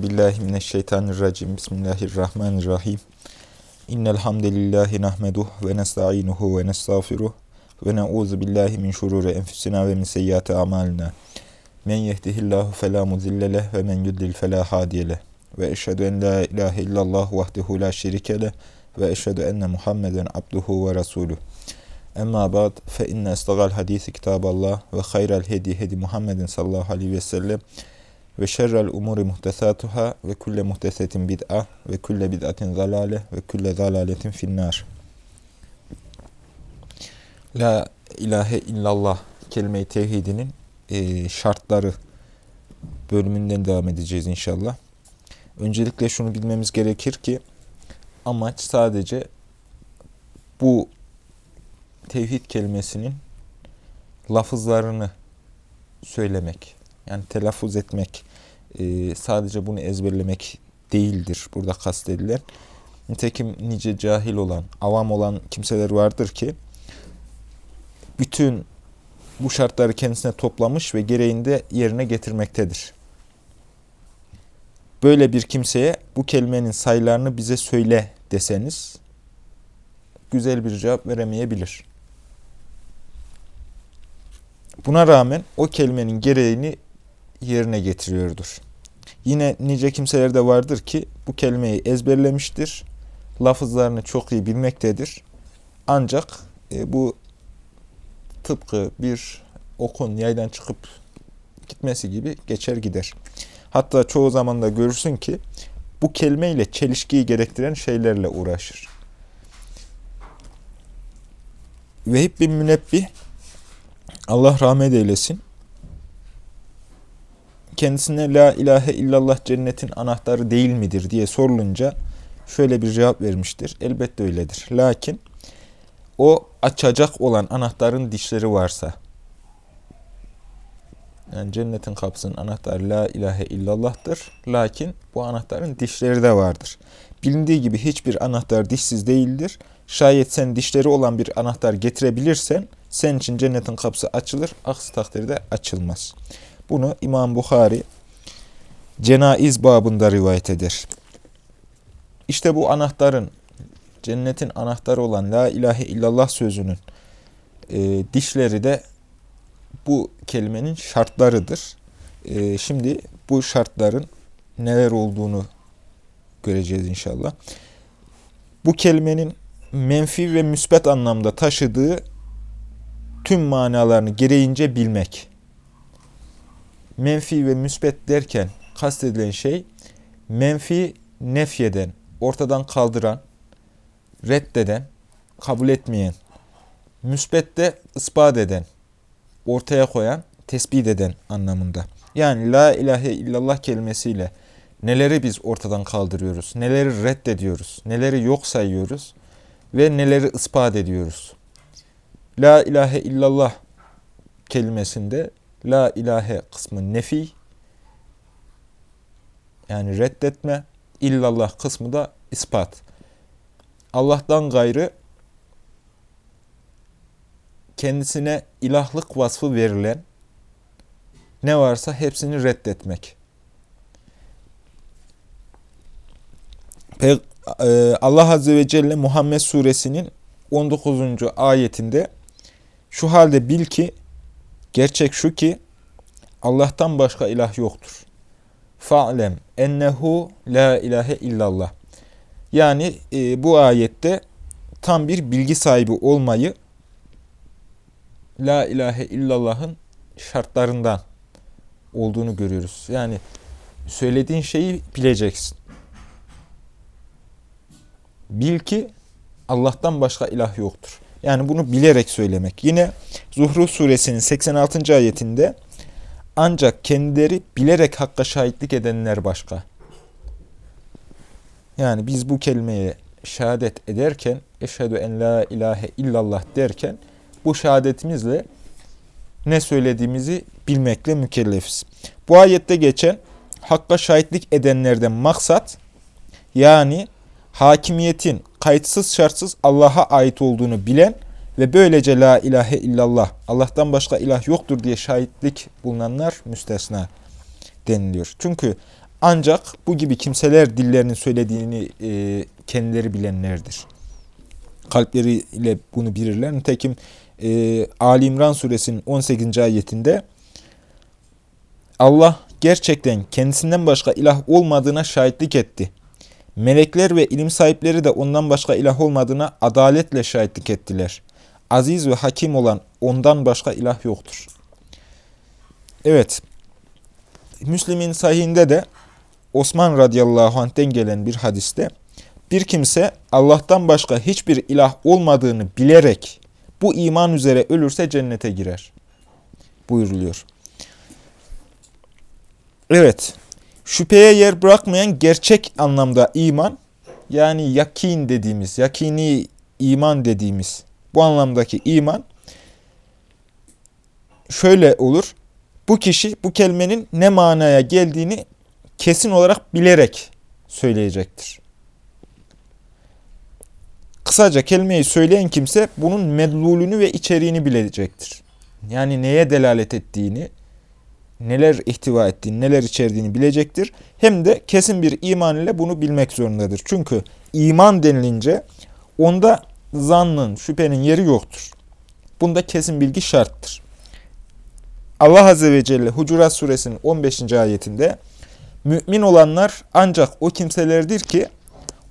Euzu billahi mineşşeytanirracim. Bismillahirrahmanirrahim. İnnel hamdelellahi nahmeduhu ve nestainuhu ve nestağfiruh ve na'uzu billahi min şururi enfusina ve min seyyiati amalina. Men yehdihillahu fela mudille leh ve men yudlil fela hadiye. Ve eşhedü en la ilahe illallah vahdehu la şerike ve eşhedü enne Muhammeden abduhu ve resuluh. Emma ba'd fe inne istagal hadisi kitaballah ve hayral hedi hedi Muhammedin sallallahu aleyhi ve sellem ve şerrel umuri muhtesatuhâ ve kulle muhtesetin bid'a ve kulle bid'atin zalale ve kulle zalaletin finnar. La ilahe illallah kelime-i tevhidinin e, şartları bölümünden devam edeceğiz inşallah. Öncelikle şunu bilmemiz gerekir ki amaç sadece bu tevhid kelimesinin lafızlarını söylemek. Yani telaffuz etmek, e, sadece bunu ezberlemek değildir burada kastedilen. Nitekim nice cahil olan, avam olan kimseler vardır ki bütün bu şartları kendisine toplamış ve gereğinde yerine getirmektedir. Böyle bir kimseye bu kelimenin sayılarını bize söyle deseniz güzel bir cevap veremeyebilir. Buna rağmen o kelimenin gereğini yerine getiriyordur. Yine nice kimseler de vardır ki bu kelimeyi ezberlemiştir. Lafızlarını çok iyi bilmektedir. Ancak e, bu tıpkı bir okun yaydan çıkıp gitmesi gibi geçer gider. Hatta çoğu zaman da görürsün ki bu kelimeyle çelişkiyi gerektiren şeylerle uğraşır. Vehib bin Münebbih Allah rahmet eylesin. Kendisine la ilahe illallah cennetin anahtarı değil midir diye sorulunca şöyle bir cevap vermiştir. Elbette öyledir. Lakin o açacak olan anahtarın dişleri varsa yani cennetin kapısının anahtarı la ilahe illallah'tır. Lakin bu anahtarın dişleri de vardır. Bilindiği gibi hiçbir anahtar dişsiz değildir. Şayet sen dişleri olan bir anahtar getirebilirsen senin için cennetin kapısı açılır. Aksi takdirde açılmaz. Bunu İmam Bukhari cenaiz babında rivayet eder. İşte bu anahtarın cennetin anahtarı olan La ilahe illallah sözünün e, dişleri de bu kelimenin şartlarıdır. E, şimdi bu şartların neler olduğunu göreceğiz inşallah. Bu kelimenin menfi ve müsbet anlamda taşıdığı tüm manalarını gereğince bilmek. Menfi ve müsbet derken kastedilen şey menfi nefyeden, ortadan kaldıran, reddeden, kabul etmeyen, müsbet de ispat eden, ortaya koyan, tespit eden anlamında. Yani la ilahe illallah kelimesiyle neleri biz ortadan kaldırıyoruz, neleri reddediyoruz, neleri yok sayıyoruz ve neleri ispat ediyoruz. La ilahe illallah kelimesinde la ilahe kısmı nefi yani reddetme, illallah kısmı da ispat. Allah'tan gayrı kendisine ilahlık vasfı verilen ne varsa hepsini reddetmek. E, Allah Azze ve Celle Muhammed Suresinin 19. ayetinde şu halde bil ki gerçek şu ki Allah'tan başka ilah yoktur. Fa'lem ennehu la ilahe illallah. Yani e, bu ayette tam bir bilgi sahibi olmayı la ilahe illallah'ın şartlarından olduğunu görüyoruz. Yani söylediğin şeyi bileceksin. Bil ki Allah'tan başka ilah yoktur. Yani bunu bilerek söylemek. Yine Zuhruf suresinin 86. ayetinde ancak kendileri bilerek hakka şahitlik edenler başka. Yani biz bu kelimeye şehadet ederken, eşhedü en la ilahe illallah derken bu şehadetimizle ne söylediğimizi bilmekle mükellefiz. Bu ayette geçen hakka şahitlik edenlerden maksat yani hakimiyetin kayıtsız şartsız Allah'a ait olduğunu bilen ve böylece la ilahe illallah Allah'tan başka ilah yoktur diye şahitlik bulunanlar müstesna deniliyor. Çünkü ancak bu gibi kimseler dillerinin söylediğini e, kendileri bilenlerdir. Kalpleriyle bunu bilirler. Nitekim e, Ali İmran suresinin 18. ayetinde Allah gerçekten kendisinden başka ilah olmadığına şahitlik etti. Melekler ve ilim sahipleri de ondan başka ilah olmadığına adaletle şahitlik ettiler. Aziz ve hakim olan ondan başka ilah yoktur. Evet, Müslim'in sahihinde de Osman radıyallahu anh'ten gelen bir hadiste bir kimse Allah'tan başka hiçbir ilah olmadığını bilerek bu iman üzere ölürse cennete girer. Buyuruluyor. Evet, şüpheye yer bırakmayan gerçek anlamda iman, yani yakin dediğimiz, yakini iman dediğimiz bu anlamdaki iman şöyle olur. Bu kişi bu kelimenin ne manaya geldiğini kesin olarak bilerek söyleyecektir. Kısaca kelimeyi söyleyen kimse bunun medlulünü ve içeriğini bilecektir. Yani neye delalet ettiğini, neler ihtiva ettiğini, neler içerdiğini bilecektir. Hem de kesin bir iman ile bunu bilmek zorundadır. Çünkü iman denilince onda zannın, şüphenin yeri yoktur. Bunda kesin bilgi şarttır. Allah Azze ve Celle Hucurat Suresinin 15. ayetinde Mümin olanlar ancak o kimselerdir ki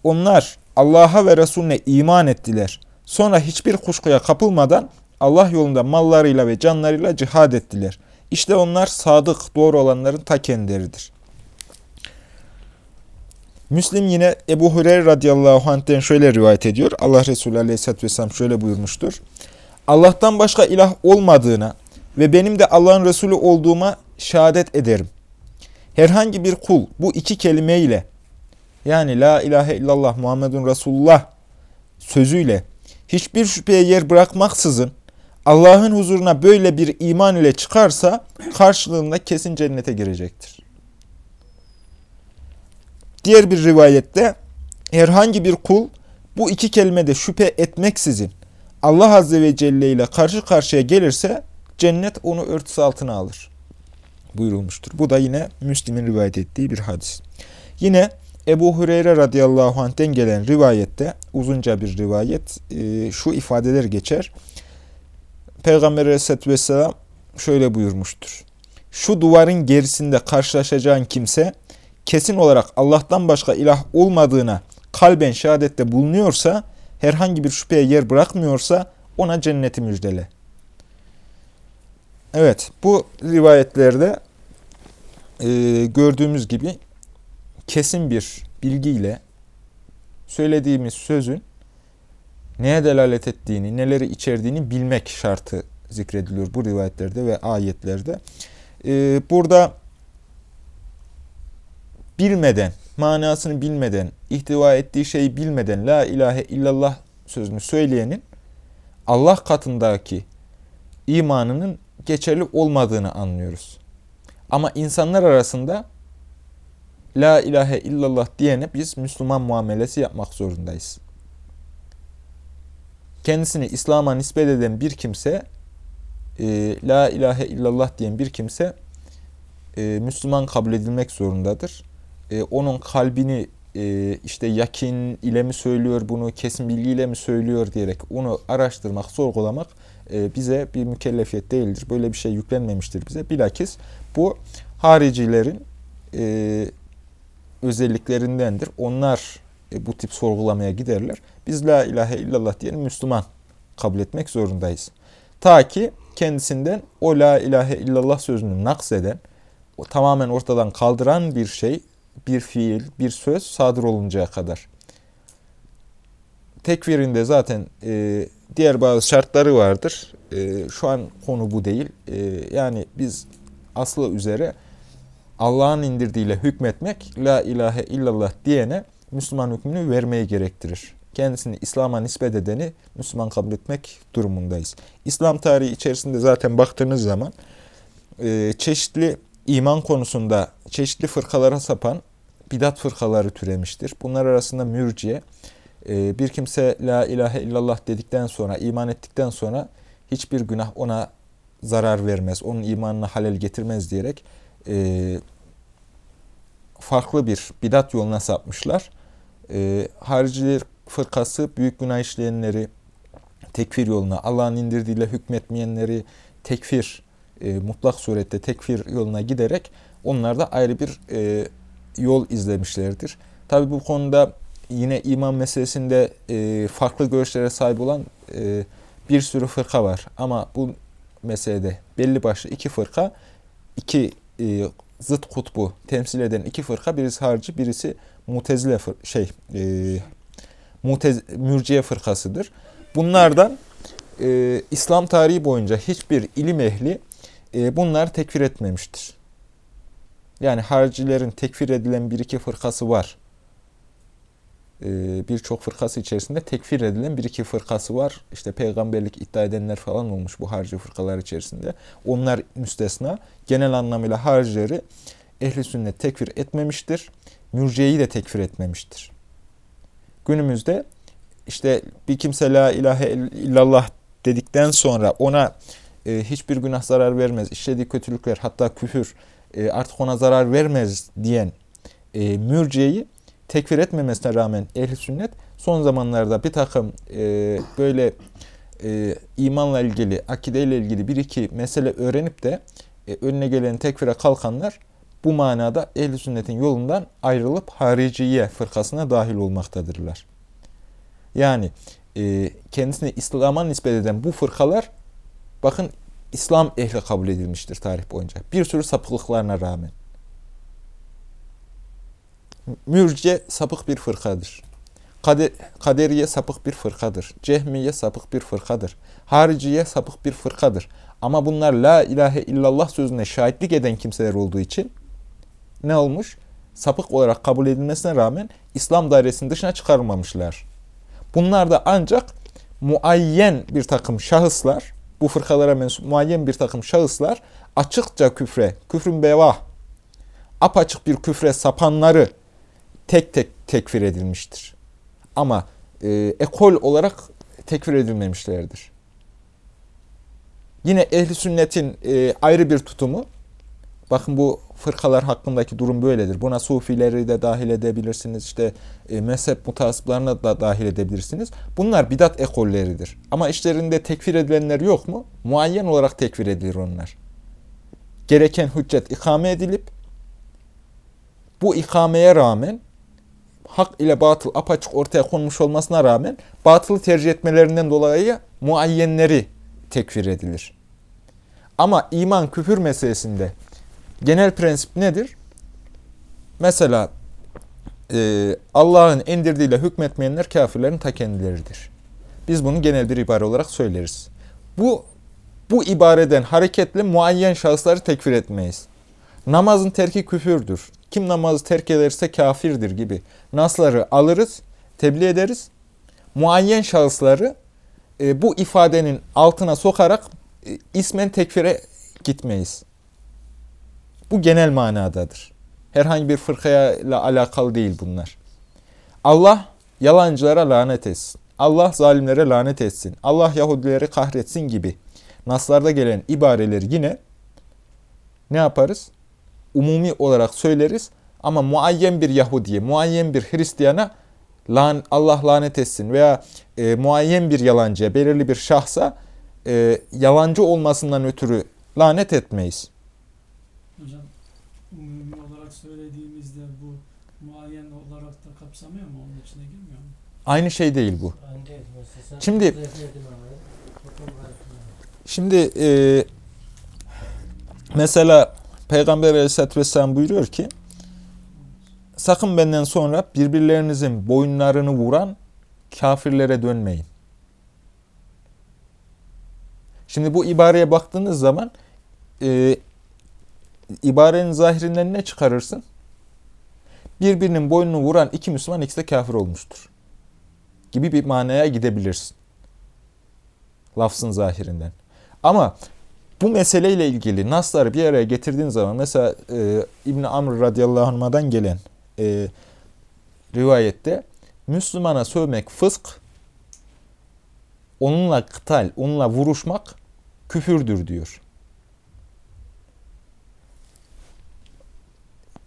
onlar Allah'a ve Resulüne iman ettiler. Sonra hiçbir kuşkuya kapılmadan Allah yolunda mallarıyla ve canlarıyla cihad ettiler. İşte onlar sadık, doğru olanların ta kendileridir. Müslim yine Ebu Hureyre radıyallahu anh'ten şöyle rivayet ediyor. Allah Resulü aleyhisselatü vesselam şöyle buyurmuştur. Allah'tan başka ilah olmadığına ve benim de Allah'ın Resulü olduğuma şehadet ederim. Herhangi bir kul bu iki kelime ile yani La ilahe illallah Muhammedun Resulullah sözüyle hiçbir şüpheye yer bırakmaksızın Allah'ın huzuruna böyle bir iman ile çıkarsa karşılığında kesin cennete girecektir. Diğer bir rivayette herhangi bir kul bu iki kelimede şüphe etmeksizin Allah Azze ve Celle ile karşı karşıya gelirse cennet onu örtüsü altına alır buyurulmuştur. Bu da yine Müslim'in rivayet ettiği bir hadis. Yine Ebu Hureyre radıyallahu anh'ten gelen rivayette uzunca bir rivayet e, şu ifadeler geçer. Peygamber aleyhissalatü vesselam şöyle buyurmuştur. Şu duvarın gerisinde karşılaşacağın kimse kesin olarak Allah'tan başka ilah olmadığına kalben şehadette bulunuyorsa, herhangi bir şüpheye yer bırakmıyorsa ona cenneti müjdele. Evet, bu rivayetlerde e, gördüğümüz gibi kesin bir bilgiyle söylediğimiz sözün neye delalet ettiğini, neleri içerdiğini bilmek şartı zikrediliyor bu rivayetlerde ve ayetlerde. Ee, burada bilmeden, manasını bilmeden, ihtiva ettiği şeyi bilmeden La ilahe illallah sözünü söyleyenin Allah katındaki imanının geçerli olmadığını anlıyoruz. Ama insanlar arasında La ilahe illallah diyene biz Müslüman muamelesi yapmak zorundayız. Kendisini İslam'a nispet eden bir kimse, e, La ilahe illallah diyen bir kimse e, Müslüman kabul edilmek zorundadır. E, onun kalbini e, işte yakin ile mi söylüyor bunu, kesin bilgiyle mi söylüyor diyerek onu araştırmak, sorgulamak e, bize bir mükellefiyet değildir. Böyle bir şey yüklenmemiştir bize. Bilakis bu haricilerin e, özelliklerindendir. Onlar e, bu tip sorgulamaya giderler. Biz la ilahe illallah diyelim Müslüman kabul etmek zorundayız. Ta ki kendisinden o la ilahe illallah sözünü nakseden, o tamamen ortadan kaldıran bir şey, bir fiil, bir söz sadır oluncaya kadar. Tekvirinde zaten e, diğer bazı şartları vardır. E, şu an konu bu değil. E, yani biz aslı üzere Allah'ın indirdiğiyle hükmetmek, la ilahe illallah diyene Müslüman hükmünü vermeyi gerektirir. Kendisini İslam'a nispet edeni Müslüman kabul etmek durumundayız. İslam tarihi içerisinde zaten baktığınız zaman e, çeşitli iman konusunda çeşitli fırkalara sapan bidat fırkaları türemiştir. Bunlar arasında mürciye, e, bir kimse la ilahe illallah dedikten sonra, iman ettikten sonra hiçbir günah ona zarar vermez, onun imanına halel getirmez diyerek e, farklı bir bidat yoluna sapmışlar. E, hariciler fırkası büyük günah işleyenleri tekfir yoluna, Allah'ın indirdiğiyle hükmetmeyenleri tekfir, e, mutlak surette tekfir yoluna giderek onlar da ayrı bir e, yol izlemişlerdir. Tabi bu konuda yine iman meselesinde e, farklı görüşlere sahip olan e, bir sürü fırka var. Ama bu meselede belli başlı iki fırka, iki e, zıt kutbu temsil eden iki fırka, birisi harici, birisi mutezile şey, e, mutez, mürciye fırkasıdır. Bunlardan e, İslam tarihi boyunca hiçbir ilim ehli e, bunlar tekfir etmemiştir. Yani haricilerin tekfir edilen bir iki fırkası var. Ee, birçok fırkası içerisinde tekfir edilen bir iki fırkası var. İşte peygamberlik iddia edenler falan olmuş bu harcı fırkalar içerisinde. Onlar müstesna. Genel anlamıyla harcileri ehli sünnet tekfir etmemiştir. Mürciyeyi de tekfir etmemiştir. Günümüzde işte bir kimse la ilahe illallah dedikten sonra ona e, hiçbir günah zarar vermez, işlediği kötülükler hatta küfür e, artık ona zarar vermez diyen e, mürciyeyi tekfir etmemesine rağmen ehli sünnet son zamanlarda bir takım e, böyle e, imanla ilgili, akideyle ilgili bir iki mesele öğrenip de e, önüne gelen tekfire kalkanlar bu manada ehli sünnetin yolundan ayrılıp hariciye fırkasına dahil olmaktadırlar. Yani e, kendisini İslam'a nispet eden bu fırkalar bakın İslam ehli kabul edilmiştir tarih boyunca. Bir sürü sapıklıklarına rağmen. Mürce sapık bir fırkadır. Kader, kaderiye sapık bir fırkadır. Cehmiye sapık bir fırkadır. Hariciye sapık bir fırkadır. Ama bunlar la ilahe illallah sözüne şahitlik eden kimseler olduğu için ne olmuş? Sapık olarak kabul edilmesine rağmen İslam dairesinin dışına çıkarılmamışlar. Bunlar da ancak muayyen bir takım şahıslar, bu fırkalara mensup muayyen bir takım şahıslar açıkça küfre, küfrün bevah, apaçık bir küfre sapanları tek tek tekfir edilmiştir. Ama e, ekol olarak tekfir edilmemişlerdir. Yine ehli sünnetin e, ayrı bir tutumu, bakın bu fırkalar hakkındaki durum böyledir. Buna sufileri de dahil edebilirsiniz, işte e, mezhep mutasiplarına da dahil edebilirsiniz. Bunlar bidat ekolleridir. Ama işlerinde tekfir edilenler yok mu? Muayyen olarak tekfir edilir onlar. Gereken hüccet ikame edilip, bu ikameye rağmen hak ile batıl apaçık ortaya konmuş olmasına rağmen batılı tercih etmelerinden dolayı muayyenleri tekfir edilir. Ama iman küfür meselesinde genel prensip nedir? Mesela e, Allah'ın indirdiğiyle hükmetmeyenler kafirlerin ta kendileridir. Biz bunu genel bir ibare olarak söyleriz. Bu bu ibareden hareketle muayyen şahısları tekfir etmeyiz. Namazın terki küfürdür. Kim namazı terk ederse kafirdir gibi nasları alırız, tebliğ ederiz. Muayyen şahısları e, bu ifadenin altına sokarak e, ismen tekfire gitmeyiz. Bu genel manadadır. Herhangi bir fırkayla alakalı değil bunlar. Allah yalancılara lanet etsin. Allah zalimlere lanet etsin. Allah Yahudileri kahretsin gibi naslarda gelen ibareleri yine ne yaparız? umumi olarak söyleriz ama muayyen bir Yahudiye, muayyen bir Hristiyana lan, Allah lanet etsin veya e, muayyen bir yalancıya, belirli bir şahsa e, yalancı olmasından ötürü lanet etmeyiz. Hocam umumi olarak söylediğimizde bu muayyen olarak da kapsamıyor mu? Onun içine girmiyor mu? Aynı şey değil bu. Şimdi şimdi e, mesela Peygamber aleyhissalatü vesselam buyuruyor ki sakın benden sonra birbirlerinizin boyunlarını vuran kafirlere dönmeyin. Şimdi bu ibareye baktığınız zaman e, ibarenin zahirinden ne çıkarırsın? Birbirinin boynunu vuran iki Müslüman ikisi de kafir olmuştur. Gibi bir manaya gidebilirsin. Lafzın zahirinden. Ama bu meseleyle ilgili nasları bir araya getirdiğin zaman mesela e, İbn Amr radıyallahu anh'dan gelen e, rivayette Müslümana sövmek fısk, onunla kıtal, onunla vuruşmak küfürdür diyor.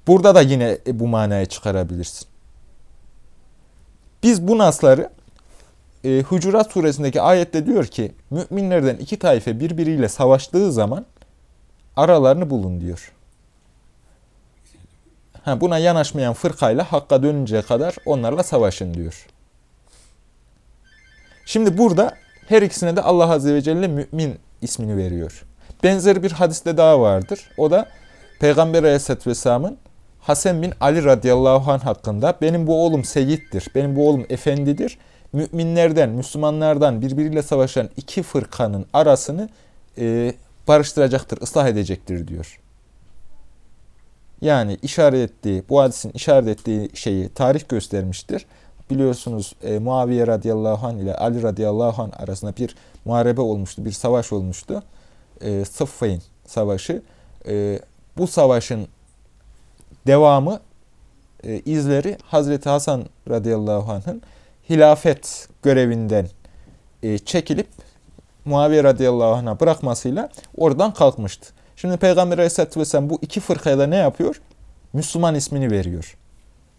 Burada da yine bu manaya çıkarabilirsin. Biz bu nasları e, Hucurat suresindeki ayette diyor ki müminlerden iki taife birbiriyle savaştığı zaman aralarını bulun diyor. Ha, buna yanaşmayan fırkayla hakka dönünceye kadar onlarla savaşın diyor. Şimdi burada her ikisine de Allah Azze ve Celle mümin ismini veriyor. Benzer bir hadiste daha vardır. O da Peygamber Aleyhisselatü Vesselam'ın Hasan bin Ali radıyallahu anh hakkında benim bu oğlum seyittir, benim bu oğlum efendidir. Müminlerden, Müslümanlardan birbiriyle savaşan iki fırkanın arasını e, barıştıracaktır, ıslah edecektir diyor. Yani işaret ettiği, bu hadisin işaret ettiği şeyi tarih göstermiştir. Biliyorsunuz e, Muaviye radıyallahu anh ile Ali radıyallahu anh arasında bir muharebe olmuştu, bir savaş olmuştu. E, Sıffeyn savaşı. E, bu savaşın devamı, e, izleri Hazreti Hasan radıyallahu anh'ın hilafet görevinden e, çekilip Muaviye radıyallahu anh'a bırakmasıyla oradan kalkmıştı. Şimdi Peygamber aleyhisselatü vesselam bu iki fırkaya da ne yapıyor? Müslüman ismini veriyor.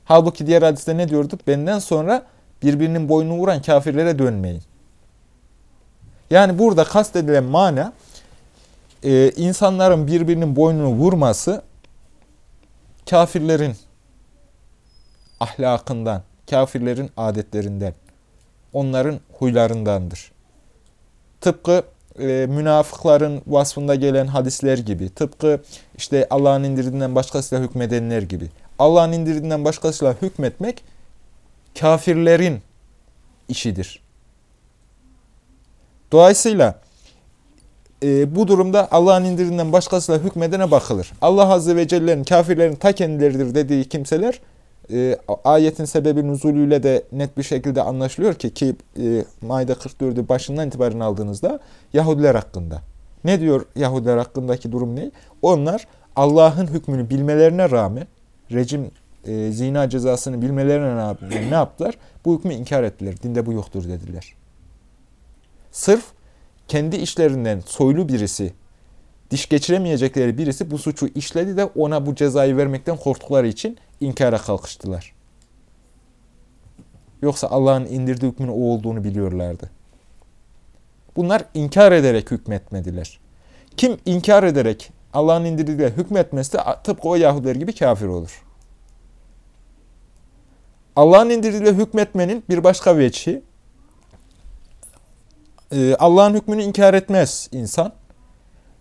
Halbuki diğer hadiste ne diyorduk? Benden sonra birbirinin boynunu vuran kafirlere dönmeyin. Yani burada kastedilen mana e, insanların birbirinin boynunu vurması kafirlerin ahlakından, kafirlerin adetlerinden, onların huylarındandır. Tıpkı e, münafıkların vasfında gelen hadisler gibi, tıpkı işte Allah'ın indirdiğinden başkasıyla hükmedenler gibi. Allah'ın indirdiğinden başkasıyla hükmetmek kafirlerin işidir. Dolayısıyla e, bu durumda Allah'ın indirdiğinden başkasıyla hükmedene bakılır. Allah Azze ve Celle'nin kafirlerin ta kendileridir dediği kimseler e, ayetin sebebi nuzulüyle de net bir şekilde anlaşılıyor ki ki e, Maide 44'ü başından itibaren aldığınızda Yahudiler hakkında. Ne diyor Yahudiler hakkındaki durum ne? Onlar Allah'ın hükmünü bilmelerine rağmen rejim e, zina cezasını bilmelerine rağmen ne yaptılar? Bu hükmü inkar ettiler. Dinde bu yoktur dediler. Sırf kendi işlerinden soylu birisi, diş geçiremeyecekleri birisi bu suçu işledi de ona bu cezayı vermekten korktukları için inkara kalkıştılar. Yoksa Allah'ın indirdiği hükmün o olduğunu biliyorlardı. Bunlar inkar ederek hükmetmediler. Kim inkar ederek Allah'ın indirdiğiyle hükmetmezse tıpkı o Yahudiler gibi kafir olur. Allah'ın indirdiğiyle hükmetmenin bir başka veçhi, e, Allah'ın hükmünü inkar etmez insan.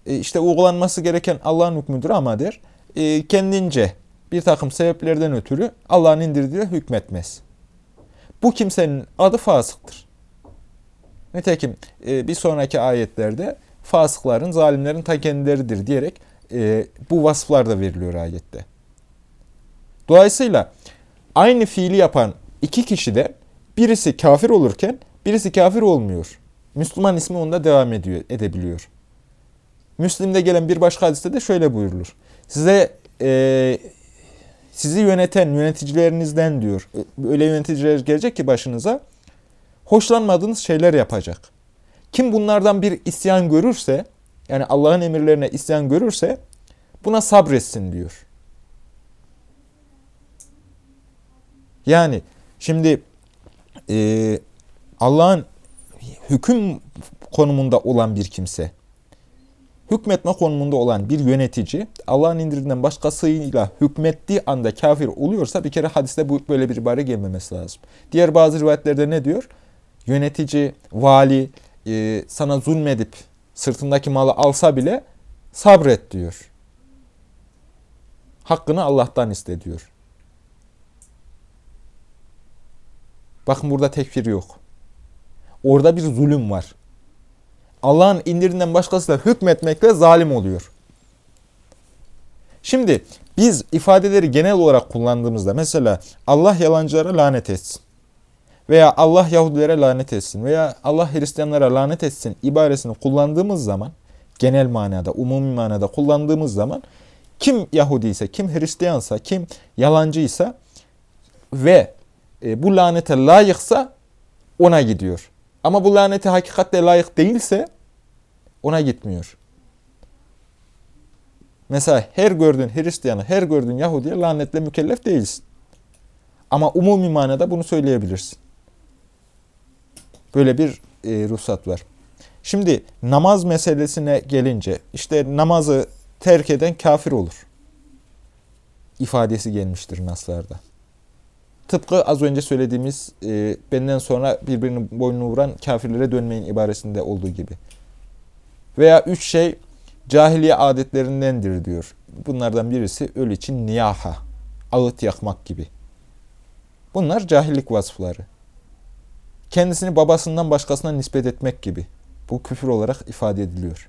E, işte uygulanması gereken Allah'ın hükmüdür ama der, e, kendince bir takım sebeplerden ötürü Allah'ın indirdiğiyle hükmetmez. Bu kimsenin adı fasıktır. Nitekim bir sonraki ayetlerde fasıkların, zalimlerin ta kendileridir diyerek bu vasıflar da veriliyor ayette. Dolayısıyla aynı fiili yapan iki kişi de birisi kafir olurken birisi kafir olmuyor. Müslüman ismi onda devam ediyor, edebiliyor. Müslim'de gelen bir başka hadiste de şöyle buyurulur. Size e, sizi yöneten yöneticilerinizden diyor. Öyle yöneticiler gelecek ki başınıza hoşlanmadığınız şeyler yapacak. Kim bunlardan bir isyan görürse, yani Allah'ın emirlerine isyan görürse buna sabretsin diyor. Yani şimdi e, Allah'ın hüküm konumunda olan bir kimse, hükmetme konumunda olan bir yönetici Allah'ın indirdiğinden başkasıyla hükmettiği anda kafir oluyorsa bir kere hadiste bu böyle bir ibare gelmemesi lazım. Diğer bazı rivayetlerde ne diyor? Yönetici, vali e, sana zulmedip sırtındaki malı alsa bile sabret diyor. Hakkını Allah'tan iste diyor. Bakın burada tekfir yok. Orada bir zulüm var. Allah'ın indirinden başkasıyla hükmetmekle zalim oluyor. Şimdi biz ifadeleri genel olarak kullandığımızda mesela Allah yalancılara lanet etsin veya Allah Yahudilere lanet etsin veya Allah Hristiyanlara lanet etsin ibaresini kullandığımız zaman genel manada, umumi manada kullandığımız zaman kim Yahudi ise, kim Hristiyansa, kim yalancıysa ve e, bu lanete layıksa ona gidiyor. Ama bu lanete hakikatte layık değilse ona gitmiyor. Mesela her gördüğün Hristiyanı, her gördüğün Yahudi'ye lanetle mükellef değilsin. Ama umumi manada bunu söyleyebilirsin. Böyle bir e, ruhsat var. Şimdi namaz meselesine gelince işte namazı terk eden kafir olur. ifadesi gelmiştir naslarda. Tıpkı az önce söylediğimiz e, benden sonra birbirinin boynunu vuran kafirlere dönmeyin ibaresinde olduğu gibi. Veya üç şey cahiliye adetlerindendir diyor. Bunlardan birisi ölü için niyaha, ağıt yakmak gibi. Bunlar cahillik vasıfları. Kendisini babasından başkasına nispet etmek gibi. Bu küfür olarak ifade ediliyor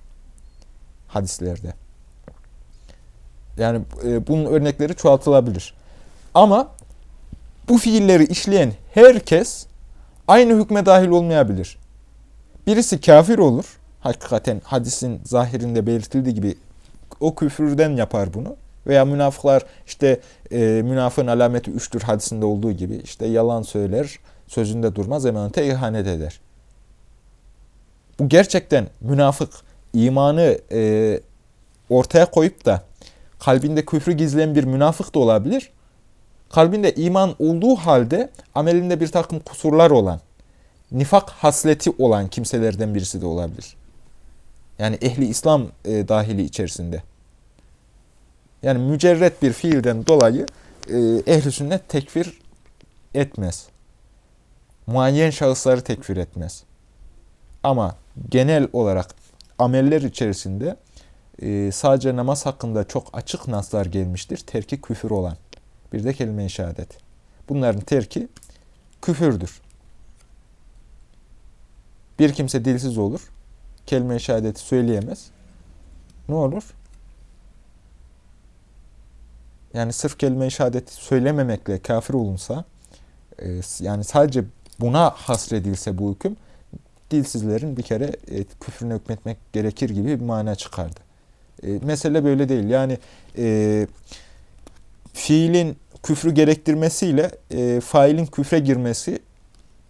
hadislerde. Yani e, bunun örnekleri çoğaltılabilir. Ama bu fiilleri işleyen herkes aynı hükme dahil olmayabilir. Birisi kafir olur. Hakikaten hadisin zahirinde belirtildiği gibi o küfürden yapar bunu. Veya münafıklar işte e, münafığın alameti üçtür hadisinde olduğu gibi işte yalan söyler, sözünde durmaz, emanete ihanet eder. Bu gerçekten münafık imanı e, ortaya koyup da kalbinde küfrü gizleyen bir münafık da olabilir. Kalbinde iman olduğu halde amelinde bir takım kusurlar olan, nifak hasleti olan kimselerden birisi de olabilir. Yani ehli İslam e, dahili içerisinde. Yani mücerret bir fiilden dolayı e, ehli sünnet tekfir etmez. Muayyen şahısları tekfir etmez. Ama genel olarak ameller içerisinde e, sadece namaz hakkında çok açık naslar gelmiştir. Terki küfür olan. Bir de kelime-i şehadet. Bunların terki küfürdür. Bir kimse dilsiz olur. Kelime-i şehadeti söyleyemez. Ne olur? Yani sırf kelime-i şehadeti söylememekle kafir olunsa, e, yani sadece buna hasredilse bu hüküm, dilsizlerin bir kere e, küfrüne hükmetmek gerekir gibi bir mana çıkardı. E, mesele böyle değil. Yani e, fiilin küfrü gerektirmesiyle e, failin küfre girmesi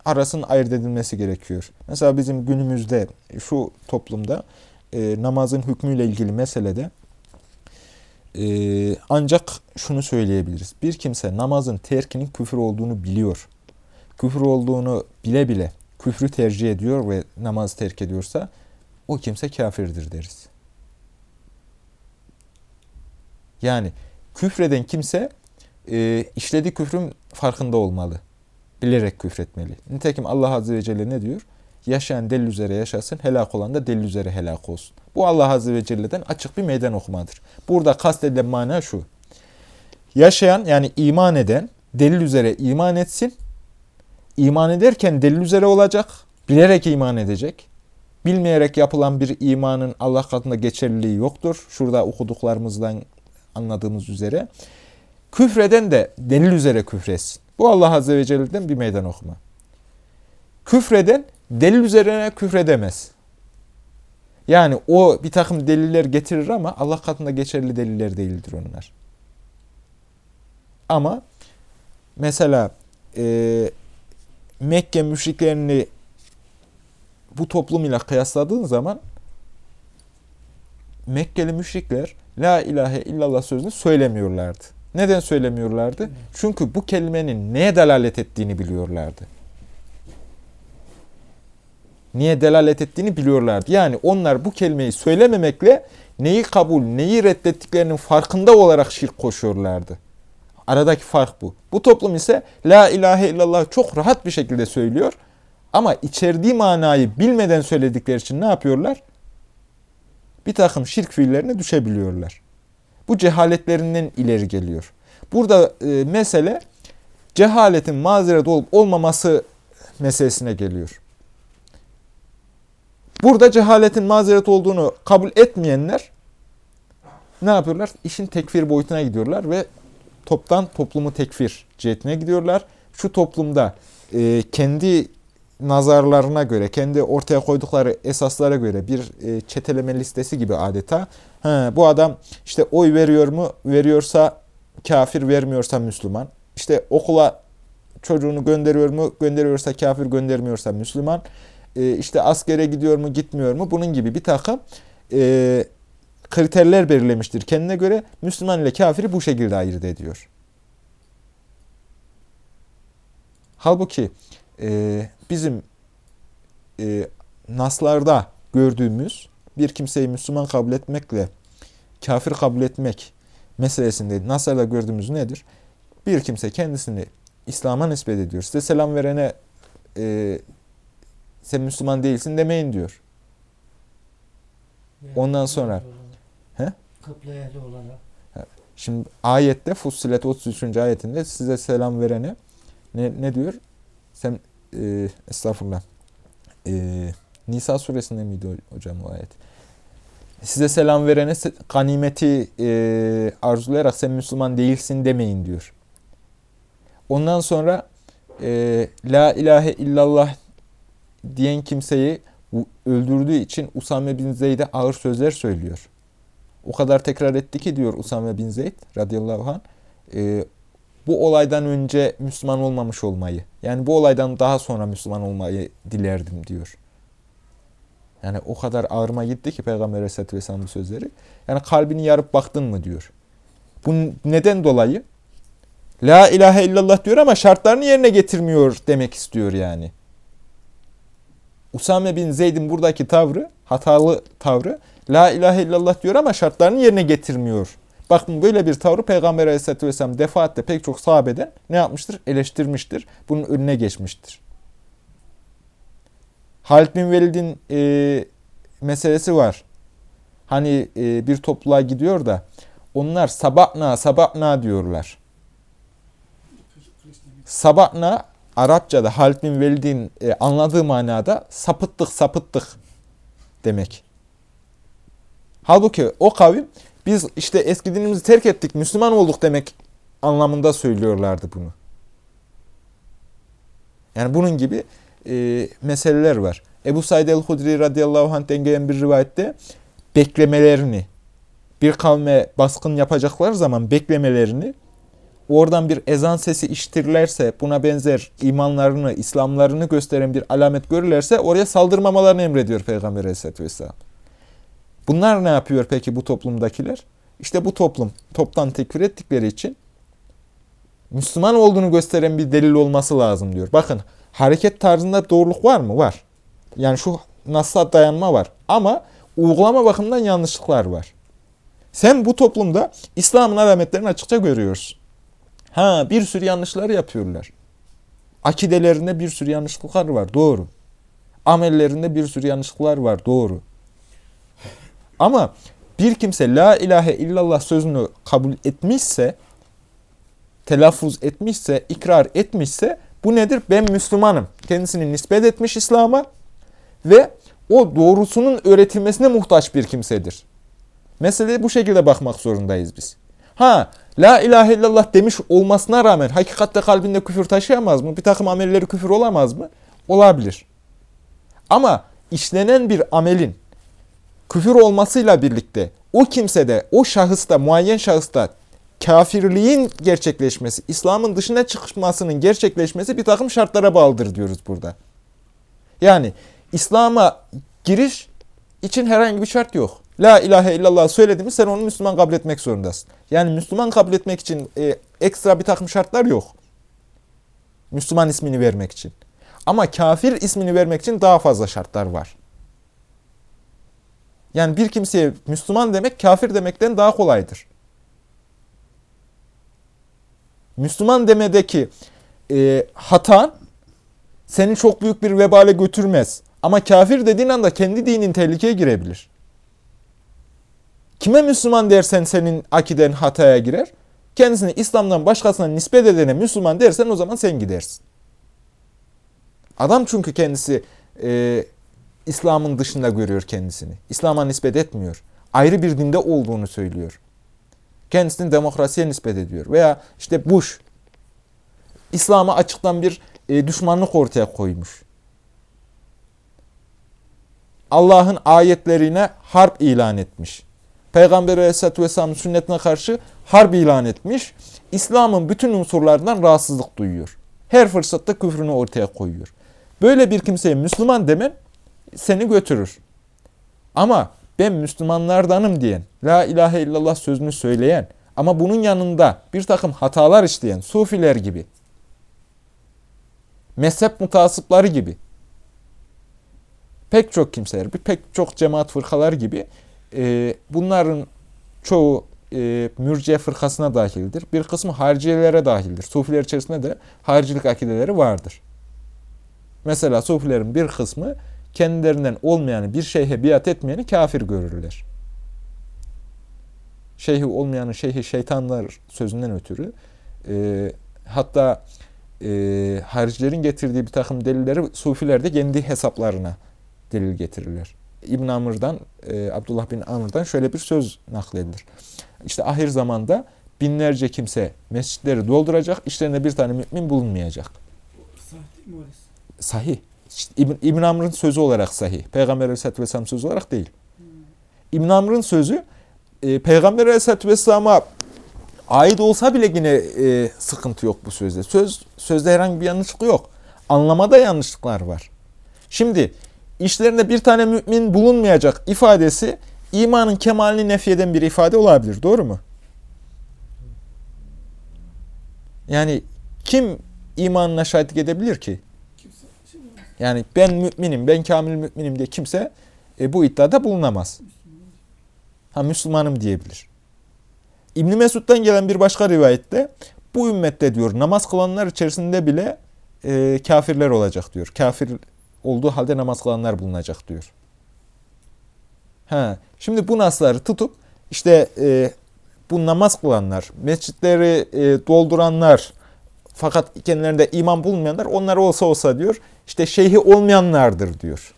arasının ayırt edilmesi gerekiyor. Mesela bizim günümüzde şu toplumda e, namazın hükmüyle ilgili meselede e, ancak şunu söyleyebiliriz. Bir kimse namazın terkinin küfür olduğunu biliyor. Küfür olduğunu bile bile küfrü tercih ediyor ve namaz terk ediyorsa o kimse kafirdir deriz. Yani küfreden kimse e, işlediği küfrün farkında olmalı. Bilerek küfretmeli. Nitekim Allah Azze ve Celle ne diyor? Yaşayan delil üzere yaşasın, helak olan da delil üzere helak olsun. Bu Allah Azze ve Celle'den açık bir meydan okumadır. Burada kastedilen mana şu. Yaşayan yani iman eden delil üzere iman etsin. İman ederken delil üzere olacak. Bilerek iman edecek. Bilmeyerek yapılan bir imanın Allah katında geçerliliği yoktur. Şurada okuduklarımızdan anladığımız üzere. Küfreden de delil üzere küfretsin. Bu Allah Azze ve Celle'den bir meydan okuma. Küfreden delil üzerine küfredemez. Yani o bir takım deliller getirir ama Allah katında geçerli deliller değildir onlar. Ama mesela e, Mekke müşriklerini bu toplum ile kıyasladığın zaman Mekkeli müşrikler La ilahe illallah sözünü söylemiyorlardı. Neden söylemiyorlardı? Çünkü bu kelimenin neye delalet ettiğini biliyorlardı. Niye delalet ettiğini biliyorlardı. Yani onlar bu kelimeyi söylememekle neyi kabul, neyi reddettiklerinin farkında olarak şirk koşuyorlardı. Aradaki fark bu. Bu toplum ise La ilahe illallah çok rahat bir şekilde söylüyor. Ama içerdiği manayı bilmeden söyledikleri için ne yapıyorlar? Bir takım şirk fiillerine düşebiliyorlar. Bu cehaletlerinden ileri geliyor. Burada e, mesele cehaletin mazeret olup olmaması meselesine geliyor. Burada cehaletin mazeret olduğunu kabul etmeyenler ne yapıyorlar? İşin tekfir boyutuna gidiyorlar ve toptan toplumu tekfir cihetine gidiyorlar. Şu toplumda e, kendi nazarlarına göre, kendi ortaya koydukları esaslara göre bir e, çeteleme listesi gibi adeta. He, bu adam işte oy veriyor mu? Veriyorsa kafir, vermiyorsa Müslüman. İşte okula çocuğunu gönderiyor mu? Gönderiyorsa kafir, göndermiyorsa Müslüman. E, işte askere gidiyor mu? Gitmiyor mu? Bunun gibi bir takım e, kriterler belirlemiştir kendine göre. Müslüman ile kafiri bu şekilde ayırt ediyor. Halbuki e, bizim e, naslarda gördüğümüz bir kimseyi Müslüman kabul etmekle kafir kabul etmek meselesinde naslarda gördüğümüz nedir? Bir kimse kendisini İslam'a nispet ediyor. Size selam verene e, sen Müslüman değilsin demeyin diyor. Ondan sonra he? Şimdi ayette Fussilet 33. ayetinde size selam verene ne, ne diyor? Sen e, estağfurullah. E, Nisa suresinde miydi hocam o ayet? Size selam verene ganimeti e, arzulayarak sen Müslüman değilsin demeyin diyor. Ondan sonra e, La ilahe illallah diyen kimseyi öldürdüğü için Usame bin Zeyd'e ağır sözler söylüyor. O kadar tekrar etti ki diyor Usame bin Zeyd radıyallahu anh e, bu olaydan önce Müslüman olmamış olmayı yani bu olaydan daha sonra Müslüman olmayı dilerdim diyor. Yani o kadar ağırma gitti ki Peygamber Aleyhisselatü Vesselam bu sözleri. Yani kalbini yarıp baktın mı diyor. Bu neden dolayı? La ilahe illallah diyor ama şartlarını yerine getirmiyor demek istiyor yani. Usame bin Zeyd'in buradaki tavrı, hatalı tavrı, La ilahe illallah diyor ama şartlarını yerine getirmiyor. Bakın böyle bir tavrı Peygamber aleyhissalatü vesselam defaatle pek çok sahabeden ne yapmıştır? Eleştirmiştir. Bunun önüne geçmiştir. Halid bin Velid'in e, meselesi var. Hani e, bir topluluğa gidiyor da onlar sabahna sabahna diyorlar. Sabahna Arapçada Halid bin Velid'in e, anladığı manada sapıttık sapıttık demek. Halbuki o kavim biz işte eski dinimizi terk ettik, Müslüman olduk demek anlamında söylüyorlardı bunu. Yani bunun gibi e, meseleler var. Ebu Said el-Hudri radıyallahu anh'ten gelen bir rivayette beklemelerini, bir kavme baskın yapacaklar zaman beklemelerini, oradan bir ezan sesi işitirlerse, buna benzer imanlarını, İslamlarını gösteren bir alamet görürlerse oraya saldırmamalarını emrediyor Peygamber aleyhissalatü vesselam. Bunlar ne yapıyor peki bu toplumdakiler? İşte bu toplum toptan tekfir ettikleri için Müslüman olduğunu gösteren bir delil olması lazım diyor. Bakın hareket tarzında doğruluk var mı? Var. Yani şu nasla dayanma var. Ama uygulama bakımından yanlışlıklar var. Sen bu toplumda İslam'ın alametlerini açıkça görüyorsun. Ha bir sürü yanlışlar yapıyorlar. Akidelerinde bir sürü yanlışlıklar var. Doğru. Amellerinde bir sürü yanlışlıklar var. Doğru. Ama bir kimse la ilahe illallah sözünü kabul etmişse, telaffuz etmişse, ikrar etmişse bu nedir? Ben Müslümanım. Kendisini nispet etmiş İslam'a ve o doğrusunun öğretilmesine muhtaç bir kimsedir. Meseleye bu şekilde bakmak zorundayız biz. Ha, la ilahe illallah demiş olmasına rağmen hakikatte kalbinde küfür taşıyamaz mı? Bir takım amelleri küfür olamaz mı? Olabilir. Ama işlenen bir amelin küfür olmasıyla birlikte o kimsede, o şahısta, muayyen şahısta kafirliğin gerçekleşmesi, İslam'ın dışına çıkmasının gerçekleşmesi bir takım şartlara bağlıdır diyoruz burada. Yani İslam'a giriş için herhangi bir şart yok. La ilahe illallah söyledi mi sen onu Müslüman kabul etmek zorundasın. Yani Müslüman kabul etmek için e, ekstra bir takım şartlar yok. Müslüman ismini vermek için. Ama kafir ismini vermek için daha fazla şartlar var. Yani bir kimseye Müslüman demek kafir demekten daha kolaydır. Müslüman demedeki e, hatan seni çok büyük bir vebale götürmez. Ama kafir dediğin anda kendi dinin tehlikeye girebilir. Kime Müslüman dersen senin akiden hataya girer. Kendisini İslam'dan başkasına nispet edene Müslüman dersen o zaman sen gidersin. Adam çünkü kendisi e, İslam'ın dışında görüyor kendisini. İslam'a nispet etmiyor. Ayrı bir dinde olduğunu söylüyor. Kendisini demokrasiye nispet ediyor. Veya işte Bush, İslam'a açıktan bir e, düşmanlık ortaya koymuş. Allah'ın ayetlerine harp ilan etmiş. Peygamber Aleyhisselatü Vesselam'ın sünnetine karşı harp ilan etmiş. İslam'ın bütün unsurlarından rahatsızlık duyuyor. Her fırsatta küfrünü ortaya koyuyor. Böyle bir kimseye Müslüman demen seni götürür. Ama ben Müslümanlardanım diyen, La ilahe illallah sözünü söyleyen ama bunun yanında bir takım hatalar işleyen sufiler gibi, mezhep mutasıpları gibi, pek çok kimseler, pek çok cemaat fırkalar gibi e, bunların çoğu e, mürciye fırkasına dahildir. Bir kısmı haricilere dahildir. Sufiler içerisinde de haricilik akideleri vardır. Mesela sufilerin bir kısmı kendilerinden olmayanı, bir şeyhe biat etmeyeni kafir görürler. Şeyhi olmayanı şeyhi şeytanlar sözünden ötürü e, hatta e, haricilerin getirdiği bir takım delilleri sufiler de kendi hesaplarına delil getirirler. İbn Amr'dan, e, Abdullah bin Amr'dan şöyle bir söz nakledilir. İşte ahir zamanda binlerce kimse mescitleri dolduracak, işlerinde bir tane mümin bulunmayacak. Sahih mi orası? Sahih. İşte İbn, İbn Amr'ın sözü olarak sahih. Peygamber Aleyhisselatü Vesselam sözü olarak değil. Hmm. İbn Amr'ın sözü e, Peygamber Aleyhisselatü Vesselam'a ait olsa bile yine e, sıkıntı yok bu sözde. Söz Sözde herhangi bir yanlışlık yok. Anlamada yanlışlıklar var. Şimdi işlerinde bir tane mümin bulunmayacak ifadesi imanın kemalini nefyeden bir ifade olabilir. Doğru mu? Yani kim imanına şahitlik edebilir ki? Yani ben müminim, ben kamil müminim diye kimse e, bu iddiada bulunamaz. Ha Müslümanım diyebilir. İbn Mesud'dan gelen bir başka rivayette bu ümmette diyor namaz kılanlar içerisinde bile e, kafirler olacak diyor. Kafir olduğu halde namaz kılanlar bulunacak diyor. Ha, şimdi bu nasları tutup işte e, bu namaz kılanlar, mescitleri e, dolduranlar fakat kendilerinde iman bulunmayanlar onlar olsa olsa diyor işte şeyhi olmayanlardır diyor.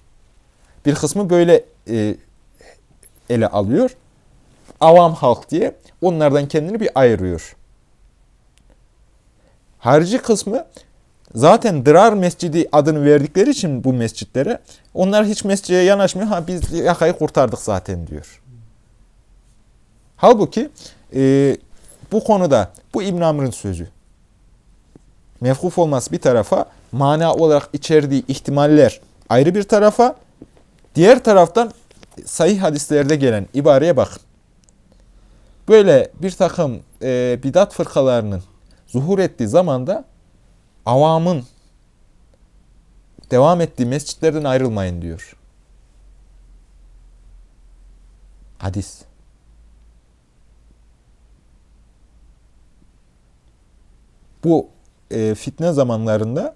Bir kısmı böyle e, ele alıyor. Avam halk diye onlardan kendini bir ayırıyor. Harici kısmı zaten Dırar Mescidi adını verdikleri için bu mescitlere onlar hiç mescide yanaşmıyor. Ha biz yakayı kurtardık zaten diyor. Halbuki e, bu konuda bu İbn Amr'ın sözü. Mevkuf olması bir tarafa, mana olarak içerdiği ihtimaller ayrı bir tarafa, diğer taraftan sahih hadislerde gelen ibareye bakın. Böyle bir takım e, bidat fırkalarının zuhur ettiği zamanda avamın devam ettiği mescitlerden ayrılmayın diyor. Hadis. Bu e, fitne zamanlarında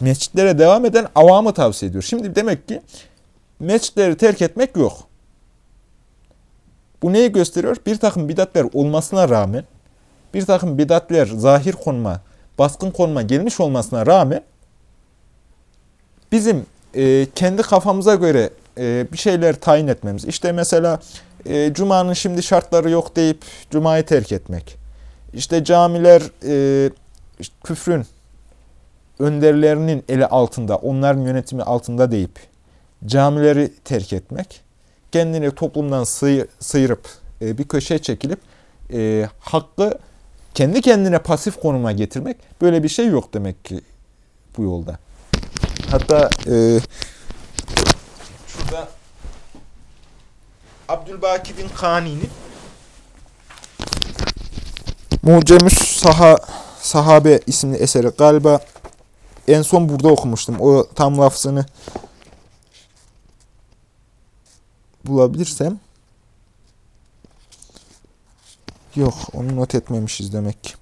mescitlere devam eden avamı tavsiye ediyor. Şimdi demek ki mescitleri terk etmek yok. Bu neyi gösteriyor? Bir takım bidatler olmasına rağmen, bir takım bidatler zahir konma, baskın konma gelmiş olmasına rağmen bizim e, kendi kafamıza göre e, bir şeyler tayin etmemiz. İşte mesela e, Cuma'nın şimdi şartları yok deyip Cuma'yı terk etmek. İşte camiler e, işte küfrün önderlerinin eli altında, onların yönetimi altında deyip camileri terk etmek, kendini toplumdan sıyır, sıyırıp e, bir köşeye çekilip e, hakkı kendi kendine pasif konuma getirmek böyle bir şey yok demek ki bu yolda. Hatta e, şurada Abdülbaki bin Kani'nin Mucemüs Saha, Sahabe isimli eseri galiba en son burada okumuştum. O tam lafzını bulabilirsem yok onu not etmemişiz demek ki.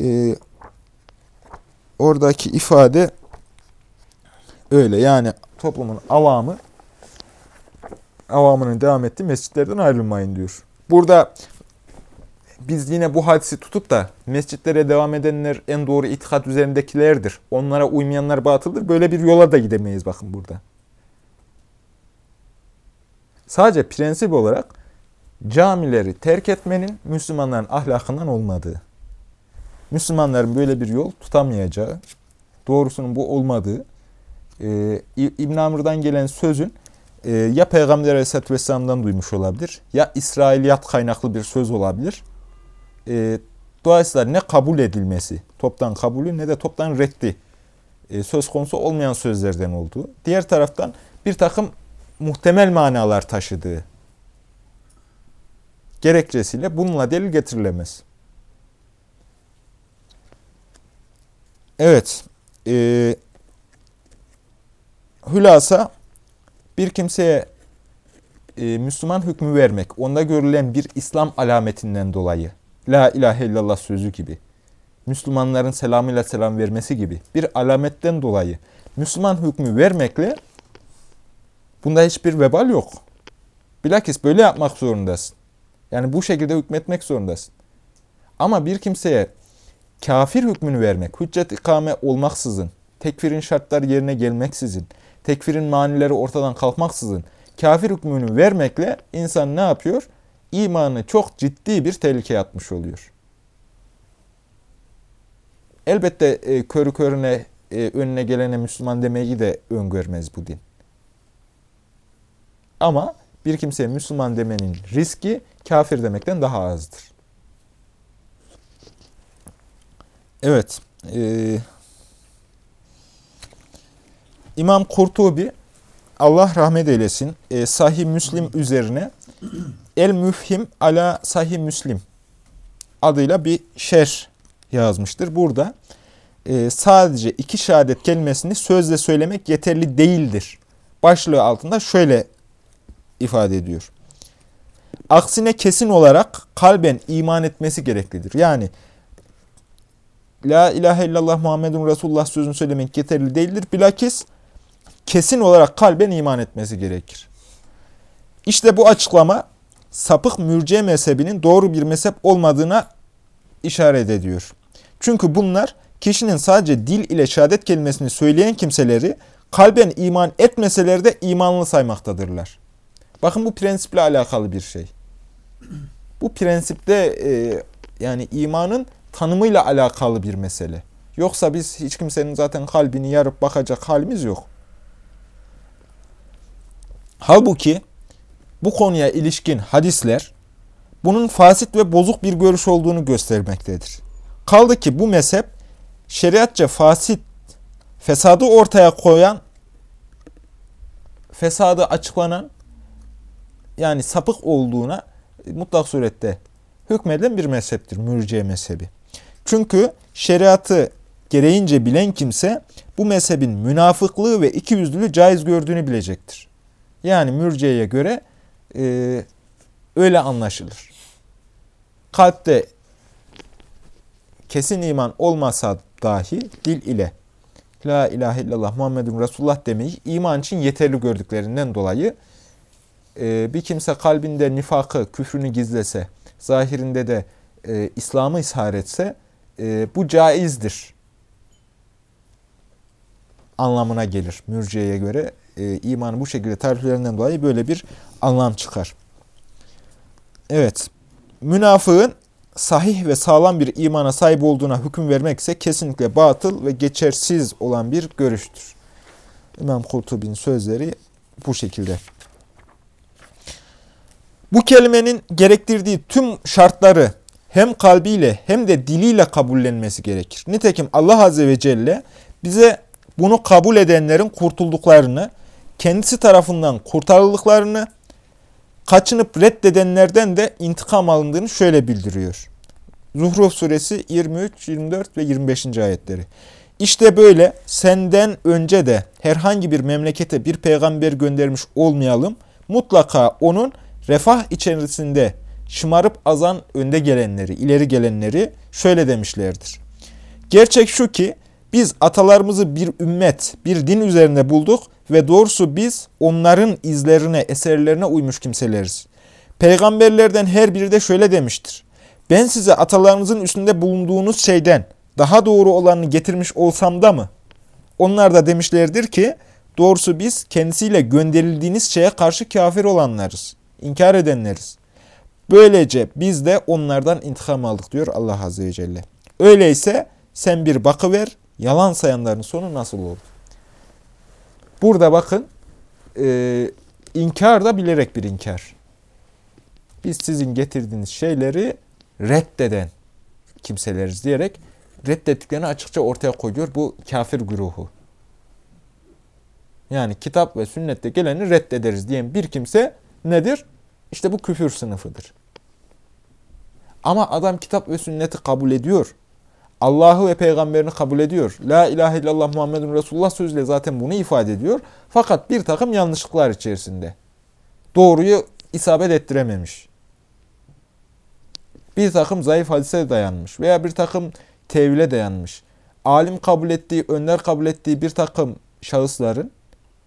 Ee, oradaki ifade öyle yani toplumun avamı avamının devam ettiği mescitlerden ayrılmayın diyor. Burada biz yine bu hadisi tutup da mescitlere devam edenler en doğru itikat üzerindekilerdir. Onlara uymayanlar batıldır. Böyle bir yola da gidemeyiz bakın burada. Sadece prensip olarak camileri terk etmenin Müslümanların ahlakından olmadığı, Müslümanların böyle bir yol tutamayacağı, doğrusunun bu olmadığı, e, İbn Amr'dan gelen sözün e, ya Peygamber Aleyhisselatü Vesselam'dan duymuş olabilir, ya İsrailiyat kaynaklı bir söz olabilir. E, dolayısıyla ne kabul edilmesi, toptan kabulü ne de toptan reddi e, söz konusu olmayan sözlerden olduğu. Diğer taraftan bir takım muhtemel manalar taşıdığı gerekçesiyle bununla delil getirilemez. Evet. E, hülasa bir kimseye e, Müslüman hükmü vermek, onda görülen bir İslam alametinden dolayı, La ilahe illallah sözü gibi, Müslümanların selamıyla selam vermesi gibi bir alametten dolayı Müslüman hükmü vermekle bunda hiçbir vebal yok. Bilakis böyle yapmak zorundasın. Yani bu şekilde hükmetmek zorundasın. Ama bir kimseye kafir hükmünü vermek, hüccet ikame olmaksızın, tekfirin şartları yerine gelmeksizin, tekfirin manileri ortadan kalkmaksızın kafir hükmünü vermekle insan ne yapıyor? İmanı çok ciddi bir tehlikeye atmış oluyor. Elbette e, körü körüne e, önüne gelene Müslüman demeyi de öngörmez bu din. Ama bir kimseye Müslüman demenin riski kafir demekten daha azdır. Evet. E, İmam Kurtubi Allah rahmet eylesin e, Sahih Müslim üzerine El Müfhim ala Sahih Müslim adıyla bir şer yazmıştır. Burada e, sadece iki şehadet kelimesini sözle söylemek yeterli değildir. Başlığı altında şöyle ifade ediyor. Aksine kesin olarak kalben iman etmesi gereklidir. Yani La ilahe illallah Muhammedun Resulullah sözünü söylemek yeterli değildir. Bilakis kesin olarak kalben iman etmesi gerekir. İşte bu açıklama sapık mürciye mezhebinin doğru bir mezhep olmadığına işaret ediyor. Çünkü bunlar kişinin sadece dil ile şehadet kelimesini söyleyen kimseleri kalben iman etmeseler de imanlı saymaktadırlar. Bakın bu prensiple alakalı bir şey. Bu prensipte e, yani imanın tanımıyla alakalı bir mesele. Yoksa biz hiç kimsenin zaten kalbini yarıp bakacak halimiz yok. Halbuki bu konuya ilişkin hadisler bunun fasit ve bozuk bir görüş olduğunu göstermektedir. Kaldı ki bu mezhep şeriatça fasit, fesadı ortaya koyan, fesadı açıklanan yani sapık olduğuna mutlak surette hükmeden bir mezheptir mürciye mezhebi. Çünkü şeriatı gereğince bilen kimse bu mezhebin münafıklığı ve ikiyüzlülüğü caiz gördüğünü bilecektir. Yani mürciyeye göre e, öyle anlaşılır. Kalpte kesin iman olmasa dahi dil ile La ilahe illallah Muhammedun Resulullah demeyi iman için yeterli gördüklerinden dolayı e, bir kimse kalbinde nifakı, küfrünü gizlese, zahirinde de e, İslam'ı ishar etse e, bu caizdir anlamına gelir mürciyeye göre e, imanı bu şekilde tariflerinden dolayı böyle bir anlam çıkar. Evet, münafığın sahih ve sağlam bir imana sahip olduğuna hüküm vermek ise kesinlikle batıl ve geçersiz olan bir görüştür. İmam Kurtubi'nin sözleri bu şekilde. Bu kelimenin gerektirdiği tüm şartları hem kalbiyle hem de diliyle kabullenmesi gerekir. Nitekim Allah Azze ve Celle bize bunu kabul edenlerin kurtulduklarını, kendisi tarafından kurtarıldıklarını, kaçınıp reddedenlerden de intikam alındığını şöyle bildiriyor. Zuhruf suresi 23, 24 ve 25. ayetleri. İşte böyle senden önce de herhangi bir memlekete bir peygamber göndermiş olmayalım. Mutlaka onun refah içerisinde şımarıp azan önde gelenleri, ileri gelenleri şöyle demişlerdir. Gerçek şu ki biz atalarımızı bir ümmet, bir din üzerinde bulduk ve doğrusu biz onların izlerine, eserlerine uymuş kimseleriz. Peygamberlerden her biri de şöyle demiştir. Ben size atalarınızın üstünde bulunduğunuz şeyden daha doğru olanını getirmiş olsam da mı? Onlar da demişlerdir ki, doğrusu biz kendisiyle gönderildiğiniz şeye karşı kafir olanlarız, inkar edenleriz. Böylece biz de onlardan intikam aldık diyor Allah Azze ve Celle. Öyleyse sen bir bakıver, yalan sayanların sonu nasıl olur? Burada bakın e, inkar da bilerek bir inkar. Biz sizin getirdiğiniz şeyleri reddeden kimseleriz diyerek reddettiklerini açıkça ortaya koyuyor bu kafir güruhu. Yani kitap ve sünnette geleni reddederiz diyen bir kimse nedir? İşte bu küfür sınıfıdır. Ama adam kitap ve sünneti kabul ediyor. Allah'ı ve peygamberini kabul ediyor. La ilahe illallah Muhammedun Resulullah sözüyle zaten bunu ifade ediyor. Fakat bir takım yanlışlıklar içerisinde. Doğruyu isabet ettirememiş. Bir takım zayıf hadise dayanmış veya bir takım tevhile dayanmış. Alim kabul ettiği, önder kabul ettiği bir takım şahısların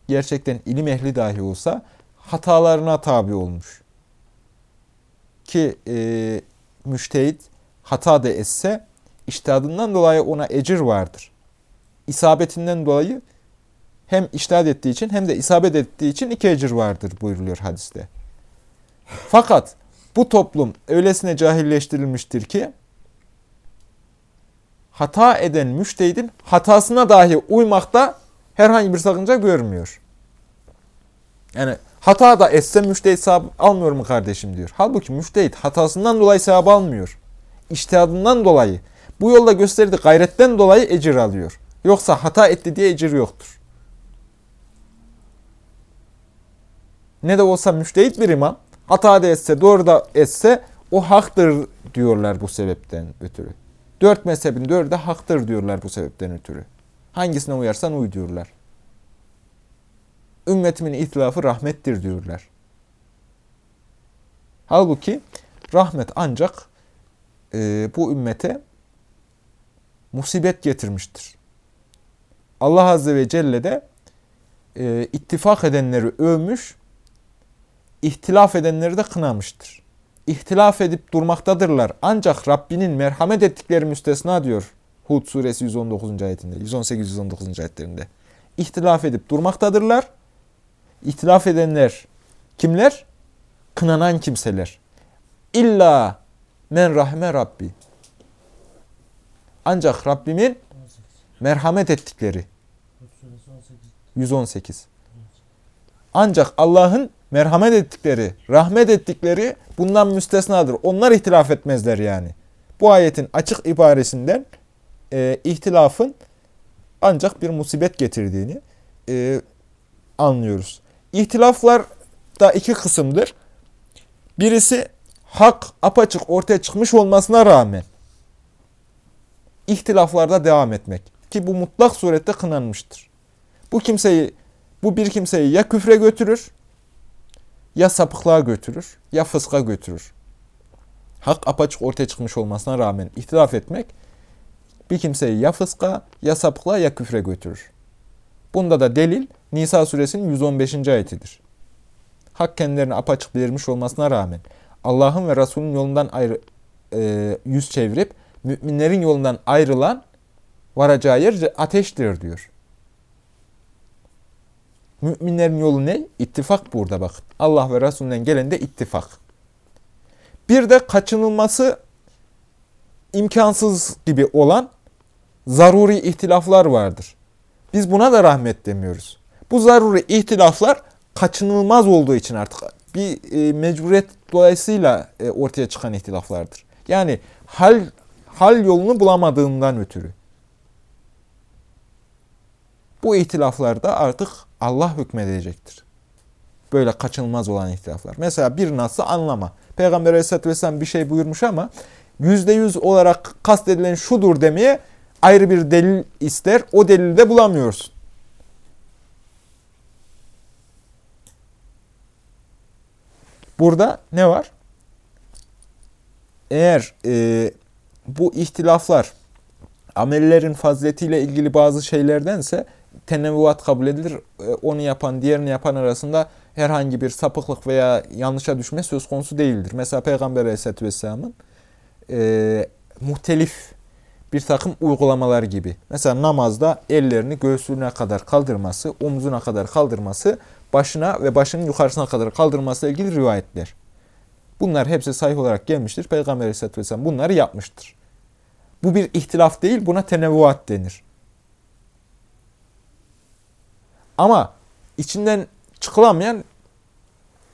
gerçekten ilim ehli dahi olsa hatalarına tabi olmuş. Ki e, müştehit hata da etse iştihadından dolayı ona ecir vardır. İsabetinden dolayı hem iştihad ettiği için hem de isabet ettiği için iki ecir vardır buyuruluyor hadiste. Fakat bu toplum öylesine cahilleştirilmiştir ki hata eden müştehidin hatasına dahi uymakta herhangi bir sakınca görmüyor. Yani hata da etse müştehit sevap almıyor mu kardeşim diyor. Halbuki müştehit hatasından dolayı sevap almıyor. İçtihadından dolayı. Bu yolda gösterdiği gayretten dolayı ecir alıyor. Yoksa hata etti diye ecir yoktur. Ne de olsa müştehit bir imam hata da etse doğru da etse o haktır diyorlar bu sebepten ötürü. Dört mezhebin dördü de haktır diyorlar bu sebepten ötürü. Hangisine uyarsan uy diyorlar. Ümmetimin itilafı rahmettir diyorlar. Halbuki rahmet ancak e, bu ümmete musibet getirmiştir. Allah Azze ve Celle de e, ittifak edenleri övmüş, ihtilaf edenleri de kınamıştır. İhtilaf edip durmaktadırlar. Ancak Rabbinin merhamet ettikleri müstesna diyor Hud suresi 119. ayetinde, 118-119. ayetlerinde. İhtilaf edip durmaktadırlar. İhtilaf edenler kimler? Kınanan kimseler. İlla men rahme Rabbi. Ancak Rabbimin merhamet ettikleri. 118. Ancak Allah'ın merhamet ettikleri, rahmet ettikleri bundan müstesnadır. Onlar ihtilaf etmezler yani. Bu ayetin açık ibaresinden e, ihtilafın ancak bir musibet getirdiğini e, anlıyoruz. İhtilaflar da iki kısımdır. Birisi hak apaçık ortaya çıkmış olmasına rağmen ihtilaflarda devam etmek. Ki bu mutlak surette kınanmıştır. Bu kimseyi, bu bir kimseyi ya küfre götürür, ya sapıklığa götürür, ya fıska götürür. Hak apaçık ortaya çıkmış olmasına rağmen ihtilaf etmek, bir kimseyi ya fıska, ya sapıklığa, ya küfre götürür. Bunda da delil Nisa suresinin 115. ayetidir. Hak kendilerini apaçık belirmiş olmasına rağmen Allah'ın ve Resul'ün yolundan ayrı, e, yüz çevirip müminlerin yolundan ayrılan varacağı yer ateştir diyor. Müminlerin yolu ne? İttifak burada bakın. Allah ve Resulünden gelen de ittifak. Bir de kaçınılması imkansız gibi olan zaruri ihtilaflar vardır. Biz buna da rahmet demiyoruz. Bu zaruri ihtilaflar kaçınılmaz olduğu için artık bir e, mecburiyet dolayısıyla e, ortaya çıkan ihtilaflardır. Yani hal hal yolunu bulamadığından ötürü. Bu ihtilaflarda artık Allah hükmedecektir. Böyle kaçınılmaz olan ihtilaflar. Mesela bir nasıl anlama. Peygamber Aleyhisselatü Vesselam bir şey buyurmuş ama yüzde yüz olarak kastedilen şudur demeye ayrı bir delil ister. O delili de bulamıyorsun. Burada ne var? Eğer e, bu ihtilaflar amellerin faziletiyle ilgili bazı şeylerdense tenevvuat kabul edilir. E, onu yapan, diğerini yapan arasında herhangi bir sapıklık veya yanlışa düşme söz konusu değildir. Mesela Peygamber Aleyhisselatü Vesselam'ın e, muhtelif bir takım uygulamalar gibi. Mesela namazda ellerini göğsüne kadar kaldırması, omzuna kadar kaldırması, başına ve başının yukarısına kadar kaldırması ilgili rivayetler. Bunlar hepsi sahih olarak gelmiştir. Peygamber Aleyhisselatü Vesselam bunları yapmıştır. Bu bir ihtilaf değil, buna tenevvuat denir. Ama içinden çıkılamayan,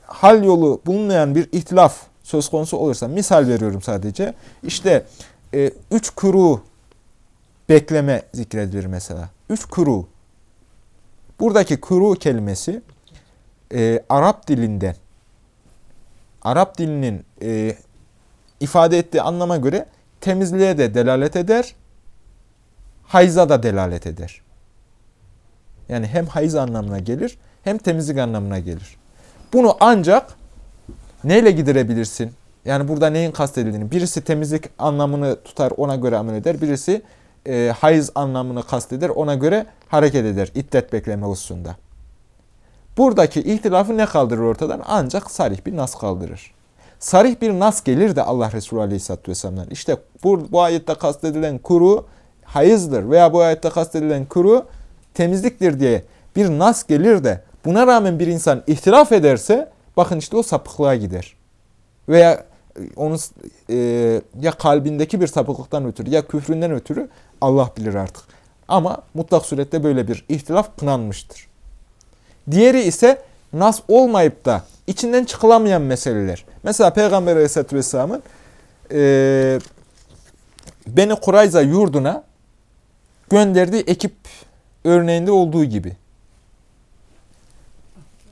hal yolu bulunmayan bir ihtilaf söz konusu olursa, misal veriyorum sadece. İşte e, üç kuru bekleme zikredilir mesela. Üç kuru. Buradaki kuru kelimesi e, Arap dilinden, Arap dilinin e, ifade ettiği anlama göre temizliğe de delalet eder, hayza da delalet eder. Yani hem hayız anlamına gelir hem temizlik anlamına gelir. Bunu ancak neyle giderebilirsin? Yani burada neyin kastedildiğini. Birisi temizlik anlamını tutar ona göre amel eder. Birisi e, hayız anlamını kasteder ona göre hareket eder. İddet bekleme hususunda. Buradaki ihtilafı ne kaldırır ortadan? Ancak sarih bir nas kaldırır. Sarih bir nas gelir de Allah Resulü Aleyhisselatü Vesselam'dan. İşte bu, bu ayette kastedilen kuru hayızdır veya bu ayette kastedilen kuru temizliktir diye bir nas gelir de buna rağmen bir insan ihtilaf ederse bakın işte o sapıklığa gider. Veya e, onun e, ya kalbindeki bir sapıklıktan ötürü ya küfründen ötürü Allah bilir artık. Ama mutlak surette böyle bir ihtilaf kınanmıştır. Diğeri ise nas olmayıp da içinden çıkılamayan meseleler. Mesela Peygamber Aleyhisselatü Vesselam'ın e, Beni Kurayza yurduna gönderdiği ekip örneğinde olduğu gibi.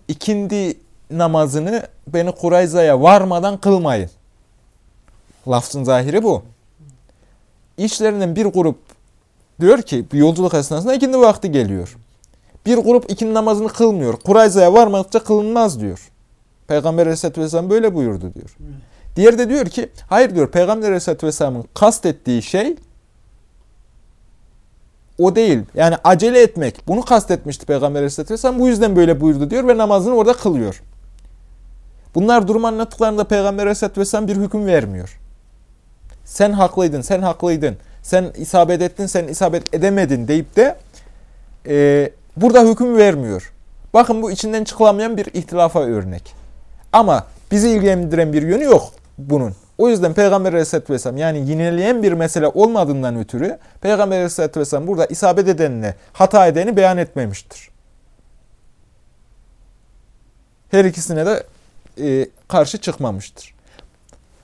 İkindi namazını Beni Kurayza'ya varmadan kılmayın. Lafzın zahiri bu. İşlerinden bir grup diyor ki yolculuk esnasında ikindi vakti geliyor. Bir grup ikindi namazını kılmıyor. Kurayza'ya varmadıkça kılınmaz diyor. Peygamber Aleyhisselatü Vesselam böyle buyurdu diyor. Diğeri de diyor ki hayır diyor Peygamber Aleyhisselatü Vesselam'ın kastettiği şey o değil. Yani acele etmek. Bunu kastetmişti Peygamber Aleyhisselatü Vesselam. Bu yüzden böyle buyurdu diyor ve namazını orada kılıyor. Bunlar durum anlattıklarında Peygamber Aleyhisselatü Vesselam bir hüküm vermiyor. Sen haklıydın, sen haklıydın, sen isabet ettin, sen isabet edemedin deyip de e, burada hüküm vermiyor. Bakın bu içinden çıkılamayan bir ihtilafa örnek. Ama bizi ilgilendiren bir yönü yok bunun. O yüzden Peygamber Aleyhisselatü Vesselam yani yineleyen bir mesele olmadığından ötürü Peygamber Aleyhisselatü Vesselam burada isabet edenle hata edeni beyan etmemiştir. Her ikisine de e, karşı çıkmamıştır.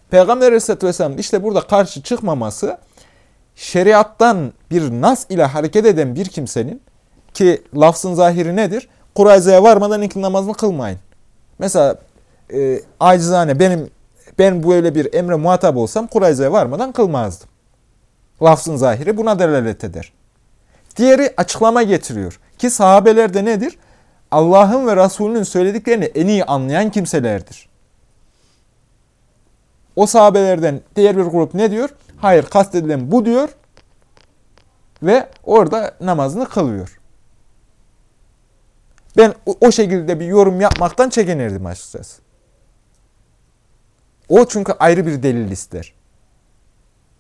Peygamber Aleyhisselatü Vesselam işte burada karşı çıkmaması şeriattan bir nas ile hareket eden bir kimsenin ki lafzın zahiri nedir? Kurayza'ya varmadan ikindi namazını kılmayın. Mesela e, acizane benim ben böyle bir emre muhatap olsam Kurayza'ya varmadan kılmazdım. Lafzın zahiri buna delalet eder. Diğeri açıklama getiriyor. Ki sahabelerde nedir? Allah'ın ve Resulünün söylediklerini en iyi anlayan kimselerdir. O sahabelerden diğer bir grup ne diyor? Hayır kastedilen bu diyor ve orada namazını kılıyor. Ben o şekilde bir yorum yapmaktan çekinirdim açıkçası. O çünkü ayrı bir delil ister.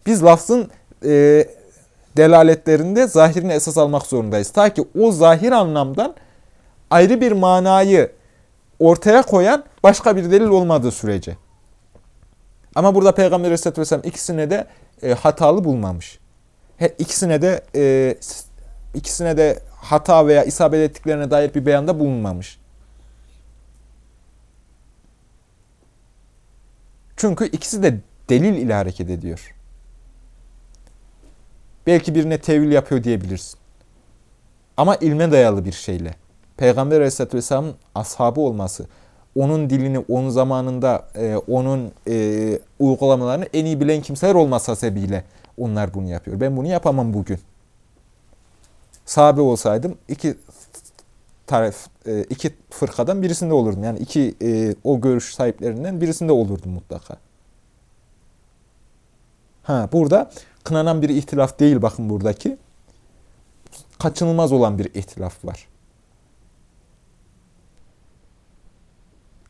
Biz lafzın e, delaletlerinde zahirini esas almak zorundayız. Ta ki o zahir anlamdan ayrı bir manayı ortaya koyan başka bir delil olmadığı sürece. Ama burada Peygamber Aleyhisselatü Vesselam ikisine de e, hatalı bulmamış. He, ikisine de e, ikisine de hata veya isabet ettiklerine dair bir beyanda bulunmamış. Çünkü ikisi de delil ile hareket ediyor. Belki birine tevil yapıyor diyebilirsin. Ama ilme dayalı bir şeyle. Peygamber Aleyhisselatü Vesselam'ın ashabı olması, onun dilini, onun zamanında e, onun e, uygulamalarını en iyi bilen kimseler olması sebebiyle onlar bunu yapıyor. Ben bunu yapamam bugün. Sahabe olsaydım iki taraf, e, iki fırkadan birisinde olurdum. Yani iki e, o görüş sahiplerinden birisinde olurdum mutlaka. Ha, burada kınanan bir ihtilaf değil bakın buradaki. Kaçınılmaz olan bir ihtilaf var.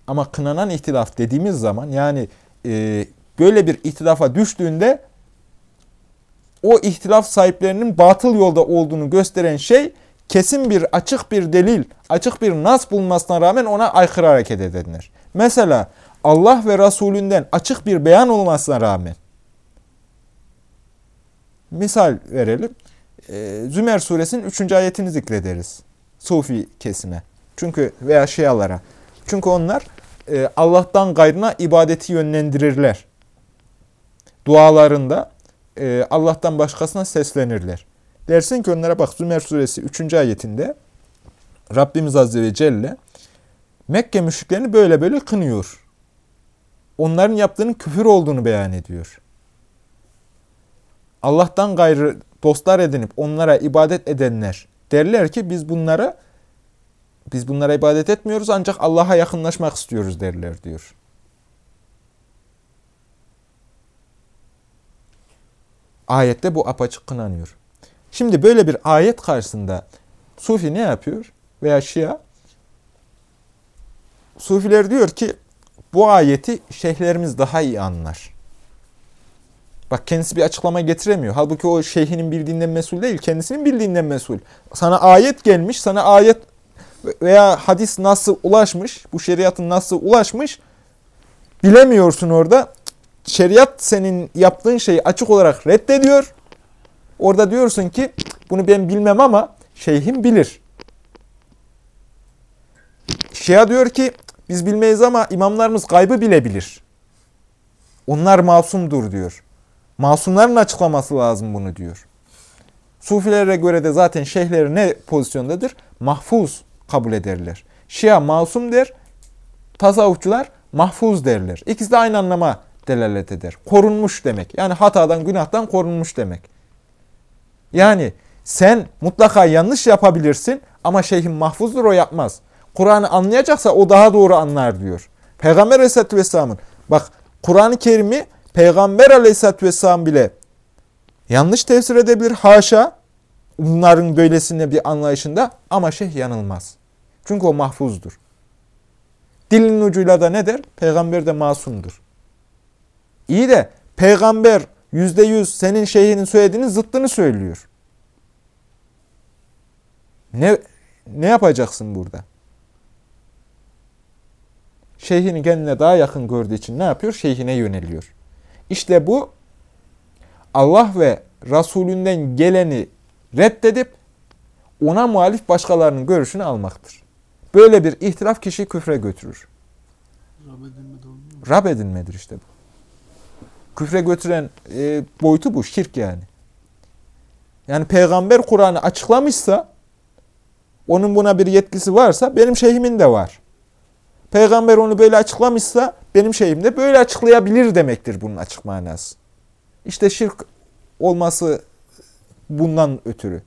Ama kınanan ihtilaf dediğimiz zaman yani e, böyle bir ihtilafa düştüğünde o ihtilaf sahiplerinin batıl yolda olduğunu gösteren şey kesin bir açık bir delil, açık bir nas bulunmasına rağmen ona aykırı hareket edenler. Mesela Allah ve Resulünden açık bir beyan olmasına rağmen misal verelim. Ee, Zümer suresinin 3. ayetini zikrederiz. Sufi kesime. Çünkü veya Şialara. Çünkü onlar e, Allah'tan gayrına ibadeti yönlendirirler. Dualarında e, Allah'tan başkasına seslenirler. Dersin ki onlara bak Zümer suresi 3. ayetinde Rabbimiz Azze ve Celle Mekke müşriklerini böyle böyle kınıyor. Onların yaptığının küfür olduğunu beyan ediyor. Allah'tan gayrı dostlar edinip onlara ibadet edenler derler ki biz bunlara biz bunlara ibadet etmiyoruz ancak Allah'a yakınlaşmak istiyoruz derler diyor. Ayette bu apaçık kınanıyor. Şimdi böyle bir ayet karşısında Sufi ne yapıyor? Veya Şia Sufiler diyor ki bu ayeti şeyhlerimiz daha iyi anlar. Bak kendisi bir açıklama getiremiyor. Halbuki o şeyhinin bildiğinden mesul değil, kendisinin bildiğinden mesul. Sana ayet gelmiş, sana ayet veya hadis nasıl ulaşmış, bu şeriatın nasıl ulaşmış bilemiyorsun orada. Şeriat senin yaptığın şeyi açık olarak reddediyor. Orada diyorsun ki bunu ben bilmem ama şeyhim bilir. Şia diyor ki biz bilmeyiz ama imamlarımız gaybı bilebilir. Onlar masumdur diyor. Masumların açıklaması lazım bunu diyor. Sufilere göre de zaten şeyhleri ne pozisyondadır? Mahfuz kabul ederler. Şia masum der, tasavvufçular mahfuz derler. İkisi de aynı anlama delalet eder. Korunmuş demek. Yani hatadan, günahtan korunmuş demek. Yani sen mutlaka yanlış yapabilirsin ama şeyhin mahfuzdur o yapmaz. Kur'an'ı anlayacaksa o daha doğru anlar diyor. Peygamber Aleyhisselatü Vesselam'ın bak Kur'an-ı Kerim'i Peygamber Aleyhisselatü Vesselam bile yanlış tefsir edebilir. Haşa bunların böylesine bir anlayışında ama şeyh yanılmaz. Çünkü o mahfuzdur. Dilin ucuyla da ne der? Peygamber de masumdur. İyi de peygamber yüzde yüz senin şeyhinin söylediğinin zıttını söylüyor. Ne, ne yapacaksın burada? Şeyhini kendine daha yakın gördüğü için ne yapıyor? Şeyhine yöneliyor. İşte bu Allah ve Resulünden geleni reddedip ona muhalif başkalarının görüşünü almaktır. Böyle bir ihtilaf kişiyi küfre götürür. Rab edinme Rab edinmedir işte bu. Küfre götüren e, boyutu bu, şirk yani. Yani peygamber Kur'an'ı açıklamışsa, onun buna bir yetkisi varsa benim şeyhimin de var. Peygamber onu böyle açıklamışsa benim şeyim de böyle açıklayabilir demektir bunun açık manası. İşte şirk olması bundan ötürü.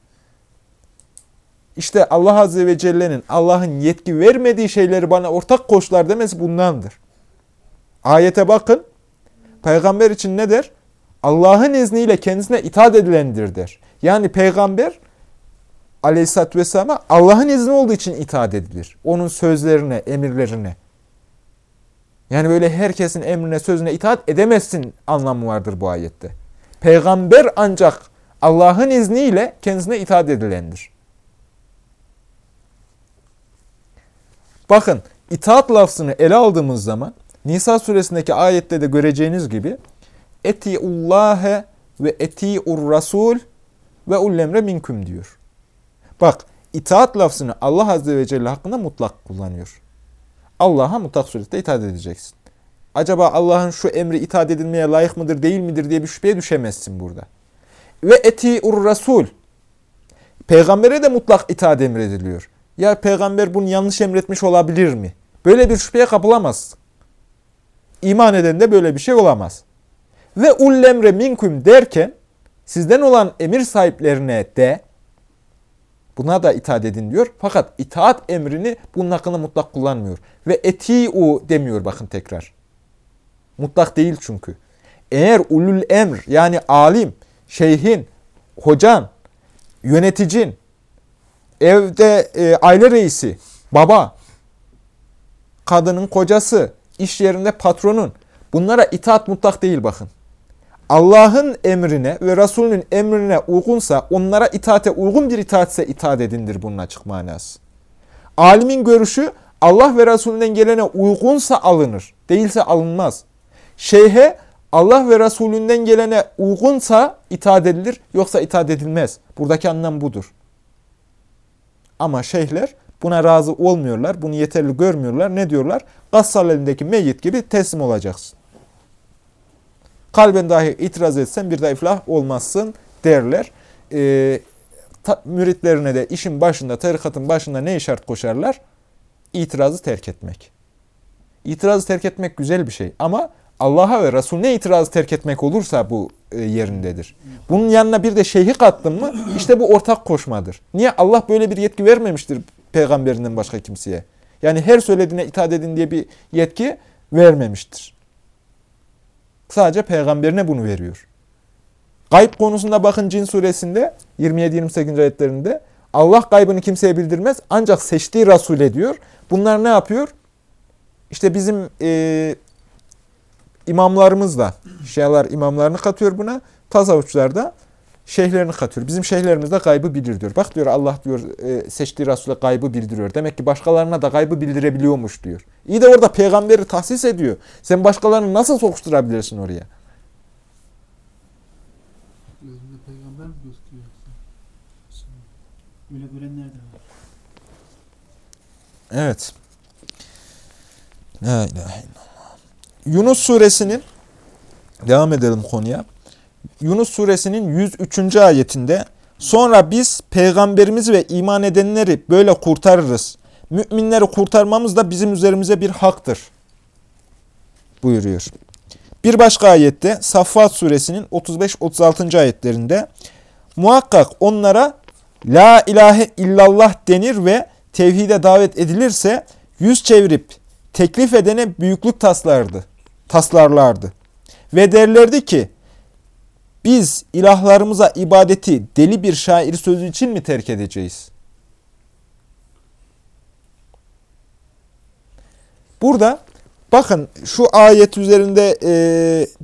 İşte Allah Azze ve Celle'nin Allah'ın yetki vermediği şeyleri bana ortak koşlar demesi bundandır. Ayete bakın. Peygamber için ne der? Allah'ın izniyle kendisine itaat edilendir der. Yani peygamber aleyhissalatü vesselam'a Allah'ın izni olduğu için itaat edilir. Onun sözlerine, emirlerine. Yani böyle herkesin emrine, sözüne itaat edemezsin anlamı vardır bu ayette. Peygamber ancak Allah'ın izniyle kendisine itaat edilendir. Bakın itaat lafzını ele aldığımız zaman Nisa suresindeki ayette de göreceğiniz gibi Etiullâhe ve etiur rasul ve ullemre minküm diyor. Bak itaat lafzını Allah Azze ve Celle hakkında mutlak kullanıyor. Allah'a mutlak surette itaat edeceksin. Acaba Allah'ın şu emri itaat edilmeye layık mıdır değil midir diye bir şüpheye düşemezsin burada. Ve etiur rasul. Peygambere de mutlak itaat emrediliyor. Ya peygamber bunu yanlış emretmiş olabilir mi? Böyle bir şüpheye kapılamaz. İman eden de böyle bir şey olamaz. Ve ullemre minküm derken sizden olan emir sahiplerine de buna da itaat edin diyor. Fakat itaat emrini bunun hakkında mutlak kullanmıyor. Ve eti'u demiyor bakın tekrar. Mutlak değil çünkü. Eğer ulul emr yani alim, şeyhin, hocan, yöneticin, evde e, aile reisi, baba, kadının kocası, iş yerinde patronun bunlara itaat mutlak değil bakın. Allah'ın emrine ve Resulünün emrine uygunsa, onlara itaate uygun bir itaatse itaat edindir bunun açık manası. Alimin görüşü Allah ve Resulünden gelene uygunsa alınır, değilse alınmaz. Şeyhe Allah ve Resulünden gelene uygunsa itaat edilir, yoksa itaat edilmez. Buradaki anlam budur. Ama şeyhler buna razı olmuyorlar, bunu yeterli görmüyorlar. Ne diyorlar? Gassal elindeki meyyit gibi teslim olacaksın. Kalben dahi itiraz etsen bir daha iflah olmazsın derler. Ee, ta- müritlerine de işin başında, tarikatın başında ne şart koşarlar? İtirazı terk etmek. İtirazı terk etmek güzel bir şey ama Allah'a ve Resulüne itirazı terk etmek olursa bu e, yerindedir. Bunun yanına bir de şeyhi kattın mı işte bu ortak koşmadır. Niye? Allah böyle bir yetki vermemiştir peygamberinden başka kimseye. Yani her söylediğine itaat edin diye bir yetki vermemiştir. Sadece peygamberine bunu veriyor. Gayb konusunda bakın Cin suresinde 27-28. ayetlerinde Allah gaybını kimseye bildirmez ancak seçtiği Resul ediyor. Bunlar ne yapıyor? İşte bizim e, imamlarımız da, Şialar imamlarını katıyor buna, tasavvufçular da şeyhlerini katıyor. Bizim şeyhlerimiz de gaybı bilir diyor. Bak diyor Allah diyor e, seçtiği Resul'e gaybı bildiriyor. Demek ki başkalarına da gaybı bildirebiliyormuş diyor. İyi de orada peygamberi tahsis ediyor. Sen başkalarını nasıl sokuşturabilirsin oraya? Gözünde peygamber mi gözüküyor yoksa? Öyle görenler de var. Evet. La ilahe illallah. Yunus suresinin devam edelim konuya. Yunus suresinin 103. ayetinde sonra biz peygamberimizi ve iman edenleri böyle kurtarırız. Müminleri kurtarmamız da bizim üzerimize bir haktır. buyuruyor. Bir başka ayette Saffat suresinin 35-36. ayetlerinde muhakkak onlara La ilahe illallah denir ve tevhide davet edilirse yüz çevirip teklif edene büyüklük taslardı, taslarlardı. Ve derlerdi ki biz ilahlarımıza ibadeti deli bir şair sözü için mi terk edeceğiz? Burada bakın şu ayet üzerinde e,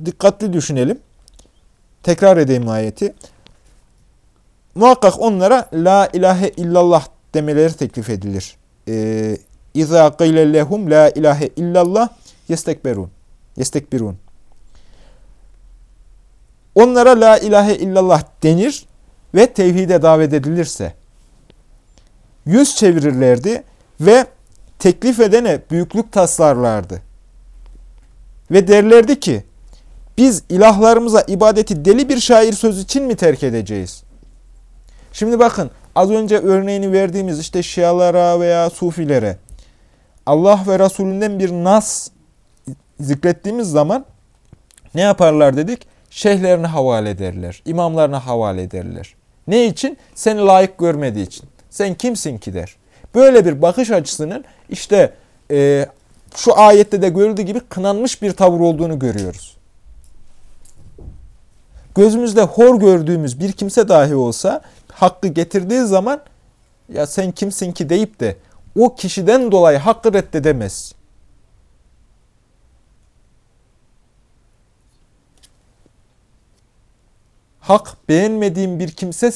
dikkatli düşünelim. Tekrar edeyim ayeti. Muhakkak onlara la ilahe illallah demeleri teklif edilir. E, İza qile lehum la ilahe illallah yestekberun. Yestekbirun. Onlara la ilahe illallah denir ve tevhide davet edilirse yüz çevirirlerdi ve teklif edene büyüklük taslarlardı. Ve derlerdi ki biz ilahlarımıza ibadeti deli bir şair söz için mi terk edeceğiz? Şimdi bakın az önce örneğini verdiğimiz işte Şialara veya Sufilere Allah ve Resulünden bir nas zikrettiğimiz zaman ne yaparlar dedik? Şeyhlerine havale ederler, imamlarına havale ederler. Ne için? Seni layık görmediği için. Sen kimsin ki der. Böyle bir bakış açısının işte e, şu ayette de görüldüğü gibi kınanmış bir tavır olduğunu görüyoruz. Gözümüzde hor gördüğümüz bir kimse dahi olsa hakkı getirdiği zaman ya sen kimsin ki deyip de o kişiden dolayı hakkı reddedemez. Hak beğenmediğin bir kimse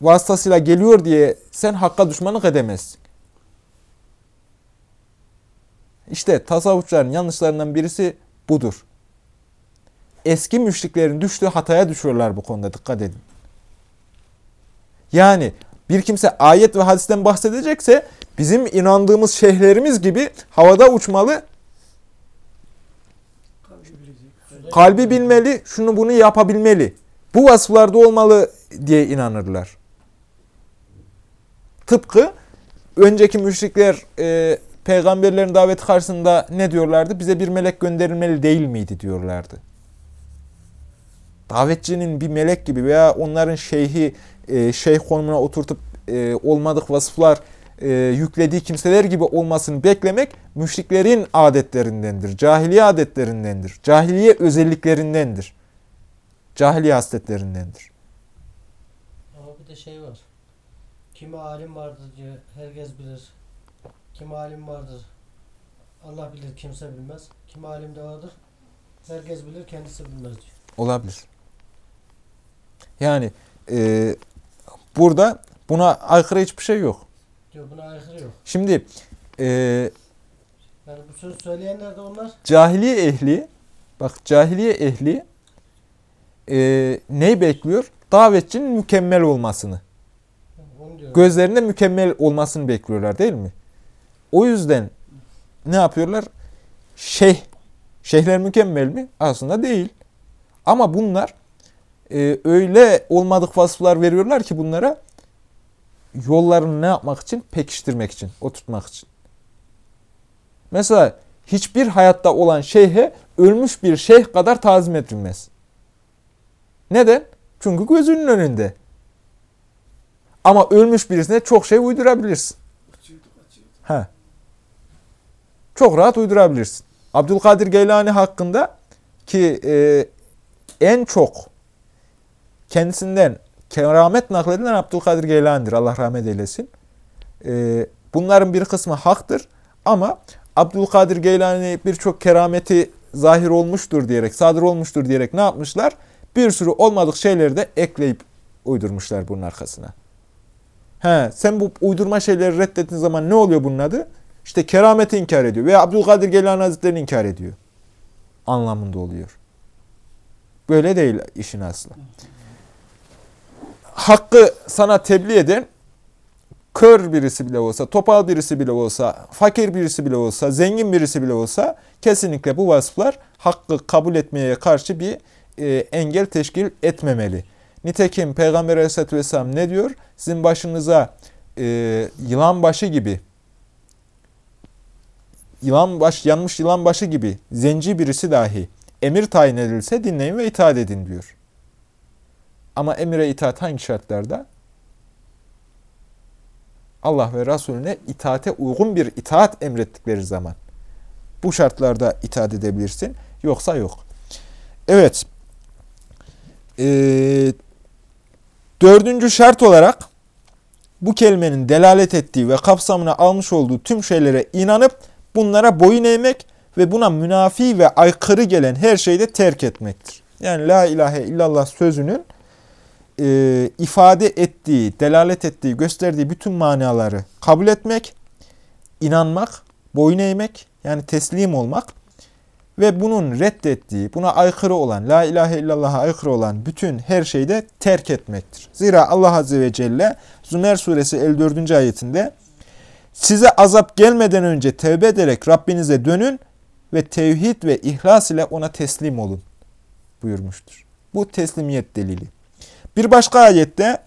vasıtasıyla geliyor diye sen hakka düşmanlık edemezsin. İşte tasavvufçuların yanlışlarından birisi budur. Eski müşriklerin düştüğü hataya düşüyorlar bu konuda dikkat edin. Yani bir kimse ayet ve hadisten bahsedecekse bizim inandığımız şeyhlerimiz gibi havada uçmalı, Kalbi bilmeli, şunu bunu yapabilmeli. Bu vasıflarda olmalı diye inanırlar. Tıpkı önceki müşrikler e, peygamberlerin daveti karşısında ne diyorlardı? Bize bir melek gönderilmeli değil miydi diyorlardı. Davetçinin bir melek gibi veya onların şeyhi e, şeyh konumuna oturtup e, olmadık vasıflar e, yüklediği kimseler gibi olmasını beklemek müşriklerin adetlerindendir. Cahiliye adetlerindendir. Cahiliye özelliklerindendir. Cahiliye hasletlerindendir. Ama bir de şey var. Kimi alim vardır diyor, herkes bilir. Kimi alim vardır, Allah bilir, kimse bilmez. Kimi alim de vardır, herkes bilir, kendisi bilmez diyor. Olabilir. Yani e, burada buna aykırı hiçbir şey yok. Diyor buna aykırı yok. Şimdi e, Yani bu sözü söyleyenler de onlar cahiliye ehli, bak cahiliye ehli e, neyi bekliyor? Davetçinin mükemmel olmasını. Gözlerinde mükemmel olmasını bekliyorlar değil mi? O yüzden ne yapıyorlar? Şeyh. Şeyhler mükemmel mi? Aslında değil. Ama bunlar e, öyle olmadık vasıflar veriyorlar ki bunlara yollarını ne yapmak için? Pekiştirmek için, oturtmak için. Mesela hiçbir hayatta olan şeyhe ölmüş bir şeyh kadar tazim edilmez. Neden? Çünkü gözünün önünde. Ama ölmüş birisine çok şey uydurabilirsin. Ha. Çok rahat uydurabilirsin. Abdülkadir Geylani hakkında ki e, en çok kendisinden keramet nakledilen Abdülkadir Geylani'dir. Allah rahmet eylesin. E, bunların bir kısmı haktır ama Abdülkadir Geylani birçok kerameti zahir olmuştur diyerek, sadır olmuştur diyerek ne yapmışlar? Bir sürü olmadık şeyleri de ekleyip uydurmuşlar bunun arkasına. He, sen bu uydurma şeyleri reddettiğin zaman ne oluyor bunun adı? İşte kerameti inkar ediyor veya Abdülkadir Geylani Hazretleri'ni inkar ediyor. Anlamında oluyor. Böyle değil işin aslı. Hakkı sana tebliğ eden kör birisi bile olsa, topal birisi bile olsa, fakir birisi bile olsa, zengin birisi bile olsa kesinlikle bu vasıflar hakkı kabul etmeye karşı bir e, engel teşkil etmemeli. Nitekim Peygamber Aleyhisselatü Vesselam ne diyor? Sizin başınıza e, yılan başı gibi, yılan baş, yanmış yılan başı gibi zenci birisi dahi emir tayin edilse dinleyin ve itaat edin diyor. Ama emire itaat hangi şartlarda? Allah ve Resulüne itaate uygun bir itaat emrettikleri zaman. Bu şartlarda itaat edebilirsin. Yoksa yok. Evet. Ee, dördüncü şart olarak bu kelimenin delalet ettiği ve kapsamına almış olduğu tüm şeylere inanıp bunlara boyun eğmek ve buna münafi ve aykırı gelen her şeyi de terk etmektir. Yani la ilahe illallah sözünün e, ifade ettiği, delalet ettiği, gösterdiği bütün manaları kabul etmek, inanmak, boyun eğmek, yani teslim olmak ve bunun reddettiği, buna aykırı olan, la ilahe illallah'a aykırı olan bütün her şeyi de terk etmektir. Zira Allah Azze ve Celle Zümer suresi 54. ayetinde size azap gelmeden önce tevbe ederek Rabbinize dönün ve tevhid ve ihlas ile ona teslim olun buyurmuştur. Bu teslimiyet delili. Bir başka ayette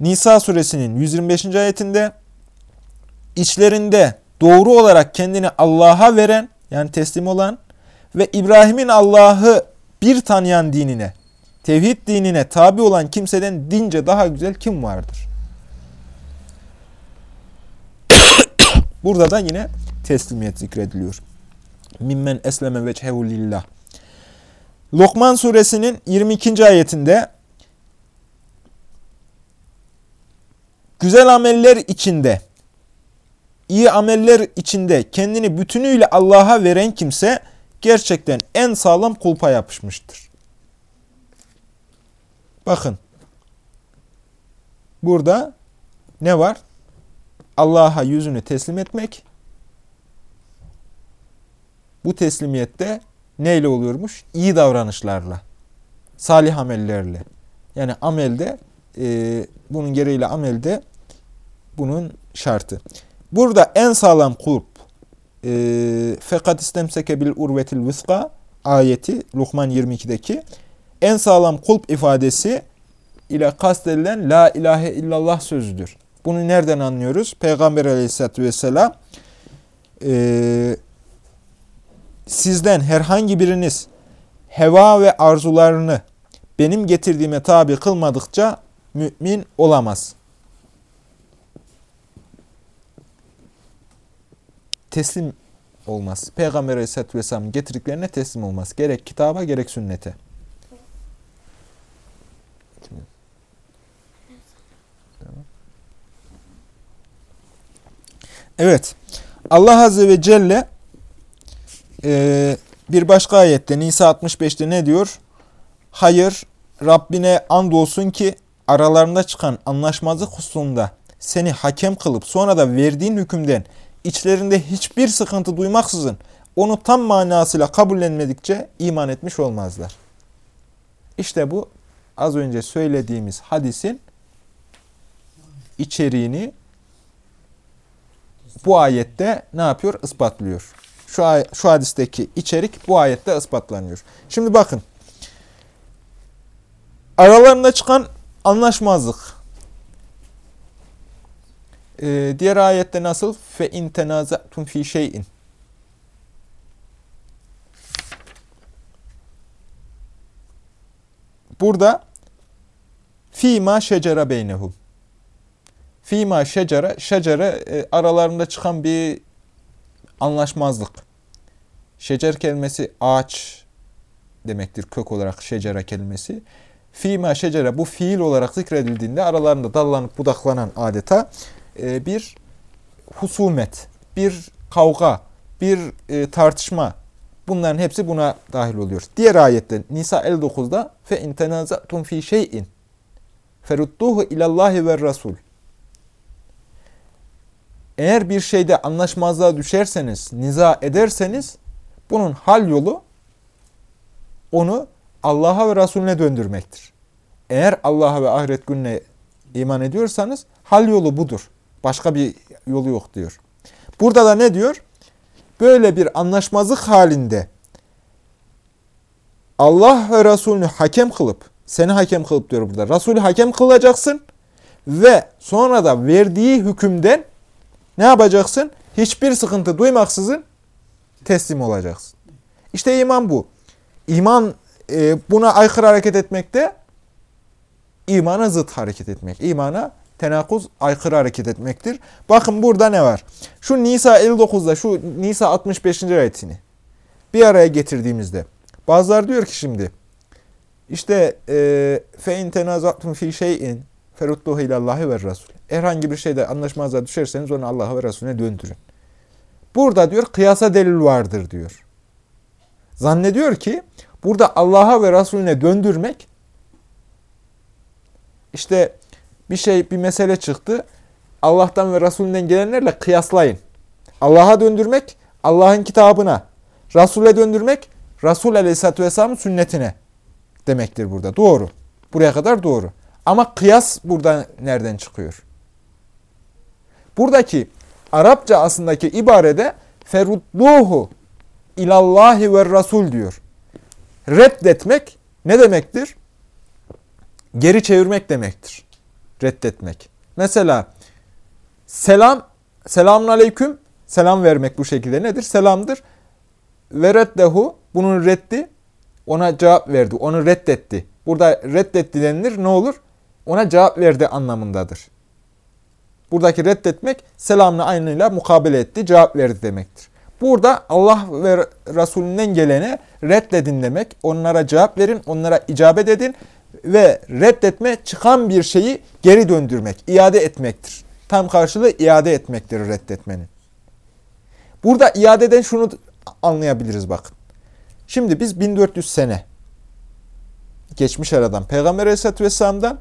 Nisa suresinin 125. ayetinde içlerinde doğru olarak kendini Allah'a veren yani teslim olan ve İbrahim'in Allah'ı bir tanıyan dinine, tevhid dinine tabi olan kimseden dince daha güzel kim vardır? Burada da yine teslimiyet zikrediliyor. Mimmen esleme vechehu lillah. Lokman suresinin 22. ayetinde güzel ameller içinde, iyi ameller içinde kendini bütünüyle Allah'a veren kimse gerçekten en sağlam kulpa yapışmıştır. Bakın. Burada ne var? Allah'a yüzünü teslim etmek. Bu teslimiyette neyle oluyormuş? İyi davranışlarla. Salih amellerle. Yani amelde e, bunun gereğiyle amelde bunun şartı. Burada en sağlam kulp e, fekat istemseke bil urvetil vıska ayeti Luhman 22'deki en sağlam kulp ifadesi ile kastedilen la ilahe illallah sözüdür. Bunu nereden anlıyoruz? Peygamber aleyhissalatü vesselam e, sizden herhangi biriniz heva ve arzularını benim getirdiğime tabi kılmadıkça mümin olamaz. Teslim olmaz. Peygamber Aleyhisselatü Vesselam getirdiklerine teslim olmaz. Gerek kitaba gerek sünnete. Evet. Allah Azze ve Celle e, bir başka ayette Nisa 65'te ne diyor? Hayır, Rabbine andolsun ki aralarında çıkan anlaşmazlık hususunda seni hakem kılıp sonra da verdiğin hükümden içlerinde hiçbir sıkıntı duymaksızın onu tam manasıyla kabullenmedikçe iman etmiş olmazlar. İşte bu az önce söylediğimiz hadisin içeriğini bu ayette ne yapıyor? Ispatlıyor. Şu, ay şu hadisteki içerik bu ayette ispatlanıyor. Şimdi bakın. Aralarında çıkan anlaşmazlık. Ee, diğer ayette nasıl? Fe in tenazatum fi şey'in. Burada fîmâ şecere beynehum. Fîmâ şecere, şecere e, aralarında çıkan bir anlaşmazlık. Şecer kelimesi ağaç demektir kök olarak şecere kelimesi. Fîmâ şecere bu fiil olarak zikredildiğinde aralarında dallanıp budaklanan adeta e, bir husumet, bir kavga, bir e, tartışma bunların hepsi buna dahil oluyor. Diğer ayette Nisa 59'da fe in tenazatum fi şey'in ferudduhu ilallahi ve rasul. Eğer bir şeyde anlaşmazlığa düşerseniz, niza ederseniz bunun hal yolu onu Allah'a ve Resulüne döndürmektir. Eğer Allah'a ve ahiret gününe iman ediyorsanız hal yolu budur. Başka bir yolu yok diyor. Burada da ne diyor? Böyle bir anlaşmazlık halinde Allah ve Resulünü hakem kılıp, seni hakem kılıp diyor burada. Resulü hakem kılacaksın ve sonra da verdiği hükümden ne yapacaksın? Hiçbir sıkıntı duymaksızın teslim olacaksın. İşte iman bu. İman e, buna aykırı hareket etmekte imana zıt hareket etmek. İmana tenakuz aykırı hareket etmektir. Bakın burada ne var? Şu Nisa 59'da şu Nisa 65. ayetini bir araya getirdiğimizde bazılar diyor ki şimdi işte fe in tenazatum fi şey'in ferudduhu ilallahi ve rasul. Herhangi bir şeyde anlaşmazlığa düşerseniz onu Allah'a ve Resulüne döndürün. Burada diyor kıyasa delil vardır diyor. Zannediyor ki burada Allah'a ve Resulüne döndürmek işte bir şey, bir mesele çıktı. Allah'tan ve Resulünden gelenlerle kıyaslayın. Allah'a döndürmek, Allah'ın kitabına. Resul'e döndürmek, Resul Aleyhisselatü Vesselam'ın sünnetine demektir burada. Doğru. Buraya kadar doğru. Ama kıyas burada nereden çıkıyor? Buradaki Arapça aslındaki ibarede ferudduhu ilallahi ve rasul diyor. Reddetmek ne demektir? Geri çevirmek demektir reddetmek. Mesela selam, selamun aleyküm, selam vermek bu şekilde nedir? Selamdır. Ve reddehu, bunun reddi, ona cevap verdi, onu reddetti. Burada reddetti denilir, ne olur? Ona cevap verdi anlamındadır. Buradaki reddetmek selamla aynıyla mukabele etti, cevap verdi demektir. Burada Allah ve Resulünden gelene reddedin demek. Onlara cevap verin, onlara icabet edin ve reddetme çıkan bir şeyi geri döndürmek, iade etmektir. Tam karşılığı iade etmektir reddetmenin. Burada iadeden şunu anlayabiliriz bakın. Şimdi biz 1400 sene geçmiş aradan Peygamber Aleyhisselatü Vesselam'dan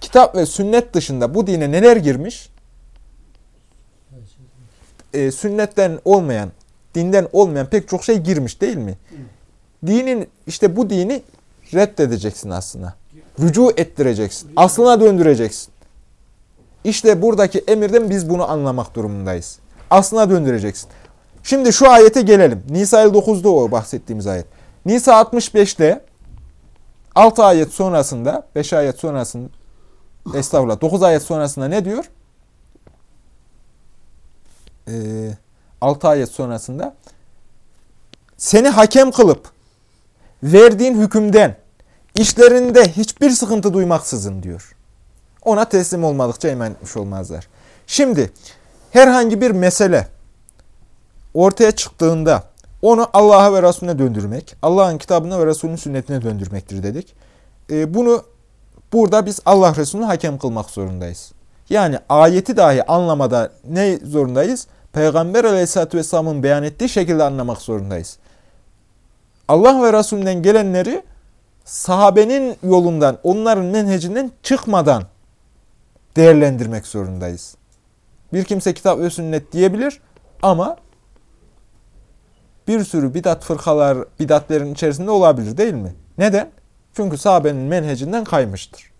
kitap ve sünnet dışında bu dine neler girmiş? Ee, sünnetten olmayan, dinden olmayan pek çok şey girmiş değil mi? Dinin işte bu dini reddedeceksin aslında. Rücu ettireceksin. Aslına döndüreceksin. İşte buradaki emirden biz bunu anlamak durumundayız. Aslına döndüreceksin. Şimdi şu ayete gelelim. Nisa 9'da o bahsettiğimiz ayet. Nisa 65'te 6 ayet sonrasında, 5 ayet sonrasında, estağfurullah 9 ayet sonrasında ne diyor? Ee, 6 ayet sonrasında seni hakem kılıp verdiğin hükümden işlerinde hiçbir sıkıntı duymaksızın diyor. Ona teslim olmadıkça iman etmiş olmazlar. Şimdi herhangi bir mesele ortaya çıktığında onu Allah'a ve Resulüne döndürmek, Allah'ın kitabına ve Resulünün sünnetine döndürmektir dedik. E, bunu burada biz Allah Resulü'nü hakem kılmak zorundayız. Yani ayeti dahi anlamada ne zorundayız? Peygamber aleyhissalatü vesselamın beyan ettiği şekilde anlamak zorundayız. Allah ve Resulünden gelenleri sahabenin yolundan, onların menhecinden çıkmadan değerlendirmek zorundayız. Bir kimse kitap ve sünnet diyebilir ama bir sürü bidat fırkalar, bidatlerin içerisinde olabilir değil mi? Neden? Çünkü sahabenin menhecinden kaymıştır.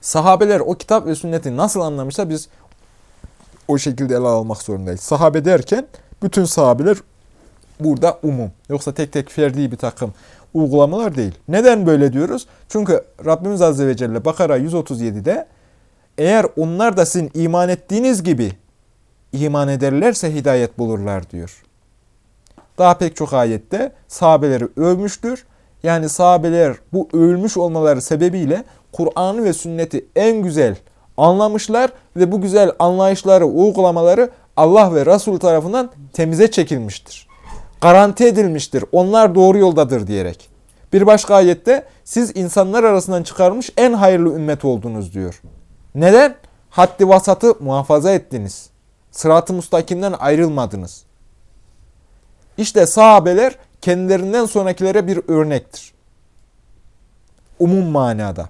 Sahabeler o kitap ve sünneti nasıl anlamışsa biz o şekilde ele almak zorundayız. Sahabe derken bütün sahabeler burada umum. Yoksa tek tek ferdi bir takım uygulamalar değil. Neden böyle diyoruz? Çünkü Rabbimiz Azze ve Celle Bakara 137'de Eğer onlar da sizin iman ettiğiniz gibi iman ederlerse hidayet bulurlar diyor. Daha pek çok ayette sahabeleri övmüştür. Yani sahabeler bu övülmüş olmaları sebebiyle Kur'an'ı ve sünneti en güzel anlamışlar ve bu güzel anlayışları, uygulamaları Allah ve Resul tarafından temize çekilmiştir. Garanti edilmiştir. Onlar doğru yoldadır diyerek. Bir başka ayette siz insanlar arasından çıkarmış en hayırlı ümmet oldunuz diyor. Neden? Haddi vasatı muhafaza ettiniz. Sırat-ı mustakimden ayrılmadınız. İşte sahabeler kendilerinden sonrakilere bir örnektir. Umum manada.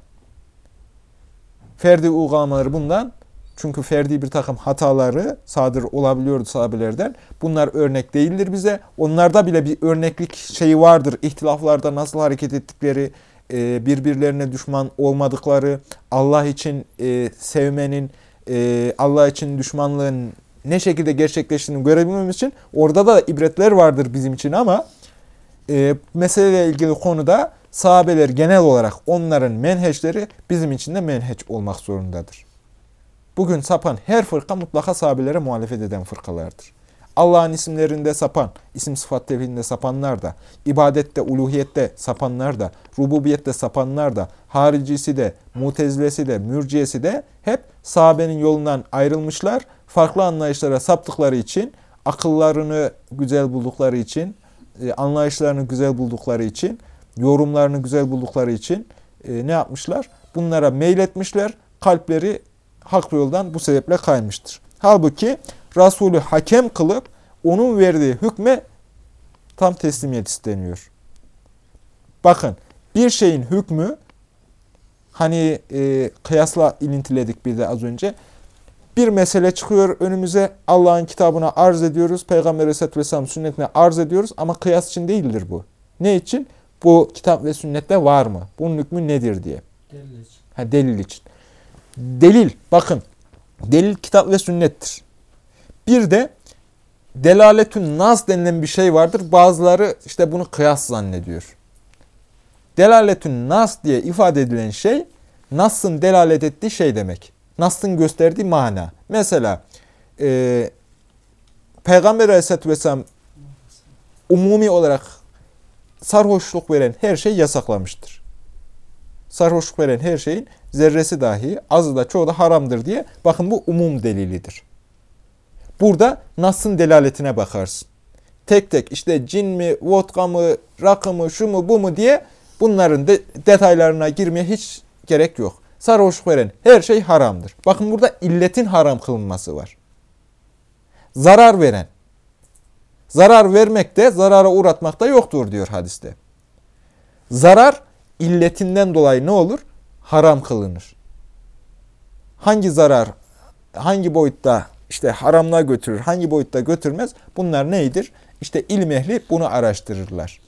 Ferdi uygulamaları bundan. Çünkü ferdi bir takım hataları sadır olabiliyordu sahabelerden. Bunlar örnek değildir bize. Onlarda bile bir örneklik şeyi vardır. İhtilaflarda nasıl hareket ettikleri, e, birbirlerine düşman olmadıkları, Allah için e, sevmenin, e, Allah için düşmanlığın ne şekilde gerçekleştiğini görebilmemiz için orada da ibretler vardır bizim için ama meseleyle ilgili konuda sahabeler genel olarak onların menheçleri bizim için de menheç olmak zorundadır. Bugün sapan her fırka mutlaka sahabelere muhalefet eden fırkalardır. Allah'ın isimlerinde sapan, isim sıfat tevhidinde sapanlar da, ibadette, uluhiyette sapanlar da, rububiyette sapanlar da, haricisi de, mutezilesi de, mürciyesi de hep sahabenin yolundan ayrılmışlar. Farklı anlayışlara saptıkları için, akıllarını güzel buldukları için, e, anlayışlarını güzel buldukları için, yorumlarını güzel buldukları için e, ne yapmışlar? Bunlara meyletmişler, kalpleri hak yoldan bu sebeple kaymıştır. Halbuki Resulü hakem kılıp onun verdiği hükme tam teslimiyet isteniyor. Bakın bir şeyin hükmü hani e, kıyasla ilintiledik bir de az önce. Bir mesele çıkıyor önümüze Allah'ın kitabına arz ediyoruz. Peygamber Aleyhisselatü Vesselam sünnetine arz ediyoruz ama kıyas için değildir bu. Ne için? Bu kitap ve sünnette var mı? Bunun hükmü nedir diye. Delil için. Ha, delil için. Delil, bakın. Delil kitap ve sünnettir. Bir de delaletün nas denilen bir şey vardır. Bazıları işte bunu kıyas zannediyor. Delaletün nas diye ifade edilen şey Nas'ın delalet ettiği şey demek. Nas'ın gösterdiği mana. Mesela e, Peygamber Aleyhisselatü Vesselam umumi olarak sarhoşluk veren her şey yasaklamıştır. Sarhoşluk veren her şeyin zerresi dahi azı da çoğu da haramdır diye bakın bu umum delilidir. Burada Nas'ın delaletine bakarsın. Tek tek işte cin mi, vodka mı, rakı mı, şu mu, bu mu diye bunların de detaylarına girmeye hiç gerek yok. Sarhoşluk veren her şey haramdır. Bakın burada illetin haram kılınması var. Zarar veren. Zarar vermek de zarara uğratmak da yoktur diyor hadiste. Zarar illetinden dolayı ne olur? Haram kılınır. Hangi zarar, hangi boyutta işte haramlığa götürür, hangi boyutta götürmez bunlar neydir? İşte ilim ehli bunu araştırırlar.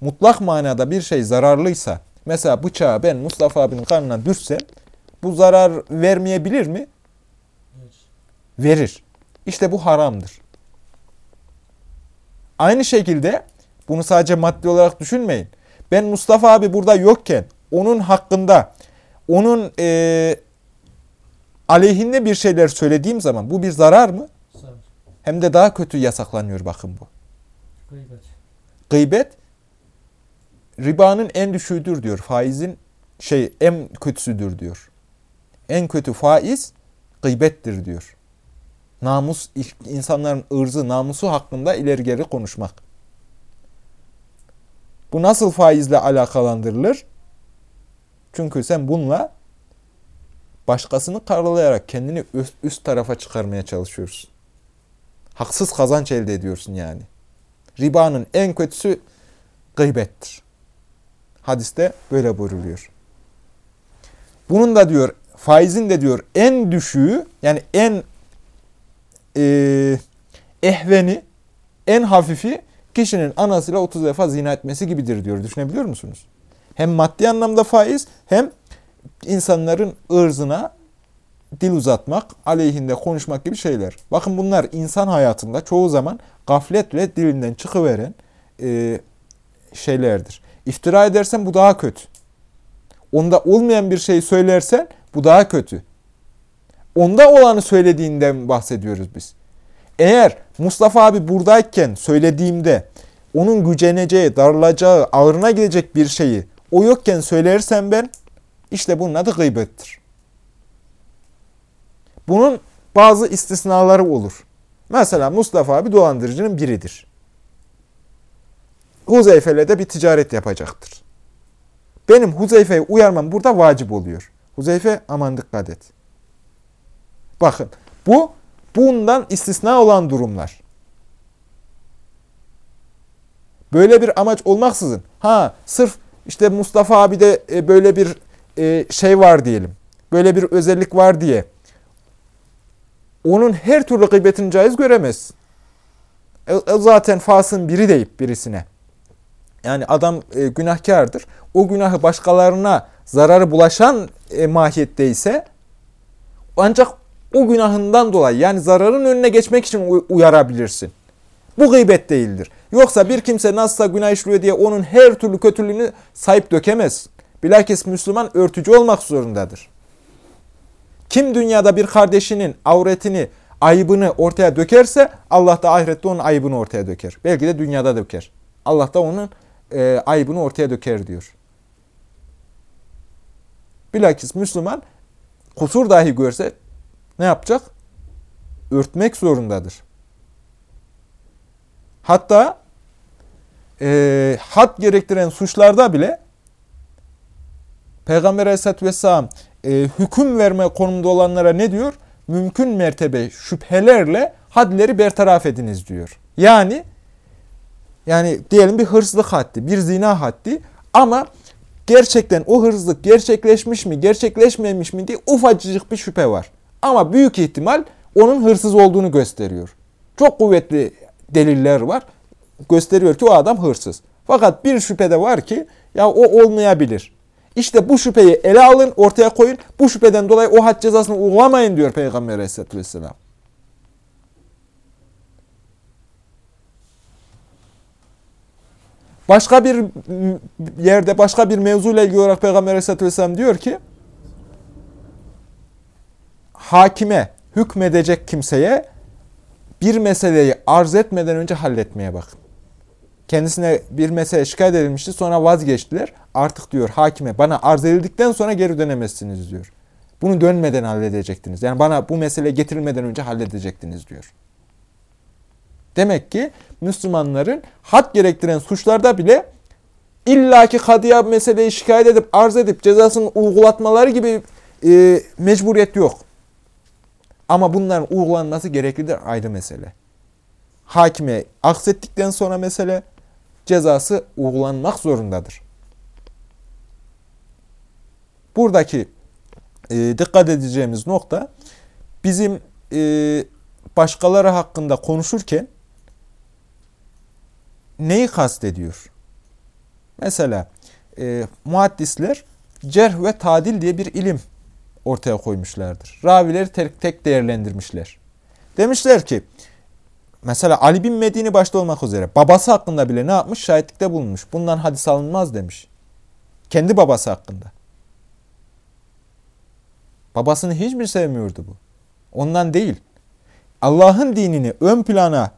Mutlak manada bir şey zararlıysa, mesela bıçağı ben Mustafa abinin karnına düşsem, bu zarar vermeyebilir mi? Verir. İşte bu haramdır. Aynı şekilde bunu sadece maddi olarak düşünmeyin. Ben Mustafa abi burada yokken onun hakkında, onun e, aleyhinde bir şeyler söylediğim zaman bu bir zarar mı? Zarar. Hem de daha kötü yasaklanıyor bakın bu. Gıybet. Gıybet ribanın en düşüğüdür diyor. Faizin şey en kötüsüdür diyor. En kötü faiz gıybettir diyor. Namus, insanların ırzı, namusu hakkında ileri geri konuşmak. Bu nasıl faizle alakalandırılır? Çünkü sen bununla başkasını karalayarak kendini üst, üst tarafa çıkarmaya çalışıyorsun. Haksız kazanç elde ediyorsun yani. Ribanın en kötüsü gıybettir. Hadiste böyle buyruluyor. Bunun da diyor faizin de diyor en düşüğü yani en e, ehveni, en hafifi kişinin anasıyla 30 defa zina etmesi gibidir diyor. Düşünebiliyor musunuz? Hem maddi anlamda faiz hem insanların ırzına dil uzatmak, aleyhinde konuşmak gibi şeyler. Bakın bunlar insan hayatında çoğu zaman gafletle dilinden çıkıveren e, şeylerdir. İftira edersen bu daha kötü. Onda olmayan bir şey söylersen Bu daha kötü. Onda olanı söylediğinden bahsediyoruz biz. Eğer Mustafa abi buradayken söylediğimde onun güceneceği, darılacağı, ağırına gidecek bir şeyi o yokken söylersem ben işte bunun adı gıybettir. Bunun bazı istisnaları olur. Mesela Mustafa abi dolandırıcının biridir. Huzeyfe'yle de bir ticaret yapacaktır. Benim Huzeyfe'yi uyarmam burada vacip oluyor. Huzeyfe aman dikkat et. Bakın bu bundan istisna olan durumlar. Böyle bir amaç olmaksızın ha sırf işte Mustafa abi de e, böyle bir e, şey var diyelim. Böyle bir özellik var diye onun her türlü gıybetini caiz göremez. E, zaten fasın biri deyip birisine. Yani adam e, günahkardır. O günahı başkalarına zararı bulaşan e, mahiyetteyse ancak o günahından dolayı yani zararın önüne geçmek için uyarabilirsin. Bu gıybet değildir. Yoksa bir kimse nasılsa günah işliyor diye onun her türlü kötülüğünü sayıp dökemez. Bilakis Müslüman örtücü olmak zorundadır. Kim dünyada bir kardeşinin avretini, ayıbını ortaya dökerse Allah da ahirette onun ayıbını ortaya döker. Belki de dünyada döker. Allah da onun e, ayıbını ortaya döker diyor. Bilakis Müslüman kusur dahi görse ne yapacak? Örtmek zorundadır. Hatta e, had gerektiren suçlarda bile Peygamber Aleyhisselatü Vesselam e, hüküm verme konumunda olanlara ne diyor? Mümkün mertebe şüphelerle hadleri bertaraf ediniz diyor. Yani yani diyelim bir hırsızlık haddi, bir zina haddi ama gerçekten o hırsızlık gerçekleşmiş mi, gerçekleşmemiş mi diye ufacık bir şüphe var. Ama büyük ihtimal onun hırsız olduğunu gösteriyor. Çok kuvvetli deliller var. Gösteriyor ki o adam hırsız. Fakat bir şüphe de var ki ya o olmayabilir. İşte bu şüpheyi ele alın, ortaya koyun. Bu şüpheden dolayı o had cezasını uygulamayın diyor Peygamber Aleyhisselatü Vesselam. Başka bir yerde, başka bir mevzuyla ilgili olarak Peygamber Aleyhisselatü Vesselam diyor ki, hakime, hükmedecek kimseye bir meseleyi arz etmeden önce halletmeye bakın. Kendisine bir mesele şikayet edilmişti. Sonra vazgeçtiler. Artık diyor hakime bana arz edildikten sonra geri dönemezsiniz diyor. Bunu dönmeden halledecektiniz. Yani bana bu mesele getirilmeden önce halledecektiniz diyor. Demek ki Müslümanların had gerektiren suçlarda bile illaki kadıya meseleyi şikayet edip arz edip cezasını uygulatmaları gibi e, mecburiyet yok. Ama bunların uygulanması gereklidir ayrı mesele. Hakime aksettikten sonra mesele cezası uygulanmak zorundadır. Buradaki e, dikkat edeceğimiz nokta bizim e, başkaları hakkında konuşurken neyi kastediyor? Mesela e, muhaddisler cerh ve tadil diye bir ilim ortaya koymuşlardır. Ravileri tek tek değerlendirmişler. Demişler ki Mesela Ali bin Medini başta olmak üzere babası hakkında bile ne yapmış? Şahitlikte bulunmuş. Bundan hadis alınmaz demiş. Kendi babası hakkında. Babasını hiçbir sevmiyordu bu. Ondan değil. Allah'ın dinini ön plana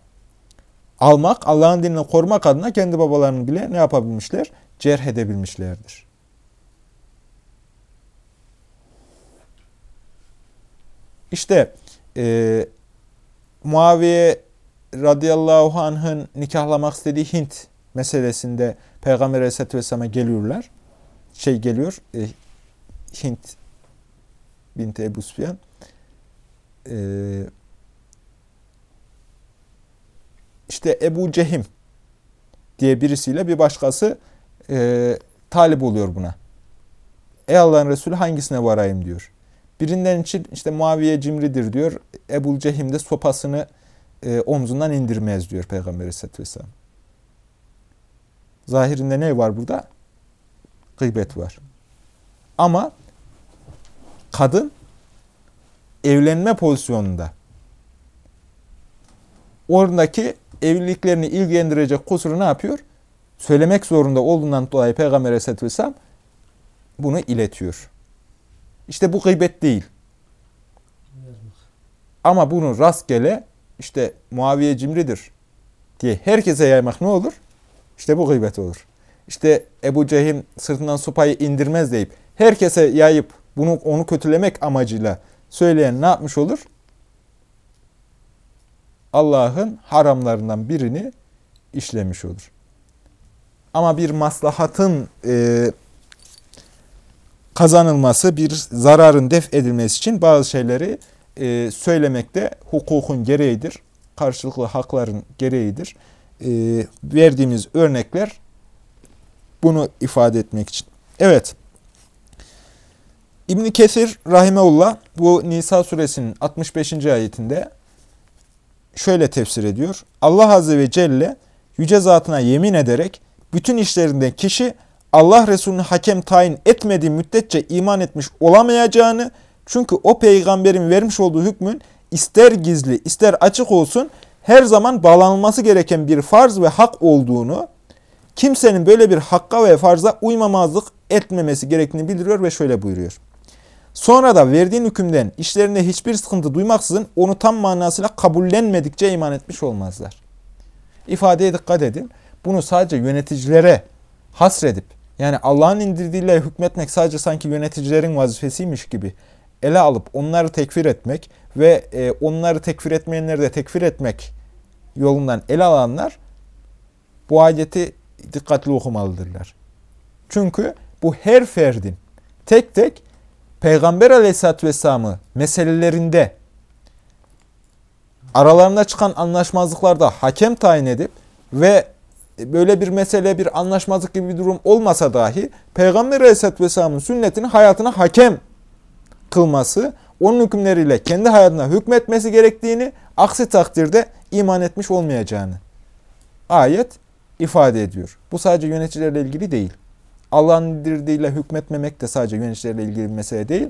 almak, Allah'ın dinini korumak adına kendi babalarını bile ne yapabilmişler? Cerh edebilmişlerdir. İşte e, Muaviye radıyallahu anh'ın nikahlamak istediği Hint meselesinde Peygamber aleyhissalatü vesselam'a geliyorlar. Şey geliyor, e, Hint binti Ebu Süfyan. E, işte Ebu Cehim diye birisiyle bir başkası e, talip oluyor buna. Ey Allah'ın Resulü hangisine varayım diyor. Birinden için işte Muaviye cimridir diyor. Ebu Cehim de sopasını e, omzundan indirmez diyor Peygamber Aleyhisselatü Vesselam. Zahirinde ne var burada? Gıybet var. Ama kadın evlenme pozisyonunda oradaki evliliklerini ilgilendirecek kusuru ne yapıyor? Söylemek zorunda olduğundan dolayı Peygamber Aleyhisselatü Vesselam bunu iletiyor. İşte bu gıybet değil. Ama bunu rastgele işte Muaviye cimridir diye herkese yaymak ne olur? İşte bu gıybet olur. İşte Ebu Cehil sırtından sopayı indirmez deyip herkese yayıp bunu onu kötülemek amacıyla söyleyen ne yapmış olur? Allah'ın haramlarından birini işlemiş olur. Ama bir maslahatın e, kazanılması, bir zararın def edilmesi için bazı şeyleri e, söylemekte hukukun gereğidir. Karşılıklı hakların gereğidir. E, verdiğimiz örnekler bunu ifade etmek için. Evet. İbn Kesir rahimeullah bu Nisa suresinin 65. ayetinde şöyle tefsir ediyor. Allah azze ve celle yüce zatına yemin ederek bütün işlerinde kişi Allah Resulü'nü hakem tayin etmediği müddetçe iman etmiş olamayacağını çünkü o peygamberin vermiş olduğu hükmün ister gizli ister açık olsun her zaman bağlanılması gereken bir farz ve hak olduğunu kimsenin böyle bir hakka ve farza uymamazlık etmemesi gerektiğini bildiriyor ve şöyle buyuruyor. Sonra da verdiğin hükümden işlerinde hiçbir sıkıntı duymaksızın onu tam manasıyla kabullenmedikçe iman etmiş olmazlar. İfadeye dikkat edin. Bunu sadece yöneticilere hasredip yani Allah'ın indirdiğiyle hükmetmek sadece sanki yöneticilerin vazifesiymiş gibi ele alıp onları tekfir etmek ve e, onları tekfir etmeyenleri de tekfir etmek yolundan ele alanlar bu ayeti dikkatli okumalıdırlar. Çünkü bu her ferdin tek tek Peygamber aleyhissalatü vesselam'ı meselelerinde aralarında çıkan anlaşmazlıklarda hakem tayin edip ve böyle bir mesele, bir anlaşmazlık gibi bir durum olmasa dahi Peygamber aleyhissalatü vesselamın sünnetini hayatına hakem kılması, onun hükümleriyle kendi hayatına hükmetmesi gerektiğini, aksi takdirde iman etmiş olmayacağını ayet ifade ediyor. Bu sadece yöneticilerle ilgili değil. Allah'ın indirdiğiyle hükmetmemek de sadece yöneticilerle ilgili bir mesele değil.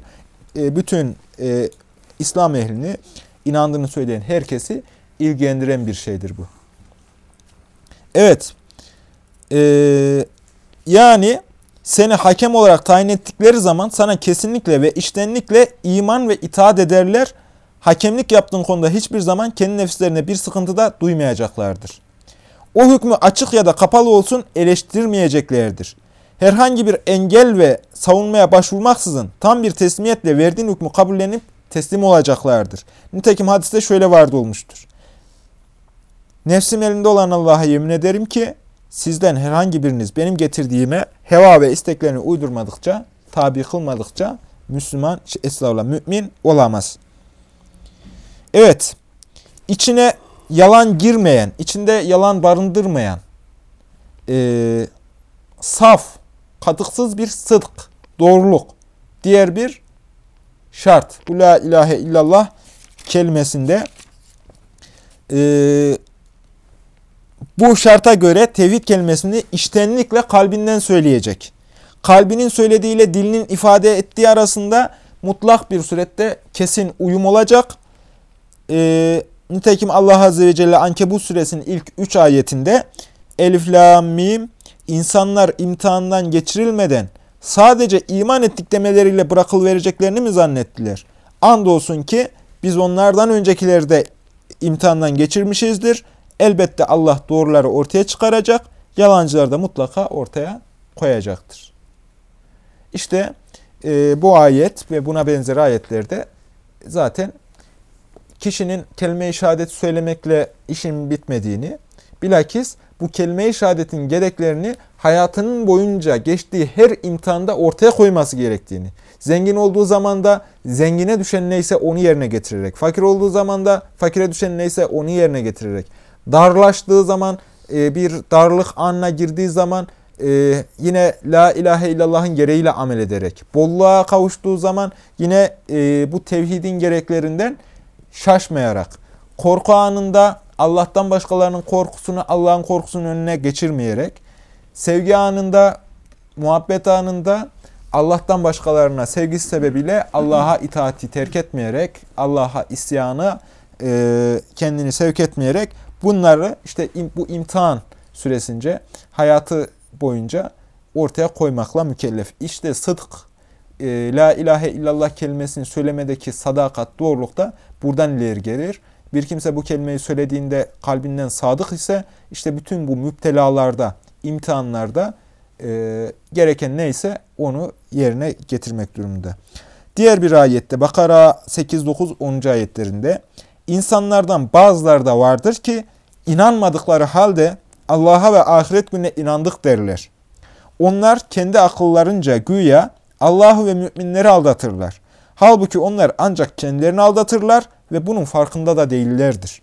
E, bütün e, İslam ehlini, inandığını söyleyen herkesi ilgilendiren bir şeydir bu. Evet. E, yani seni hakem olarak tayin ettikleri zaman sana kesinlikle ve içtenlikle iman ve itaat ederler. Hakemlik yaptığın konuda hiçbir zaman kendi nefislerine bir sıkıntı da duymayacaklardır. O hükmü açık ya da kapalı olsun eleştirmeyeceklerdir. Herhangi bir engel ve savunmaya başvurmaksızın tam bir teslimiyetle verdiğin hükmü kabullenip teslim olacaklardır. Nitekim hadiste şöyle vardı olmuştur. Nefsim elinde olan Allah'a yemin ederim ki sizden herhangi biriniz benim getirdiğime heva ve isteklerini uydurmadıkça, tabi kılmadıkça Müslüman, estağfurullah, mümin olamaz. Evet, içine yalan girmeyen, içinde yalan barındırmayan, e, saf, katıksız bir sıdk, doğruluk, diğer bir şart. Bu la ilahe illallah kelimesinde e, bu şarta göre tevhid kelimesini iştenlikle kalbinden söyleyecek. Kalbinin söylediğiyle dilinin ifade ettiği arasında mutlak bir surette kesin uyum olacak. E, nitekim Allah Azze ve Celle Ankebut suresinin ilk 3 ayetinde Elif, La, Mim insanlar imtihandan geçirilmeden sadece iman ettik demeleriyle bırakıl vereceklerini mi zannettiler? Andolsun ki biz onlardan öncekileri de imtihandan geçirmişizdir. Elbette Allah doğruları ortaya çıkaracak, yalancıları da mutlaka ortaya koyacaktır. İşte e, bu ayet ve buna benzer ayetlerde zaten kişinin kelime-i şehadet söylemekle işin bitmediğini, bilakis bu kelime-i şehadetin gereklerini hayatının boyunca geçtiği her imtihanda ortaya koyması gerektiğini, zengin olduğu zaman da zengine düşen neyse onu yerine getirerek, fakir olduğu zaman da fakire düşen neyse onu yerine getirerek, darlaştığı zaman, e, bir darlık anına girdiği zaman e, yine La ilahe illallah'ın gereğiyle amel ederek, bolluğa kavuştuğu zaman yine e, bu tevhidin gereklerinden şaşmayarak, korku anında Allah'tan başkalarının korkusunu Allah'ın korkusunun önüne geçirmeyerek, sevgi anında, muhabbet anında Allah'tan başkalarına sevgisi sebebiyle Allah'a itaati terk etmeyerek, Allah'a isyanı e, kendini sevk etmeyerek bunları işte bu imtihan süresince hayatı boyunca ortaya koymakla mükellef. İşte sıdk e, La ilahe illallah kelimesini söylemedeki sadakat, doğruluk da buradan ileri gelir. Bir kimse bu kelimeyi söylediğinde kalbinden sadık ise işte bütün bu müptelalarda, imtihanlarda e, gereken neyse onu yerine getirmek durumunda. Diğer bir ayette Bakara 8-9-10. ayetlerinde insanlardan bazıları da vardır ki inanmadıkları halde Allah'a ve ahiret gününe inandık derler. Onlar kendi akıllarınca güya Allah'ı ve müminleri aldatırlar. Halbuki onlar ancak kendilerini aldatırlar ve bunun farkında da değillerdir.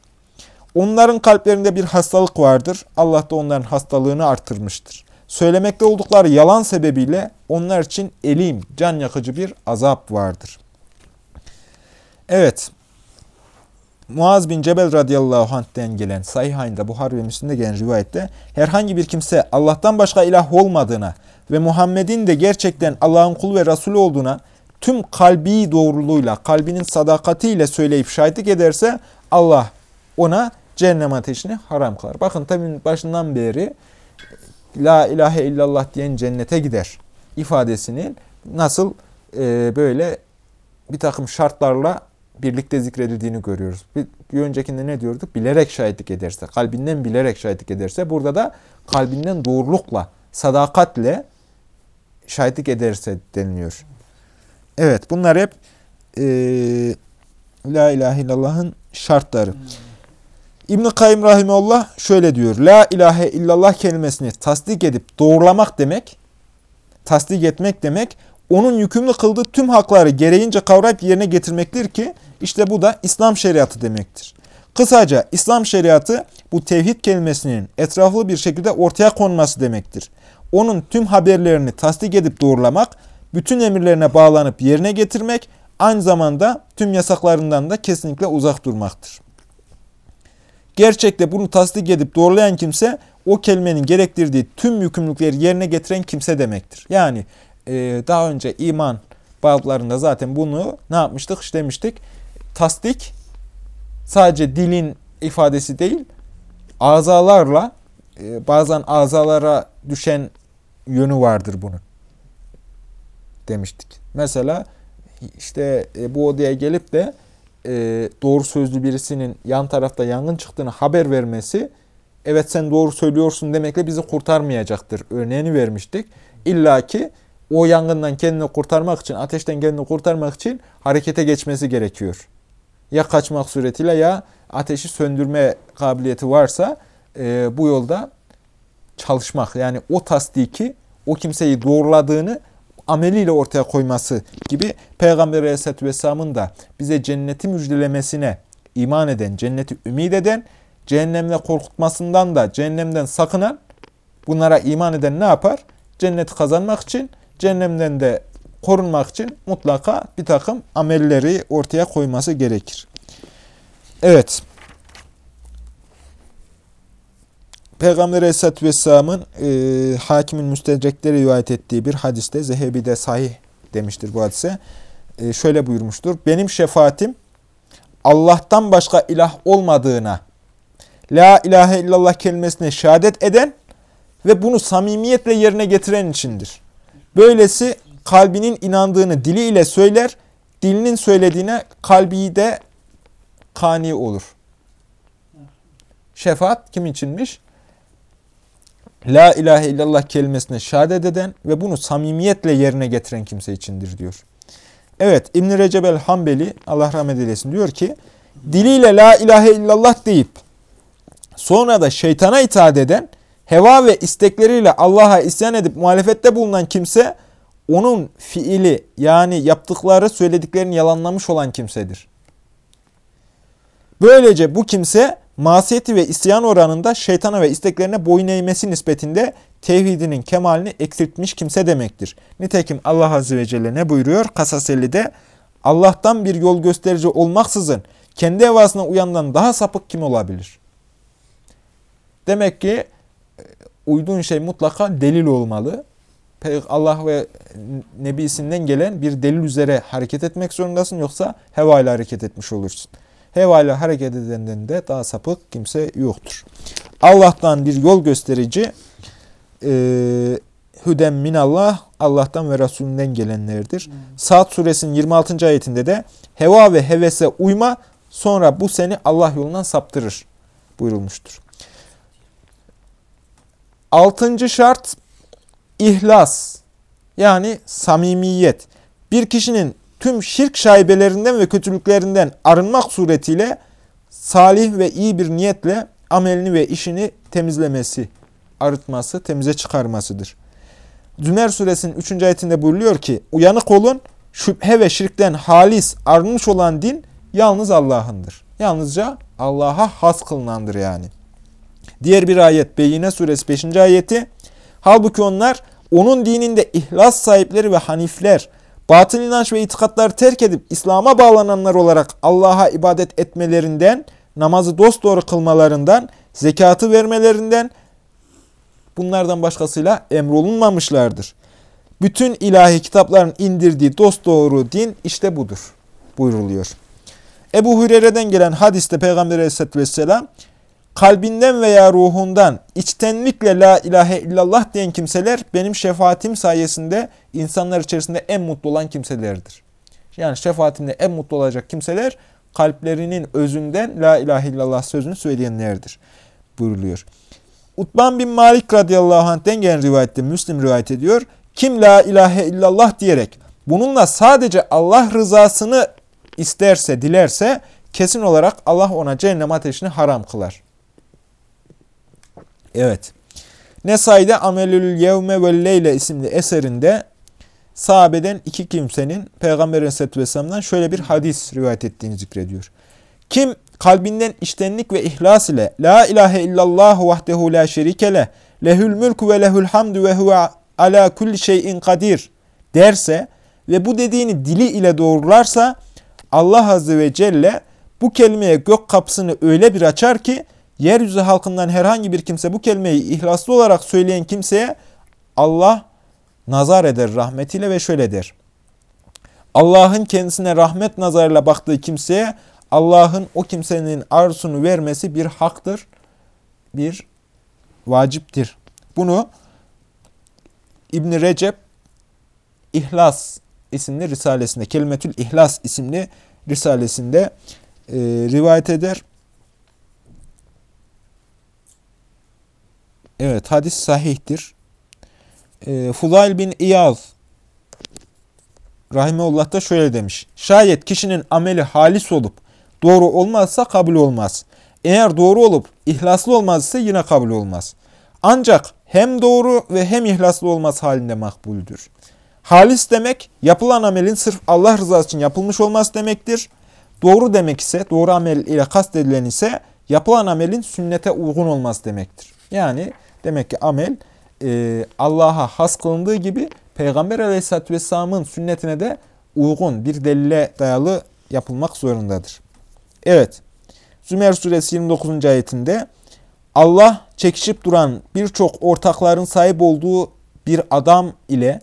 Onların kalplerinde bir hastalık vardır. Allah da onların hastalığını artırmıştır. Söylemekte oldukları yalan sebebiyle onlar için elim, can yakıcı bir azap vardır. Evet, Muaz bin Cebel radıyallahu anh'den gelen Sahihayinde Buhar ve Müslim'de gelen rivayette herhangi bir kimse Allah'tan başka ilah olmadığına ve Muhammed'in de gerçekten Allah'ın kulu ve Resulü olduğuna tüm kalbi doğruluğuyla, kalbinin sadakatiyle söyleyip şahitlik ederse Allah ona cehennem ateşini haram kılar. Bakın tabi başından beri La ilahe illallah diyen cennete gider ifadesinin nasıl e, böyle bir takım şartlarla birlikte zikredildiğini görüyoruz. Bir, bir öncekinde ne diyorduk? Bilerek şahitlik ederse, kalbinden bilerek şahitlik ederse, burada da kalbinden doğrulukla, sadakatle şahitlik ederse deniliyor. Evet, bunlar hep e, La ilahe illallah'ın şartları. İbn-i Kayyum Rahimullah şöyle diyor. La ilahe illallah kelimesini tasdik edip doğrulamak demek, tasdik etmek demek, onun yükümlü kıldığı tüm hakları gereğince kavrayıp yerine getirmektir ki, işte bu da İslam şeriatı demektir. Kısaca İslam şeriatı bu tevhid kelimesinin etraflı bir şekilde ortaya konması demektir. Onun tüm haberlerini tasdik edip doğrulamak, bütün emirlerine bağlanıp yerine getirmek, aynı zamanda tüm yasaklarından da kesinlikle uzak durmaktır. Gerçekte bunu tasdik edip doğrulayan kimse o kelimenin gerektirdiği tüm yükümlülükleri yerine getiren kimse demektir. Yani e, daha önce iman bablarında zaten bunu ne yapmıştık demiştik. Tasdik sadece dilin ifadesi değil, azalarla e, bazen azalara düşen yönü vardır bunun demiştik. Mesela işte e, bu odaya gelip de e, doğru sözlü birisinin yan tarafta yangın çıktığını haber vermesi evet sen doğru söylüyorsun demekle bizi kurtarmayacaktır. Örneğini vermiştik. İlla ki o yangından kendini kurtarmak için, ateşten kendini kurtarmak için harekete geçmesi gerekiyor. Ya kaçmak suretiyle ya ateşi söndürme kabiliyeti varsa e, bu yolda çalışmak. Yani o tasdiki, o kimseyi doğruladığını ameliyle ortaya koyması gibi Peygamber Aleyhisselatü Vesselam'ın da bize cenneti müjdelemesine iman eden, cenneti ümit eden, cehennemle korkutmasından da cehennemden sakınan, bunlara iman eden ne yapar? Cenneti kazanmak için, cehennemden de korunmak için mutlaka bir takım amelleri ortaya koyması gerekir. Evet. Peygamber Aleyhisselatü Vesselam'ın e, hakimin müstedrekleri rivayet ettiği bir hadiste, Zehebi de sahih demiştir bu hadise. E, şöyle buyurmuştur. Benim şefaatim Allah'tan başka ilah olmadığına, La ilahe illallah kelimesine şehadet eden ve bunu samimiyetle yerine getiren içindir. Böylesi kalbinin inandığını diliyle söyler, dilinin söylediğine kalbi de kani olur. Şefaat kim içinmiş? La ilahe illallah kelimesine şehadet eden ve bunu samimiyetle yerine getiren kimse içindir diyor. Evet İbn-i Recep Hanbeli Allah rahmet eylesin diyor ki diliyle la ilahe illallah deyip sonra da şeytana itaat eden heva ve istekleriyle Allah'a isyan edip muhalefette bulunan kimse onun fiili yani yaptıkları söylediklerini yalanlamış olan kimsedir. Böylece bu kimse masiyeti ve isyan oranında şeytana ve isteklerine boyun eğmesi nispetinde tevhidinin kemalini eksiltmiş kimse demektir. Nitekim Allah Azze ve Celle ne buyuruyor? Kasas 50'de Allah'tan bir yol gösterici olmaksızın kendi evasına uyandan daha sapık kim olabilir? Demek ki uyduğun şey mutlaka delil olmalı. Allah ve Nebisinden gelen bir delil üzere hareket etmek zorundasın yoksa heva ile hareket etmiş olursun. Heva ile hareket edenden de daha sapık kimse yoktur. Allah'tan bir yol gösterici e, hüden minallah Allah'tan ve Resulünden gelenlerdir. Hmm. Saat suresinin 26. ayetinde de heva ve hevese uyma sonra bu seni Allah yolundan saptırır buyurulmuştur. Altıncı şart ihlas yani samimiyet. Bir kişinin tüm şirk şaibelerinden ve kötülüklerinden arınmak suretiyle salih ve iyi bir niyetle amelini ve işini temizlemesi, arıtması, temize çıkarmasıdır. Zümer suresinin 3. ayetinde buyuruyor ki, uyanık olun, şüphe ve şirkten halis, arınmış olan din yalnız Allah'ındır. Yalnızca Allah'a has kılınandır yani. Diğer bir ayet Beyyine suresi 5. ayeti, halbuki onlar onun dininde ihlas sahipleri ve hanifler, batıl inanç ve itikatları terk edip İslam'a bağlananlar olarak Allah'a ibadet etmelerinden, namazı dosdoğru kılmalarından, zekatı vermelerinden, bunlardan başkasıyla emrolunmamışlardır. Bütün ilahi kitapların indirdiği dosdoğru din işte budur buyruluyor. Ebu Hureyre'den gelen hadiste Peygamber aleyhissalatü vesselam kalbinden veya ruhundan içtenlikle la ilahe illallah diyen kimseler benim şefaatim sayesinde insanlar içerisinde en mutlu olan kimselerdir. Yani şefaatimde en mutlu olacak kimseler kalplerinin özünden la ilahe illallah sözünü söyleyenlerdir buyruluyor. Utban bin Malik radıyallahu anh'den gelen rivayette Müslim rivayet ediyor. Kim la ilahe illallah diyerek bununla sadece Allah rızasını isterse, dilerse kesin olarak Allah ona cehennem ateşini haram kılar. Evet. Nesai'de Amelül Yevme ve Leyle isimli eserinde sahabeden iki kimsenin Peygamber Aleyhisselatü Vesselam'dan şöyle bir hadis rivayet ettiğini zikrediyor. Kim kalbinden iştenlik ve ihlas ile La ilahe illallah vahdehu la şerike le lehül mülkü ve lehül hamdü ve huve ala kulli şeyin kadir derse ve bu dediğini dili ile doğrularsa Allah Azze ve Celle bu kelimeye gök kapısını öyle bir açar ki yeryüzü halkından herhangi bir kimse bu kelimeyi ihlaslı olarak söyleyen kimseye Allah nazar eder rahmetiyle ve şöyle der. Allah'ın kendisine rahmet nazarıyla baktığı kimseye Allah'ın o kimsenin arzusunu vermesi bir haktır, bir vaciptir. Bunu İbn Recep İhlas isimli risalesinde, Kelimetül İhlas isimli risalesinde e, rivayet eder. Evet, hadis sahihtir. E, Fudail bin İyaz Rahimeullah da şöyle demiş. Şayet kişinin ameli halis olup doğru olmazsa kabul olmaz. Eğer doğru olup ihlaslı olmazsa yine kabul olmaz. Ancak hem doğru ve hem ihlaslı olmaz halinde makbuldür. Halis demek yapılan amelin sırf Allah rızası için yapılmış olması demektir. Doğru demek ise, doğru amel ile kastedilen ise yapılan amelin sünnete uygun olması demektir. Yani demek ki amel e, Allah'a has kılındığı gibi Peygamber aleyhissalatü vesselamın sünnetine de uygun bir delile dayalı yapılmak zorundadır. Evet, Zümer suresi 29. ayetinde Allah çekişip duran birçok ortakların sahip olduğu bir adam ile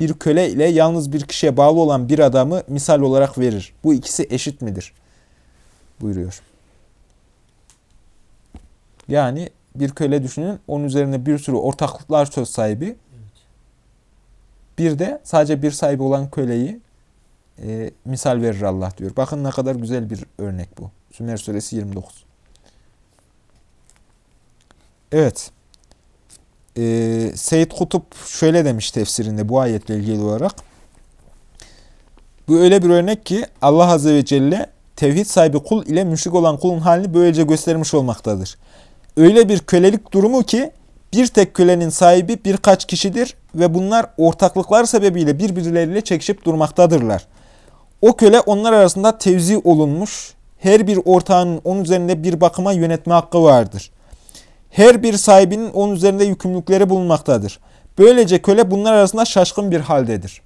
bir köle ile yalnız bir kişiye bağlı olan bir adamı misal olarak verir. Bu ikisi eşit midir? Buyuruyor. Yani bir köle düşünün. Onun üzerine bir sürü ortaklıklar söz sahibi. Bir de sadece bir sahibi olan köleyi e, misal verir Allah diyor. Bakın ne kadar güzel bir örnek bu. Sümer suresi 29. Evet. Ee, Seyyid Kutup şöyle demiş tefsirinde bu ayetle ilgili olarak. Bu öyle bir örnek ki Allah Azze ve Celle tevhid sahibi kul ile müşrik olan kulun halini böylece göstermiş olmaktadır. Öyle bir kölelik durumu ki bir tek kölenin sahibi birkaç kişidir ve bunlar ortaklıklar sebebiyle birbirleriyle çekişip durmaktadırlar. O köle onlar arasında tevzi olunmuş, her bir ortağının onun üzerinde bir bakıma yönetme hakkı vardır. Her bir sahibinin onun üzerinde yükümlülükleri bulunmaktadır. Böylece köle bunlar arasında şaşkın bir haldedir.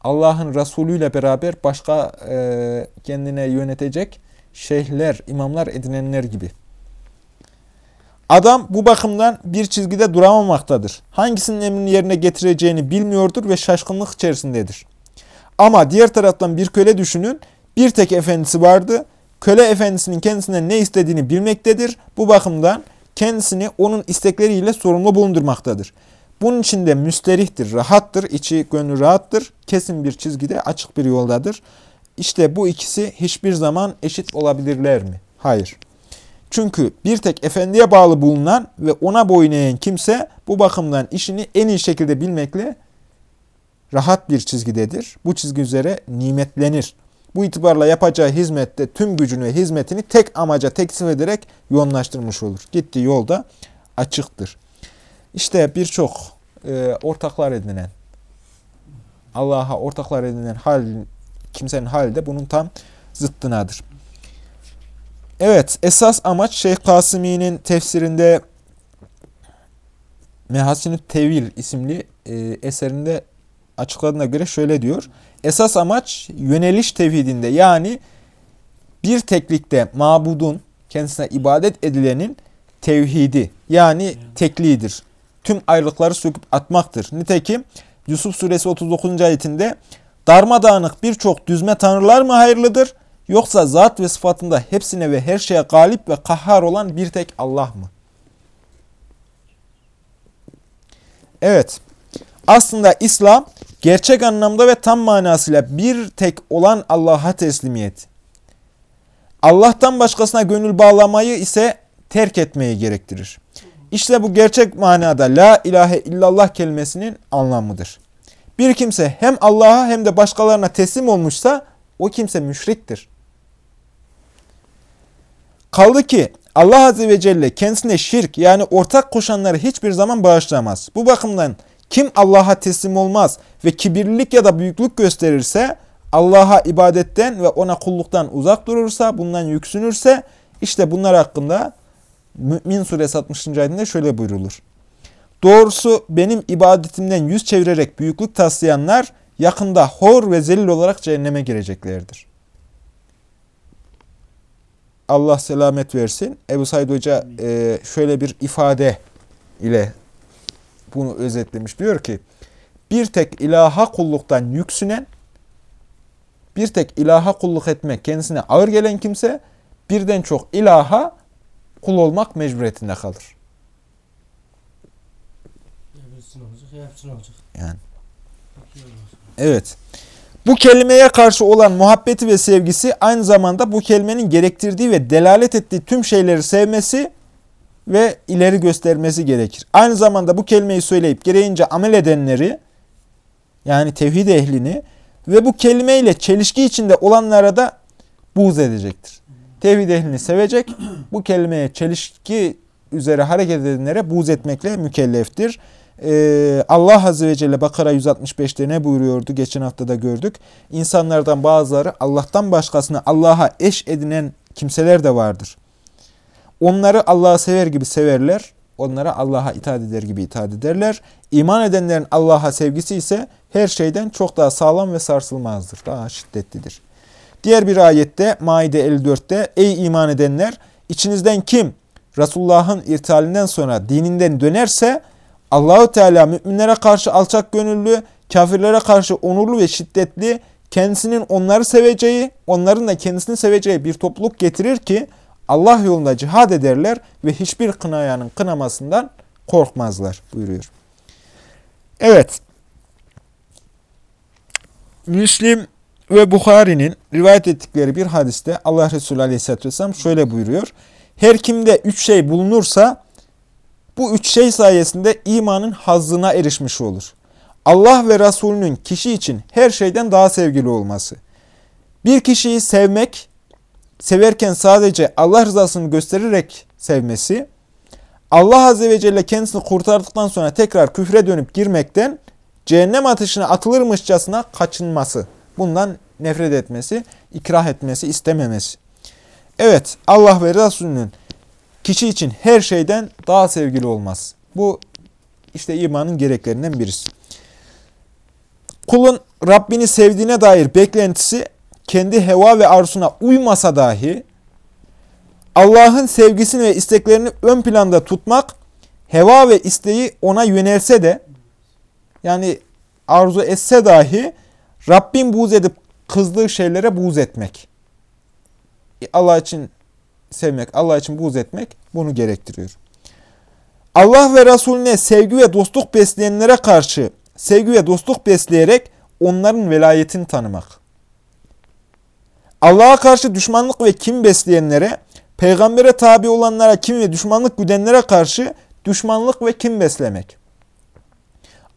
Allah'ın Resulü ile beraber başka e, kendine yönetecek şeyhler, imamlar edinenler gibi. Adam bu bakımdan bir çizgide duramamaktadır. Hangisinin emrini yerine getireceğini bilmiyordur ve şaşkınlık içerisindedir. Ama diğer taraftan bir köle düşünün, bir tek efendisi vardı. Köle efendisinin kendisinden ne istediğini bilmektedir. Bu bakımdan kendisini onun istekleriyle sorumlu bulundurmaktadır. Bunun içinde müsterihtir, rahattır, içi gönlü rahattır, kesin bir çizgide, açık bir yoldadır. İşte bu ikisi hiçbir zaman eşit olabilirler mi? Hayır. Çünkü bir tek efendiye bağlı bulunan ve ona boyun eğen kimse bu bakımdan işini en iyi şekilde bilmekle rahat bir çizgidedir. Bu çizgi üzere nimetlenir. Bu itibarla yapacağı hizmette tüm gücünü ve hizmetini tek amaca teksif ederek yoğunlaştırmış olur. Gittiği yolda açıktır. İşte birçok e, ortaklar edinen, Allah'a ortaklar edinen hal, kimsenin hali de bunun tam zıttınadır. Evet, esas amaç Şeyh Kasimi'nin tefsirinde Mehasinü Tevil isimli e, eserinde açıkladığına göre şöyle diyor. Esas amaç yöneliş tevhidinde yani bir teklikte mabudun kendisine ibadet edilenin tevhidi yani tekliğidir. Tüm ayrılıkları söküp atmaktır. Nitekim Yusuf suresi 39. ayetinde darmadağınık birçok düzme tanrılar mı hayırlıdır yoksa zat ve sıfatında hepsine ve her şeye galip ve kahhar olan bir tek Allah mı? Evet. Aslında İslam gerçek anlamda ve tam manasıyla bir tek olan Allah'a teslimiyet. Allah'tan başkasına gönül bağlamayı ise terk etmeyi gerektirir. İşte bu gerçek manada la ilahe illallah kelimesinin anlamıdır. Bir kimse hem Allah'a hem de başkalarına teslim olmuşsa o kimse müşriktir. Kaldı ki Allah Azze ve Celle kendisine şirk yani ortak koşanları hiçbir zaman bağışlamaz. Bu bakımdan kim Allah'a teslim olmaz ve kibirlilik ya da büyüklük gösterirse, Allah'a ibadetten ve ona kulluktan uzak durursa, bundan yüksünürse, işte bunlar hakkında Mü'min suresi 60. ayetinde şöyle buyrulur. Doğrusu benim ibadetimden yüz çevirerek büyüklük taslayanlar yakında hor ve zelil olarak cehenneme gireceklerdir. Allah selamet versin. Ebu Said Hoca e, şöyle bir ifade ile bunu özetlemiş. Diyor ki bir tek ilaha kulluktan yüksünen bir tek ilaha kulluk etmek kendisine ağır gelen kimse birden çok ilaha kul olmak mecburiyetinde kalır. Yani. Evet. Bu kelimeye karşı olan muhabbeti ve sevgisi aynı zamanda bu kelimenin gerektirdiği ve delalet ettiği tüm şeyleri sevmesi ve ileri göstermesi gerekir. Aynı zamanda bu kelimeyi söyleyip gereğince amel edenleri yani tevhid ehlini ve bu kelimeyle çelişki içinde olanlara da buğz edecektir. Tevhid ehlini sevecek, bu kelimeye çelişki üzere hareket edenlere buğz etmekle mükelleftir. Ee, Allah Azze ve Celle Bakara 165'te ne buyuruyordu? Geçen hafta da gördük. İnsanlardan bazıları Allah'tan başkasını Allah'a eş edinen kimseler de vardır. Onları Allah'ı sever gibi severler. Onlara Allah'a itaat eder gibi itaat ederler. İman edenlerin Allah'a sevgisi ise her şeyden çok daha sağlam ve sarsılmazdır. Daha şiddetlidir. Diğer bir ayette Maide 54'te Ey iman edenler! içinizden kim Resulullah'ın irtihalinden sonra dininden dönerse Allahu Teala müminlere karşı alçak gönüllü, kafirlere karşı onurlu ve şiddetli, kendisinin onları seveceği, onların da kendisini seveceği bir topluluk getirir ki Allah yolunda cihad ederler ve hiçbir kınayanın kınamasından korkmazlar buyuruyor. Evet. Müslim ve Bukhari'nin rivayet ettikleri bir hadiste Allah Resulü Aleyhisselatü Vesselam şöyle buyuruyor. Her kimde üç şey bulunursa bu üç şey sayesinde imanın hazzına erişmiş olur. Allah ve Resulünün kişi için her şeyden daha sevgili olması. Bir kişiyi sevmek, severken sadece Allah rızasını göstererek sevmesi, Allah Azze ve Celle kendisini kurtardıktan sonra tekrar küfre dönüp girmekten cehennem ateşine atılırmışçasına kaçınması. Bundan nefret etmesi, ikrah etmesi, istememesi. Evet, Allah ve Resulünün kişi için her şeyden daha sevgili olmaz. Bu işte imanın gereklerinden birisi. Kulun Rabbini sevdiğine dair beklentisi kendi heva ve arzusuna uymasa dahi Allah'ın sevgisini ve isteklerini ön planda tutmak heva ve isteği ona yönelse de yani arzu etse dahi Rabbin buğz edip kızdığı şeylere buğz etmek. Allah için sevmek, Allah için buğz etmek bunu gerektiriyor. Allah ve Resulüne sevgi ve dostluk besleyenlere karşı sevgi ve dostluk besleyerek onların velayetini tanımak. Allah'a karşı düşmanlık ve kim besleyenlere, peygambere tabi olanlara kim ve düşmanlık güdenlere karşı düşmanlık ve kim beslemek.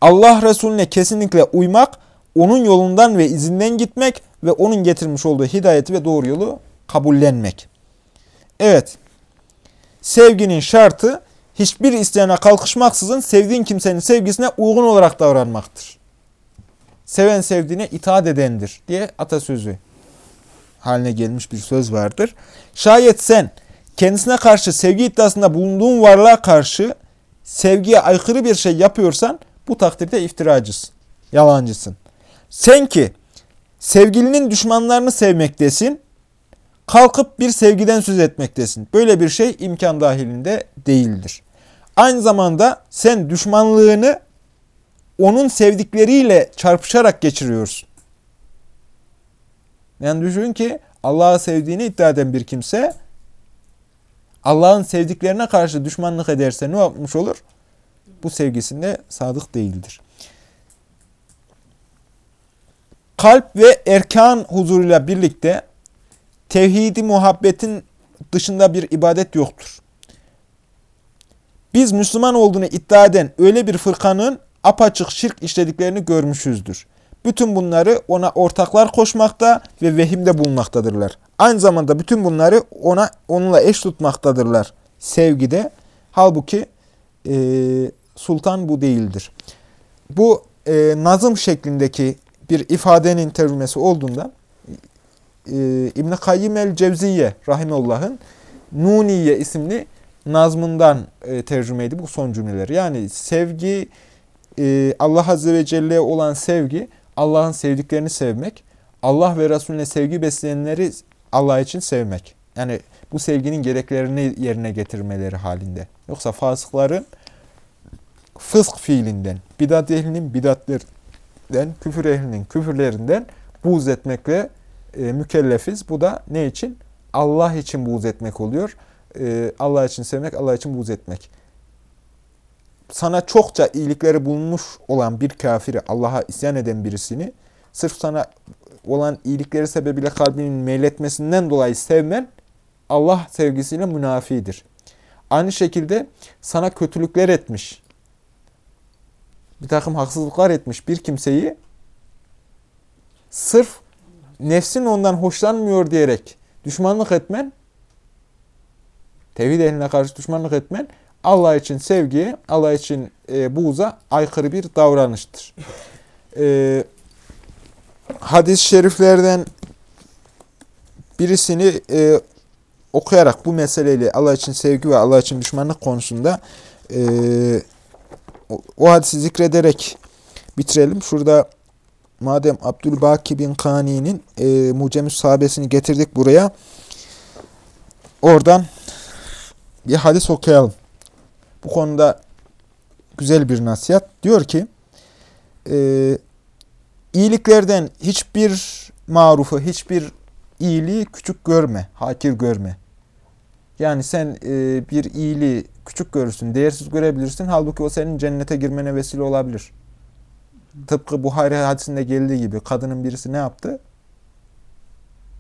Allah Resulüne kesinlikle uymak, onun yolundan ve izinden gitmek ve onun getirmiş olduğu hidayeti ve doğru yolu kabullenmek. Evet, sevginin şartı hiçbir isteyene kalkışmaksızın sevdiğin kimsenin sevgisine uygun olarak davranmaktır. Seven sevdiğine itaat edendir diye atasözü haline gelmiş bir söz vardır. Şayet sen kendisine karşı sevgi iddiasında bulunduğun varlığa karşı sevgiye aykırı bir şey yapıyorsan bu takdirde iftiracısın, yalancısın. Sen ki sevgilinin düşmanlarını sevmektesin, kalkıp bir sevgiden söz etmektesin. Böyle bir şey imkan dahilinde değildir. Aynı zamanda sen düşmanlığını onun sevdikleriyle çarpışarak geçiriyorsun. Yani düşün ki Allah'ı sevdiğini iddia eden bir kimse Allah'ın sevdiklerine karşı düşmanlık ederse ne yapmış olur? Bu sevgisinde sadık değildir. Kalp ve erkan huzuruyla birlikte tevhidi muhabbetin dışında bir ibadet yoktur. Biz Müslüman olduğunu iddia eden öyle bir fırkanın apaçık şirk işlediklerini görmüşüzdür. Bütün bunları ona ortaklar koşmakta ve vehimde bulunmaktadırlar. Aynı zamanda bütün bunları ona onunla eş tutmaktadırlar sevgide. Halbuki e, sultan bu değildir. Bu e, nazım şeklindeki bir ifadenin tercümesi olduğunda e, İbn-i Kayyim el-Cevziye Rahimullah'ın Nuniye isimli nazmından e, tercümeydi bu son cümleler. Yani sevgi, e, Allah Azze ve Celle'ye olan sevgi, Allah'ın sevdiklerini sevmek, Allah ve Resulüne sevgi besleyenleri Allah için sevmek. Yani bu sevginin gereklerini yerine getirmeleri halinde. Yoksa fasıkların fısk fiilinden, bidat ehlinin bidatlerinden, küfür ehlinin küfürlerinden buğz etmekle e, mükellefiz. Bu da ne için? Allah için buğz etmek oluyor. E, Allah için sevmek, Allah için buğz etmek. Sana çokça iyilikleri bulunmuş olan bir kafiri, Allah'a isyan eden birisini, sırf sana olan iyilikleri sebebiyle kalbinin meyletmesinden dolayı sevmen, Allah sevgisiyle münafidir. Aynı şekilde sana kötülükler etmiş, bir takım haksızlıklar etmiş bir kimseyi sırf nefsin ondan hoşlanmıyor diyerek düşmanlık etmen, tevhid ehline karşı düşmanlık etmen, Allah için sevgiye, Allah için e, buğza aykırı bir davranıştır. E, Hadis-i şeriflerden birisini e, okuyarak bu meseleyle Allah için sevgi ve Allah için düşmanlık konusunda e, o, o hadisi zikrederek bitirelim. Şurada madem Abdülbaki bin Kani'nin e, Mucemüs sahabesini getirdik buraya. Oradan bir hadis okuyalım. Bu konuda güzel bir nasihat. Diyor ki e, iyiliklerden hiçbir marufu, hiçbir iyiliği küçük görme, hakir görme. Yani sen e, bir iyiliği küçük görürsün, değersiz görebilirsin. Halbuki o senin cennete girmene vesile olabilir. Tıpkı Buhari hadisinde geldiği gibi kadının birisi ne yaptı?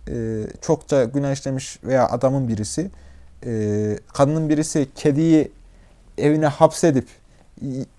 Ee, çokça günah işlemiş veya adamın birisi, e, kadının birisi kediyi evine hapsedip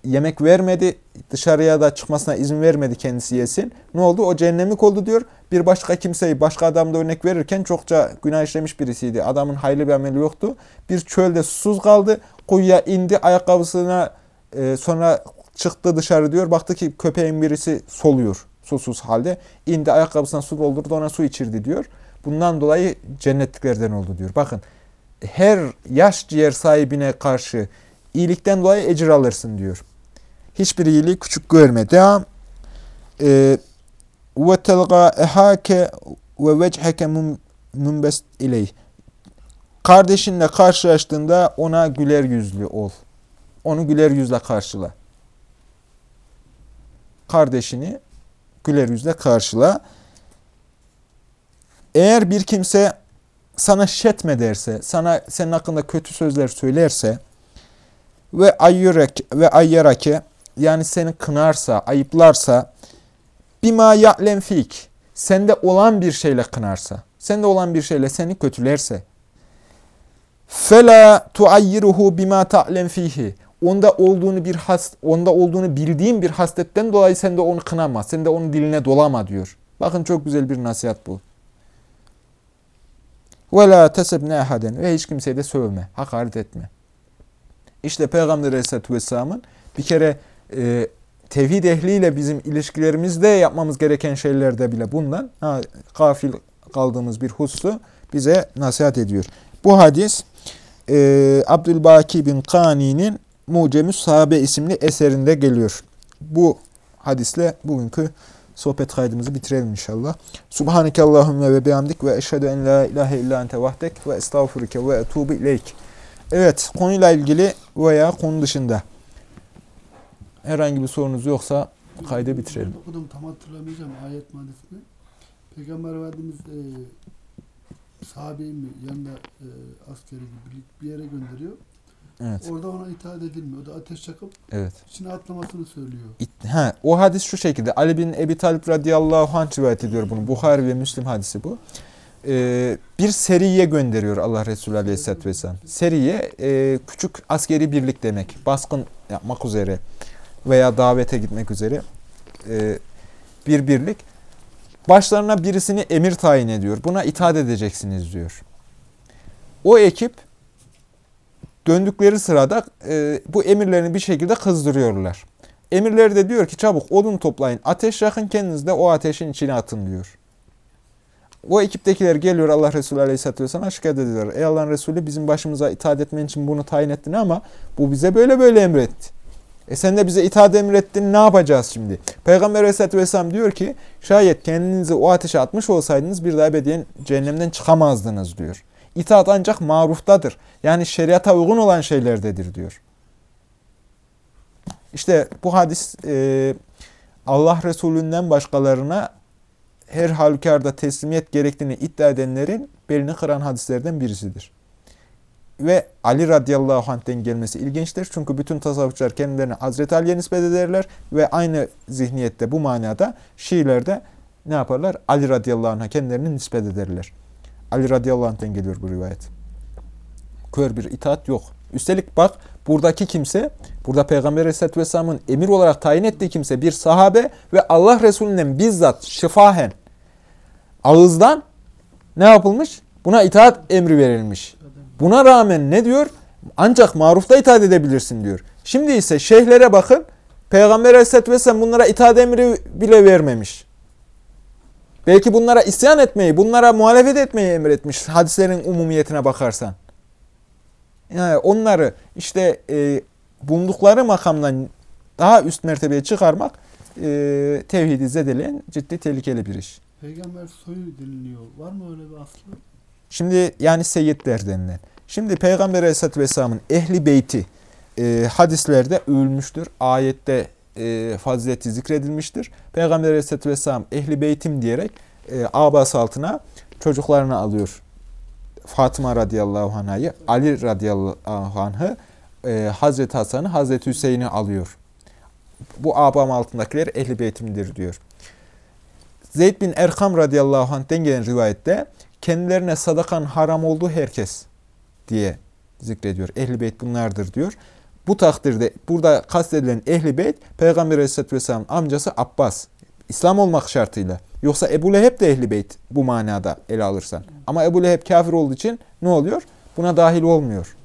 yemek vermedi, dışarıya da çıkmasına izin vermedi kendisi yesin. Ne oldu? O cehennemlik oldu diyor. Bir başka kimseyi, başka adamda örnek verirken çokça günah işlemiş birisiydi. Adamın hayırlı bir ameli yoktu. Bir çölde susuz kaldı. Kuyuya indi, ayakkabısına e, sonra çıktı dışarı diyor. Baktı ki köpeğin birisi soluyor susuz halde. İndi ayakkabısına su doldurdu, ona su içirdi diyor. Bundan dolayı cennetliklerden oldu diyor. Bakın her yaş ciğer sahibine karşı iyilikten dolayı ecir alırsın diyor. Hiçbir iyiliği küçük görme. Devam. Ee, ve telga ehake ve vecheke. Kardeşinle karşılaştığında ona güler yüzlü ol. Onu güler yüzle karşıla. Kardeşini güler yüzle karşıla. Eğer bir kimse sana şetme derse, sana senin hakkında kötü sözler söylerse, ve ayyurek ve ayyarake yani seni kınarsa, ayıplarsa bima ya'lem fik sende olan bir şeyle kınarsa, sende olan bir şeyle seni kötülerse fela tuayyiruhu bima ta'lem fihi onda olduğunu bir has, onda olduğunu bildiğin bir hasletten dolayı sen de onu kınama, sen de onun diline dolama diyor. Bakın çok güzel bir nasihat bu. Ve la tesebne ahaden ve hiç kimseye de sövme, hakaret etme. İşte Peygamber Aleyhisselatü Vesselam'ın bir kere e, tevhid ehliyle bizim ilişkilerimizde yapmamız gereken şeylerde bile bundan ha, gafil kaldığımız bir hususu bize nasihat ediyor. Bu hadis e, Abdülbaki bin Kani'nin Mucemü Sahabe isimli eserinde geliyor. Bu hadisle bugünkü sohbet kaydımızı bitirelim inşallah. Subhaneke Allahümme ve bihamdik ve eşhedü en la ilahe illa ente vahdek ve estağfurike ve etubu ileyk. Evet, konuyla ilgili veya konu dışında herhangi bir sorunuz yoksa kaydı bitirelim. Okudum tam hatırlamayacağım ayet madesini. Peygamber Efendimiz e, sahabeyi mi yanında e, askeri gibi bir yere gönderiyor. Evet, Orada ona itaat edilmiyor. O da ateş yakıp evet. içine atlamasını söylüyor. İt- Ha, o hadis şu şekilde. Ali bin Ebi Talib radıyallahu anh rivayet ediyor bunu. Bukhari ve Müslim hadisi bu. Ee, bir seriye gönderiyor Allah Resulü aleyhisselatü vesselam. Seriye e, küçük askeri birlik demek. Baskın yapmak üzere veya davete gitmek üzere e, bir birlik. Başlarına birisini emir tayin ediyor. Buna itaat edeceksiniz diyor. O ekip döndükleri sırada e, bu emirlerini bir şekilde kızdırıyorlar. Emirleri de diyor ki çabuk odun toplayın, ateş yakın kendiniz de o ateşin içine atın diyor. O ekiptekiler geliyor Allah Resulü Aleyhisselatü Vesselam'a şikayet ediyorlar. Ey Allah'ın Resulü bizim başımıza itaat etmen için bunu tayin ettin ama bu bize böyle böyle emretti. E sen de bize itaat emrettin ne yapacağız şimdi? Peygamber Aleyhisselatü Vesselam diyor ki şayet kendinizi o ateşe atmış olsaydınız bir daha ebediyen cehennemden çıkamazdınız diyor. İtaat ancak maruftadır. Yani şeriata uygun olan şeylerdedir diyor. İşte bu hadis e, Allah Resulü'nden başkalarına her halükarda teslimiyet gerektiğini iddia edenlerin belini kıran hadislerden birisidir. Ve Ali radıyallahu anh'ten gelmesi ilginçtir. Çünkü bütün tasavvufçular kendilerini Hazreti Ali'ye nispet ederler ve aynı zihniyette bu manada Şiiler de ne yaparlar? Ali radıyallahu anh'a kendilerini nispet ederler. Ali radıyallahu anh'ten geliyor bu rivayet. Kör bir itaat yok. Üstelik bak buradaki kimse, burada Peygamber Aleyhisselatü Vesselam'ın emir olarak tayin ettiği kimse bir sahabe ve Allah Resulü'nden bizzat şifahen ağızdan ne yapılmış? Buna itaat emri verilmiş. Buna rağmen ne diyor? Ancak marufta itaat edebilirsin diyor. Şimdi ise şeyhlere bakın. Peygamber Aleyhisselatü Vesselam bunlara itaat emri bile vermemiş. Belki bunlara isyan etmeyi, bunlara muhalefet etmeyi emretmiş hadislerin umumiyetine bakarsan. Yani onları işte e, bulundukları makamdan daha üst mertebeye çıkarmak e, tevhidi zedeleyen ciddi tehlikeli bir iş. Peygamber soyu deniliyor. Var mı öyle bir aslı? Şimdi yani seyyidler denilen. Şimdi Peygamber Aleyhisselatü Vesselam'ın ehli beyti e, hadislerde övülmüştür. Ayette e, fazileti zikredilmiştir. Peygamber Aleyhisselatü Vesselam ehli beytim diyerek e, abası altına çocuklarını alıyor. Fatıma radıyallahu anh'ı, Ali radıyallahu anh'ı, e, Hazreti Hasan'ı, Hazreti Hüseyin'i alıyor. Bu abam altındakiler ehli beytimdir diyor. Zeyd bin Erkam radıyallahu anh'ten gelen rivayette kendilerine sadakan haram olduğu herkes diye zikrediyor. Ehli beyt bunlardır diyor. Bu takdirde burada kastedilen ehli beyt Peygamber aleyhisselatü vesselam amcası Abbas. İslam olmak şartıyla. Yoksa Ebu Leheb de ehli beyt bu manada ele alırsan. Ama Ebu Leheb kafir olduğu için ne oluyor? Buna dahil olmuyor.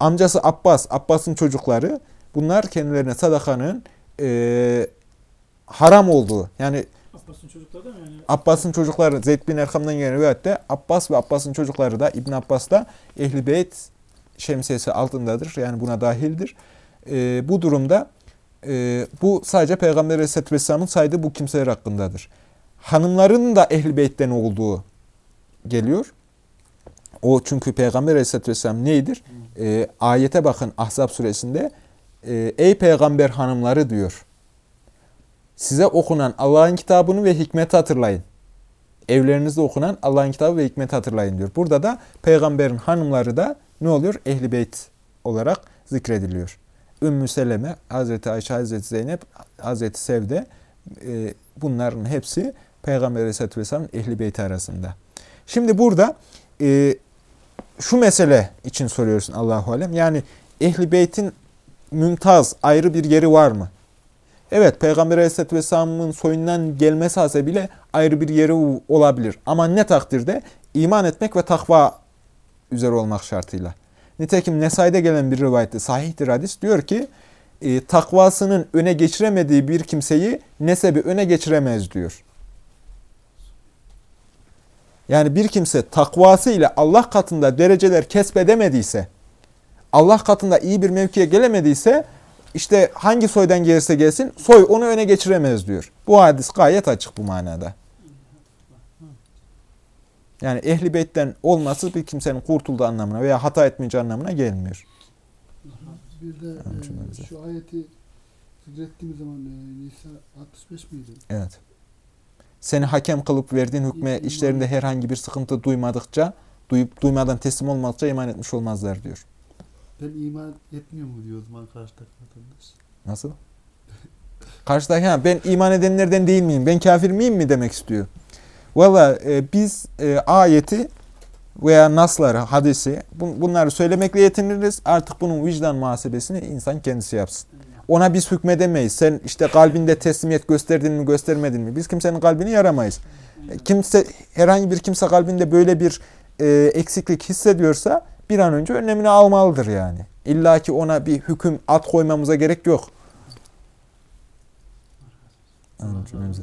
Amcası Abbas, Abbas'ın çocukları bunlar kendilerine sadakanın e, haram olduğu yani Abbas'ın çocukları da mı yani? Abbas'ın çocukları Zeyd bin Erkam'dan gelen rivayette Abbas ve Abbas'ın çocukları da İbn Abbas da Ehl-i Beyt şemsiyesi altındadır. Yani buna dahildir. E, bu durumda e, bu sadece Peygamber Aleyhisselatü Vesselam'ın saydığı bu kimseler hakkındadır. Hanımların da Ehl-i Beyt'ten olduğu geliyor. O çünkü Peygamber Aleyhisselatü Vesselam neydir? E, ayete bakın Ahzab suresinde e, Ey peygamber hanımları diyor. Size okunan Allah'ın kitabını ve hikmeti hatırlayın. Evlerinizde okunan Allah'ın kitabı ve hikmeti hatırlayın diyor. Burada da peygamberin hanımları da ne oluyor? Ehli beyt olarak zikrediliyor. Ümmü Seleme, Hazreti Ayşe, Hazreti Zeynep, Hazreti Sevde e, bunların hepsi Peygamber Aleyhisselatü Vesselam'ın ehli beyti arasında. Şimdi burada e, şu mesele için soruyorsun Allahu Alem. Yani ehli beytin mümtaz ayrı bir yeri var mı? Evet Peygamber Aleyhisselatü Vesselam'ın soyundan gelmesi hasebiyle ayrı bir yeri olabilir. Ama ne takdirde? iman etmek ve takva üzere olmak şartıyla. Nitekim Nesai'de gelen bir rivayette sahihtir hadis diyor ki e, takvasının öne geçiremediği bir kimseyi nesebi öne geçiremez diyor. Yani bir kimse takvası ile Allah katında dereceler kesbedemediyse, Allah katında iyi bir mevkiye gelemediyse, işte hangi soydan gelirse gelsin, soy onu öne geçiremez diyor. Bu hadis gayet açık bu manada. Yani ehli beytten olması bir kimsenin kurtulduğu anlamına veya hata etmeyeceği anlamına gelmiyor. Bir de e, şu ayeti zikrettiğimiz zaman e, Nisa 65 miydi? Evet. Seni hakem kılıp verdiğin hükme İman- işlerinde herhangi bir sıkıntı duymadıkça, duyup duymadan teslim olmadıkça iman etmiş olmazlar diyor. Ben iman etmiyor mu diyor o zaman karşıdaki vatandaş. Nasıl? Karşıdaki ha, ben iman edenlerden değil miyim? Ben kafir miyim mi demek istiyor. Valla e, biz e, ayeti veya nasları, hadisi bun- bunları söylemekle yetiniriz. Artık bunun vicdan muhasebesini insan kendisi yapsın. Ona biz hükmedemeyiz. Sen işte kalbinde teslimiyet gösterdin mi göstermedin mi? Biz kimsenin kalbini yaramayız. E, Kimse herhangi bir kimse kalbinde böyle bir e, eksiklik hissediyorsa bir an önce önlemini almalıdır yani. İlla ki ona bir hüküm at koymamıza gerek yok. Anladım cümlemize.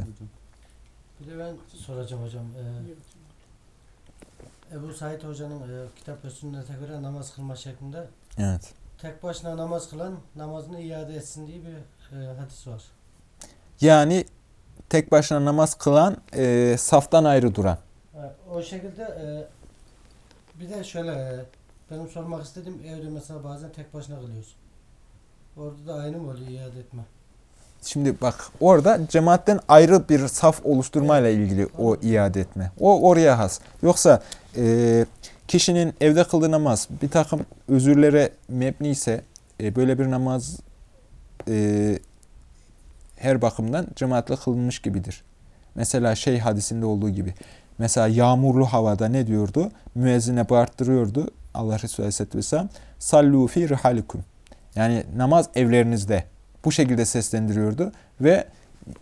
Bir de ben soracağım hocam. Ee, Ebu Said Hoca'nın e, kitap ve sünnete göre namaz kılma şeklinde Evet. tek başına namaz kılan namazını iade etsin diye bir e, hadis var. Yani tek başına namaz kılan e, saftan ayrı duran. O şekilde e, bir de şöyle e, benim sormak istediğim evde mesela bazen tek başına kılıyorsun. Orada da aynı mı oluyor iade etme? Şimdi bak orada cemaatten ayrı bir saf oluşturmayla ilgili o iade etme. O oraya has. Yoksa e, kişinin evde kıldığı namaz bir takım özürlere mebni ise e, böyle bir namaz e, her bakımdan cemaatle kılınmış gibidir. Mesela şey hadisinde olduğu gibi. Mesela yağmurlu havada ne diyordu? Müezzine bağırttırıyordu. Allah Resulü Aleyhisselatü Vesselam. Sallu fi rihalikum. Yani namaz evlerinizde. Bu şekilde seslendiriyordu. Ve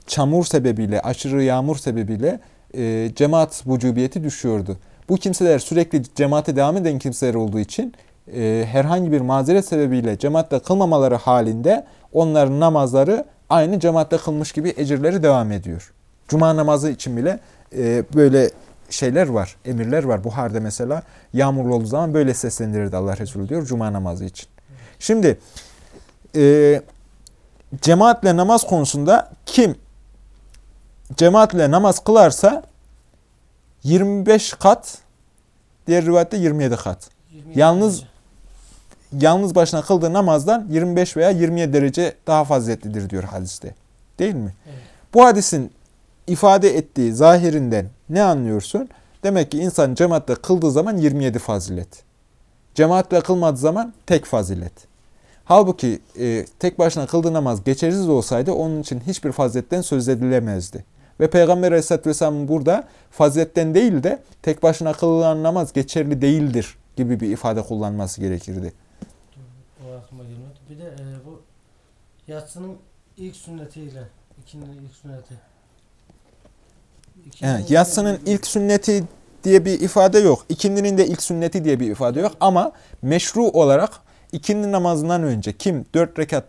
çamur sebebiyle, aşırı yağmur sebebiyle e, cemaat vücubiyeti düşüyordu. Bu kimseler sürekli cemaate devam eden kimseler olduğu için e, herhangi bir mazeret sebebiyle cemaatte kılmamaları halinde onların namazları aynı cemaatte kılmış gibi ecirleri devam ediyor. Cuma namazı için bile e, böyle şeyler var, emirler var. Buhar'da mesela yağmurlu olduğu zaman böyle seslendirirdi Allah Resulü diyor Cuma namazı için. Şimdi e, cemaatle namaz konusunda kim cemaatle namaz kılarsa 25 kat, diğer rivayette 27 kat. 27 Yalnız- derece. Yalnız başına kıldığı namazdan 25 veya 27 derece daha faziletlidir diyor hadiste. Değil mi? Evet. Bu hadisin ifade ettiği zahirinden ne anlıyorsun? Demek ki insan cemaatle kıldığı zaman 27 fazilet. Cemaatle kılmadığı zaman tek fazilet. Halbuki e, tek başına kıldığı namaz geçersiz olsaydı onun için hiçbir faziletten söz edilemezdi. Ve Peygamber Aleyhisselatü Vesselam burada faziletten değil de tek başına kılınan namaz geçerli değildir gibi bir ifade kullanması gerekirdi. O aklıma gelmedi. Bir de e, bu yatsının ilk sünnetiyle ikinin ilk sünneti. İkinin Evet, yatsının ilk sünneti diye bir ifade yok. İkindinin de ilk sünneti diye bir ifade yok. Ama meşru olarak ikindi namazından önce kim dört rekat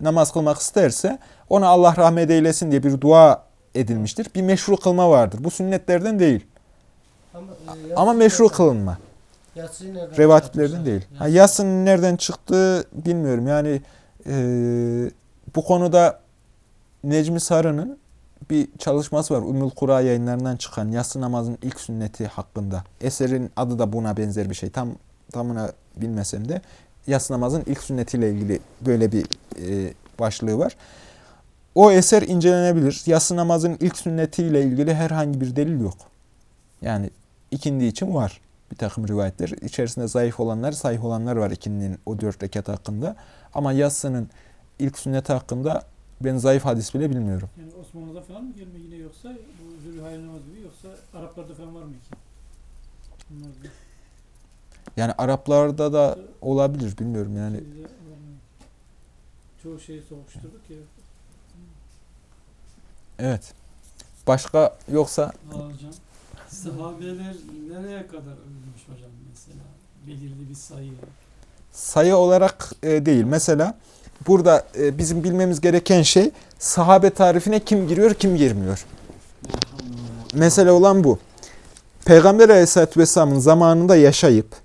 namaz kılmak isterse ona Allah rahmet eylesin diye bir dua edilmiştir. Bir meşru kılma vardır. Bu sünnetlerden değil. Ama, e, Ama meşru nereden- kılınma. Revatiplerden değil. Ha, Yatsı- yatsının nereden çıktığı bilmiyorum. Yani e, bu konuda Necmi Sarı'nın bir çalışması var. Ümmül Kura yayınlarından çıkan yatsı namazının ilk sünneti hakkında. Eserin adı da buna benzer bir şey. Tam tamına bilmesem de yatsı namazın ilk sünnetiyle ilgili böyle bir e, başlığı var. O eser incelenebilir. Yatsı namazın ilk sünnetiyle ilgili herhangi bir delil yok. Yani ikindi için var. bir takım rivayetler. İçerisinde zayıf olanlar, sahih olanlar var ikinin o dört rekat hakkında. Ama yatsının ilk sünnet hakkında ben zayıf hadis bile bilmiyorum. Yani Osmanlı'da falan mı gelme yine yoksa bu Zülhayl namaz gibi yoksa Araplarda falan var mı ki? Yani Araplarda da olabilir bilmiyorum yani. Çoğu şeyi sokuşturduk ya. Evet. Başka yoksa hocam. Sahabeler nereye kadar ölmüş hocam mesela? Belirli bir sayı. sayı olarak e, değil. Mesela burada e, bizim bilmemiz gereken şey sahabe tarifine kim giriyor, kim girmiyor. Mesele olan bu. Peygamber Aleyhisselatü Vesselam'ın zamanında yaşayıp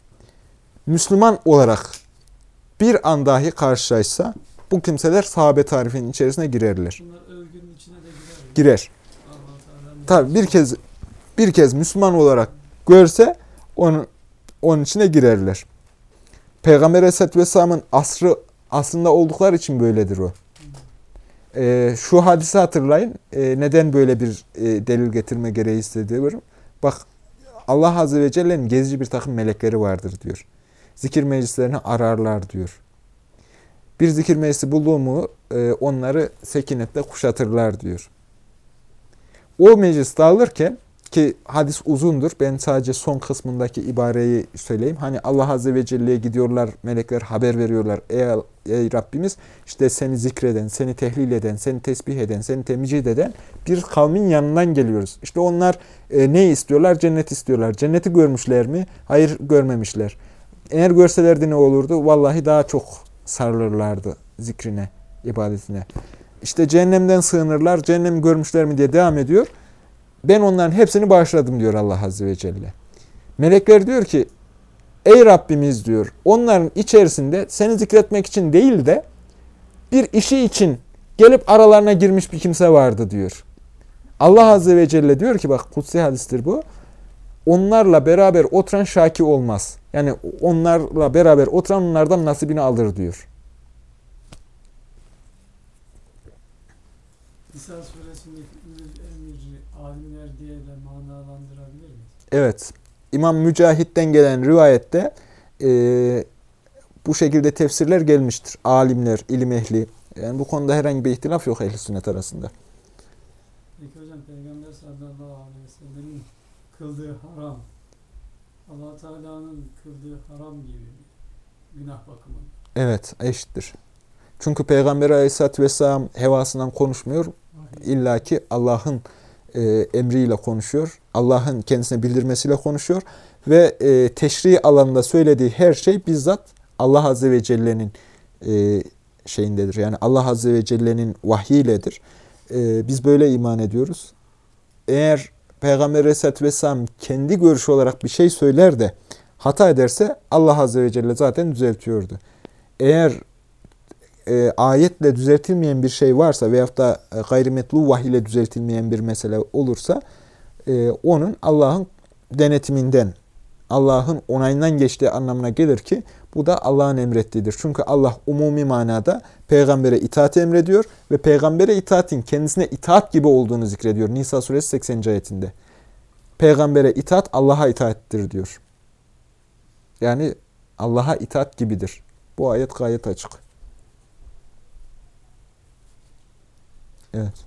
Müslüman olarak bir an dahi karşılaşsa bu kimseler sahabe tarifinin içerisine girerler. Bunlar övgünün içine de girer. Girer. Tabi bir kez bir kez Müslüman olarak görse onun onun içine girerler. Peygamber Aleyhisselatü Vesselam'ın asrı aslında oldukları için böyledir o. Ee, şu hadisi hatırlayın. Ee, neden böyle bir e, delil getirme gereği hissediyorum? Bak Allah Azze ve Celle'nin gezici bir takım melekleri vardır diyor. Zikir meclislerini ararlar diyor. Bir zikir meclisi bulduğu mu e, onları sekinetle kuşatırlar diyor. O meclis dağılırken ki hadis uzundur. Ben sadece son kısmındaki ibareyi söyleyeyim. Hani Allah Azze ve Celle'ye gidiyorlar, melekler haber veriyorlar. Ey, ey Rabbimiz işte seni zikreden, seni tehlil eden, seni tesbih eden, seni temcid eden bir kavmin yanından geliyoruz. İşte onlar e, ne istiyorlar? Cennet istiyorlar. Cenneti görmüşler mi? Hayır görmemişler. Eğer görselerdi ne olurdu? Vallahi daha çok sarılırlardı zikrine, ibadetine. İşte cehennemden sığınırlar. Cehennemi görmüşler mi diye devam ediyor. Ben onların hepsini bağışladım diyor Allah Azze ve Celle. Melekler diyor ki ey Rabbimiz diyor onların içerisinde seni zikretmek için değil de bir işi için gelip aralarına girmiş bir kimse vardı diyor. Allah Azze ve Celle diyor ki bak kutsi hadistir bu. Onlarla beraber oturan şaki olmaz. Yani onlarla beraber oturan onlardan nasibini alır diyor. İsa suresindeki alimler diye de manalandırabilir miyiz? Evet. İmam Mücahit'ten gelen rivayette e, bu şekilde tefsirler gelmiştir. Alimler, ilim ehli. Yani bu konuda herhangi bir ihtilaf yok ehl sünnet arasında. Peki hocam Peygamber sallallahu aleyhi ve sellemin kıldığı haram allah Teala'nın kıldığı haram gibi günah bakımından. Evet, eşittir. Çünkü Peygamber aleyhissalatü vesselam hevasından konuşmuyor. İlla ki Allah'ın e, emriyle konuşuyor. Allah'ın kendisine bildirmesiyle konuşuyor. Ve e, teşri alanında söylediği her şey bizzat Allah Azze ve Celle'nin e, şeyindedir. Yani Allah Azze ve Celle'nin vahyiyledir. E, biz böyle iman ediyoruz. Eğer Peygamber Aleyhisselatü Vesselam kendi görüşü olarak bir şey söyler de hata ederse Allah Azze ve Celle zaten düzeltiyordu. Eğer e, ayetle düzeltilmeyen bir şey varsa veyahut da e, gayrimetlu vahiy ile düzeltilmeyen bir mesele olursa e, onun Allah'ın denetiminden, Allah'ın onayından geçtiği anlamına gelir ki bu da Allah'ın emrettiğidir. Çünkü Allah umumi manada peygambere itaat emrediyor ve peygambere itaatin kendisine itaat gibi olduğunu zikrediyor. Nisa suresi 80. ayetinde. Peygambere itaat Allah'a itaattir diyor. Yani Allah'a itaat gibidir. Bu ayet gayet açık. Evet.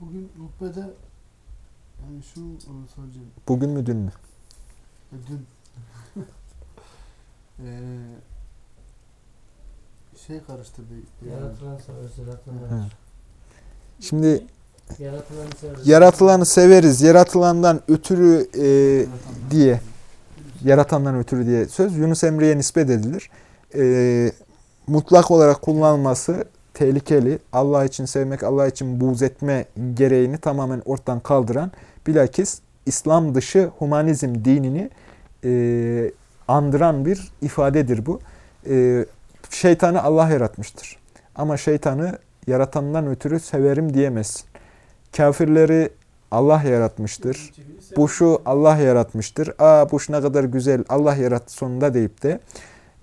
Bugün rutbede yani şunu soracağım. Bugün mü dün mü? E, Dün Eee şey karıştırdı. Yani, Yaratılan severiz. Şimdi Yaratılanı severiz. yaratılanı severiz, yaratılandan ötürü e, diye, yaratandan ötürü diye söz Yunus Emre'ye nispet edilir. E, mutlak olarak kullanılması tehlikeli. Allah için sevmek, Allah için buğz etme gereğini tamamen ortadan kaldıran, bilakis İslam dışı humanizm dinini e, andıran bir ifadedir bu. E, şeytanı Allah yaratmıştır. Ama şeytanı yaratandan ötürü severim diyemezsin. Kafirleri Allah yaratmıştır. Bu Allah yaratmıştır. Aa bu ne kadar güzel Allah yarattı sonunda deyip de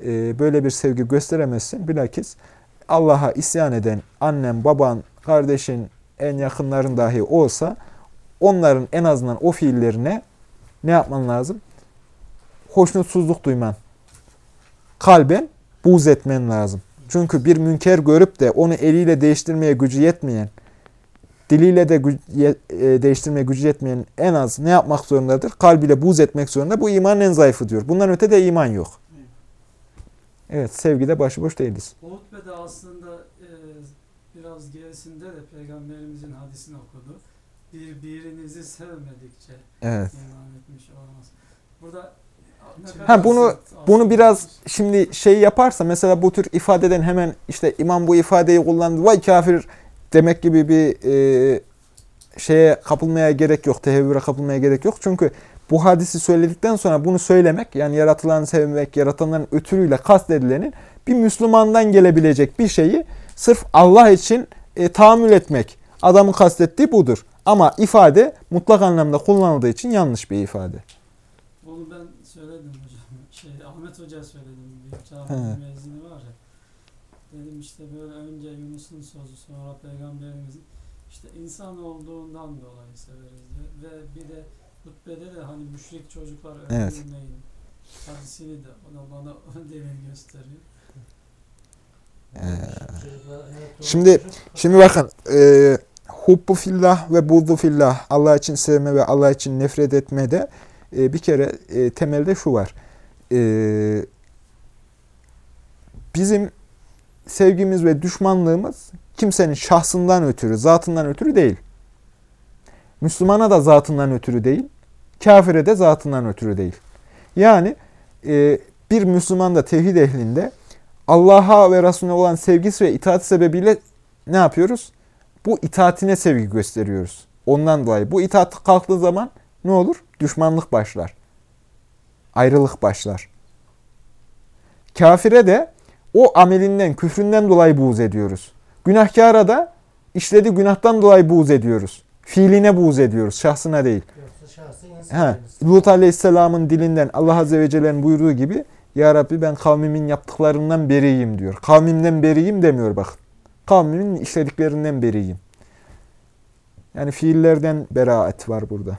e, böyle bir sevgi gösteremezsin. Bilakis Allah'a isyan eden annen, baban, kardeşin, en yakınların dahi olsa onların en azından o fiillerine ne yapman lazım? Hoşnutsuzluk duyman. Kalben buğz etmen lazım. Çünkü bir münker görüp de onu eliyle değiştirmeye gücü yetmeyen, diliyle de gü- ye- e, değiştirmeye gücü yetmeyen en az ne yapmak zorundadır? Kalbiyle buğz etmek zorunda. Bu imanın en zayıfı diyor. Bundan öte de iman yok. Evet, sevgide başıboş değiliz. Hutbede aslında e, biraz gerisinde de Peygamberimizin hadisini okudu. Birbirinizi sevmedikçe Evet. iman etmiş olmaz. Burada Ha, bunu-. Bunu biraz şimdi şey yaparsa mesela bu tür ifadeden hemen işte imam bu ifadeyi kullandı vay kafir demek gibi bir e, şeye kapılmaya gerek yok. Tehevvüre kapılmaya gerek yok. Çünkü bu hadisi söyledikten sonra bunu söylemek yani yaratılanı sevmek, yaratanların ötürüyle kastedilenin bir Müslümandan gelebilecek bir şeyi sırf Allah için e, tahammül etmek. Adamın kastettiği budur. Ama ifade mutlak anlamda kullanıldığı için yanlış bir ifade. Bunu ben söyledim hocam. Şey, Ahmet Hoca söyledim. Bir cami mezunu var ya. Dedim işte böyle önce Yunus'un sözü sonra Peygamberimizin işte insan olduğundan dolayı severiz diyor. Ve bir de hutbede de hani müşrik çocuklar Evet. öldürmeyin. Hadisini de o da bana delil gösteriyor. Evet, doğru. Şimdi- Şimdi bakın e, hubbu fillah ve buğdu fillah Allah için sevme ve Allah için nefret etmede e, bir kere e, temelde şu var. E, bizim sevgimiz ve düşmanlığımız kimsenin şahsından ötürü, zatından ötürü değil. Müslümana da zatından ötürü değil, kafire de zatından ötürü değil. Yani e, bir Müslüman da tevhid ehlinde Allah'a ve Resulüne olan sevgisi ve itaati sebebiyle ne yapıyoruz? Bu itaatine sevgi gösteriyoruz. Ondan dolayı. Bu itaat kalktığı zaman ne olur? Düşmanlık başlar. Ayrılık başlar. Kafire de o amelinden, küfründen dolayı buğz ediyoruz. Günahkara da işlediği günahtan dolayı buğz ediyoruz. Fiiline buğz ediyoruz, şahsına değil. Değiliz. Lut Aleyhisselam'ın dilinden Allah Azze ve Celle'nin buyurduğu gibi Ya Rabbi ben kavmimin yaptıklarından beriyim diyor. Kavmimden beriyim demiyor bakın. Kavmimin işlediklerinden beriyim. Yani fiillerden beraat var burada.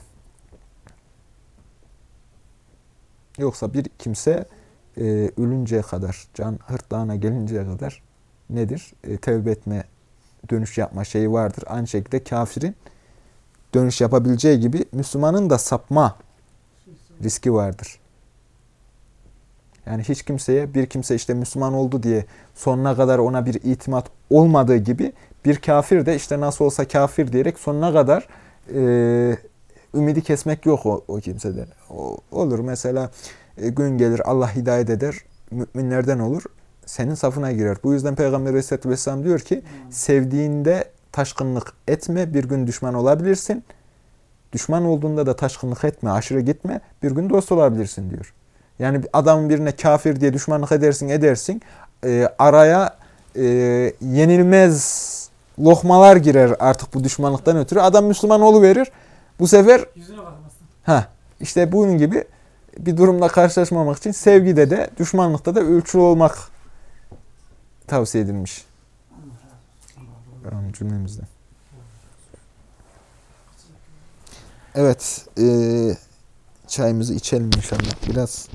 Yoksa bir kimse e, ölünceye kadar, can hırtlağına gelinceye kadar nedir? E, tevbe etme, dönüş yapma şeyi vardır. Aynı şekilde kafirin dönüş yapabileceği gibi Müslümanın da sapma riski vardır. Yani hiç kimseye bir kimse işte Müslüman oldu diye sonuna kadar ona bir itimat olmadığı gibi bir kafir de işte nasıl olsa kafir diyerek sonuna kadar e, ümidi kesmek yok o, o kimseden. O, olur mesela e, gün gelir Allah hidayet eder müminlerden olur senin safına girer. Bu yüzden Peygamber Aleyhisselatü Vesselam diyor ki sevdiğinde taşkınlık etme bir gün düşman olabilirsin. Düşman olduğunda da taşkınlık etme, aşırı gitme. Bir gün dost olabilirsin diyor. Yani adamın birine kafir diye düşmanlık edersin edersin. E, araya e, yenilmez lokmalar girer artık bu düşmanlıktan ötürü. Adam Müslüman verir. Bu sefer ha işte bunun gibi bir durumla karşılaşmamak için sevgide de düşmanlıkta da ölçülü olmak tavsiye edilmiş. Amin cümlemizde. Evet, e, çayımızı içelim inşallah. Biraz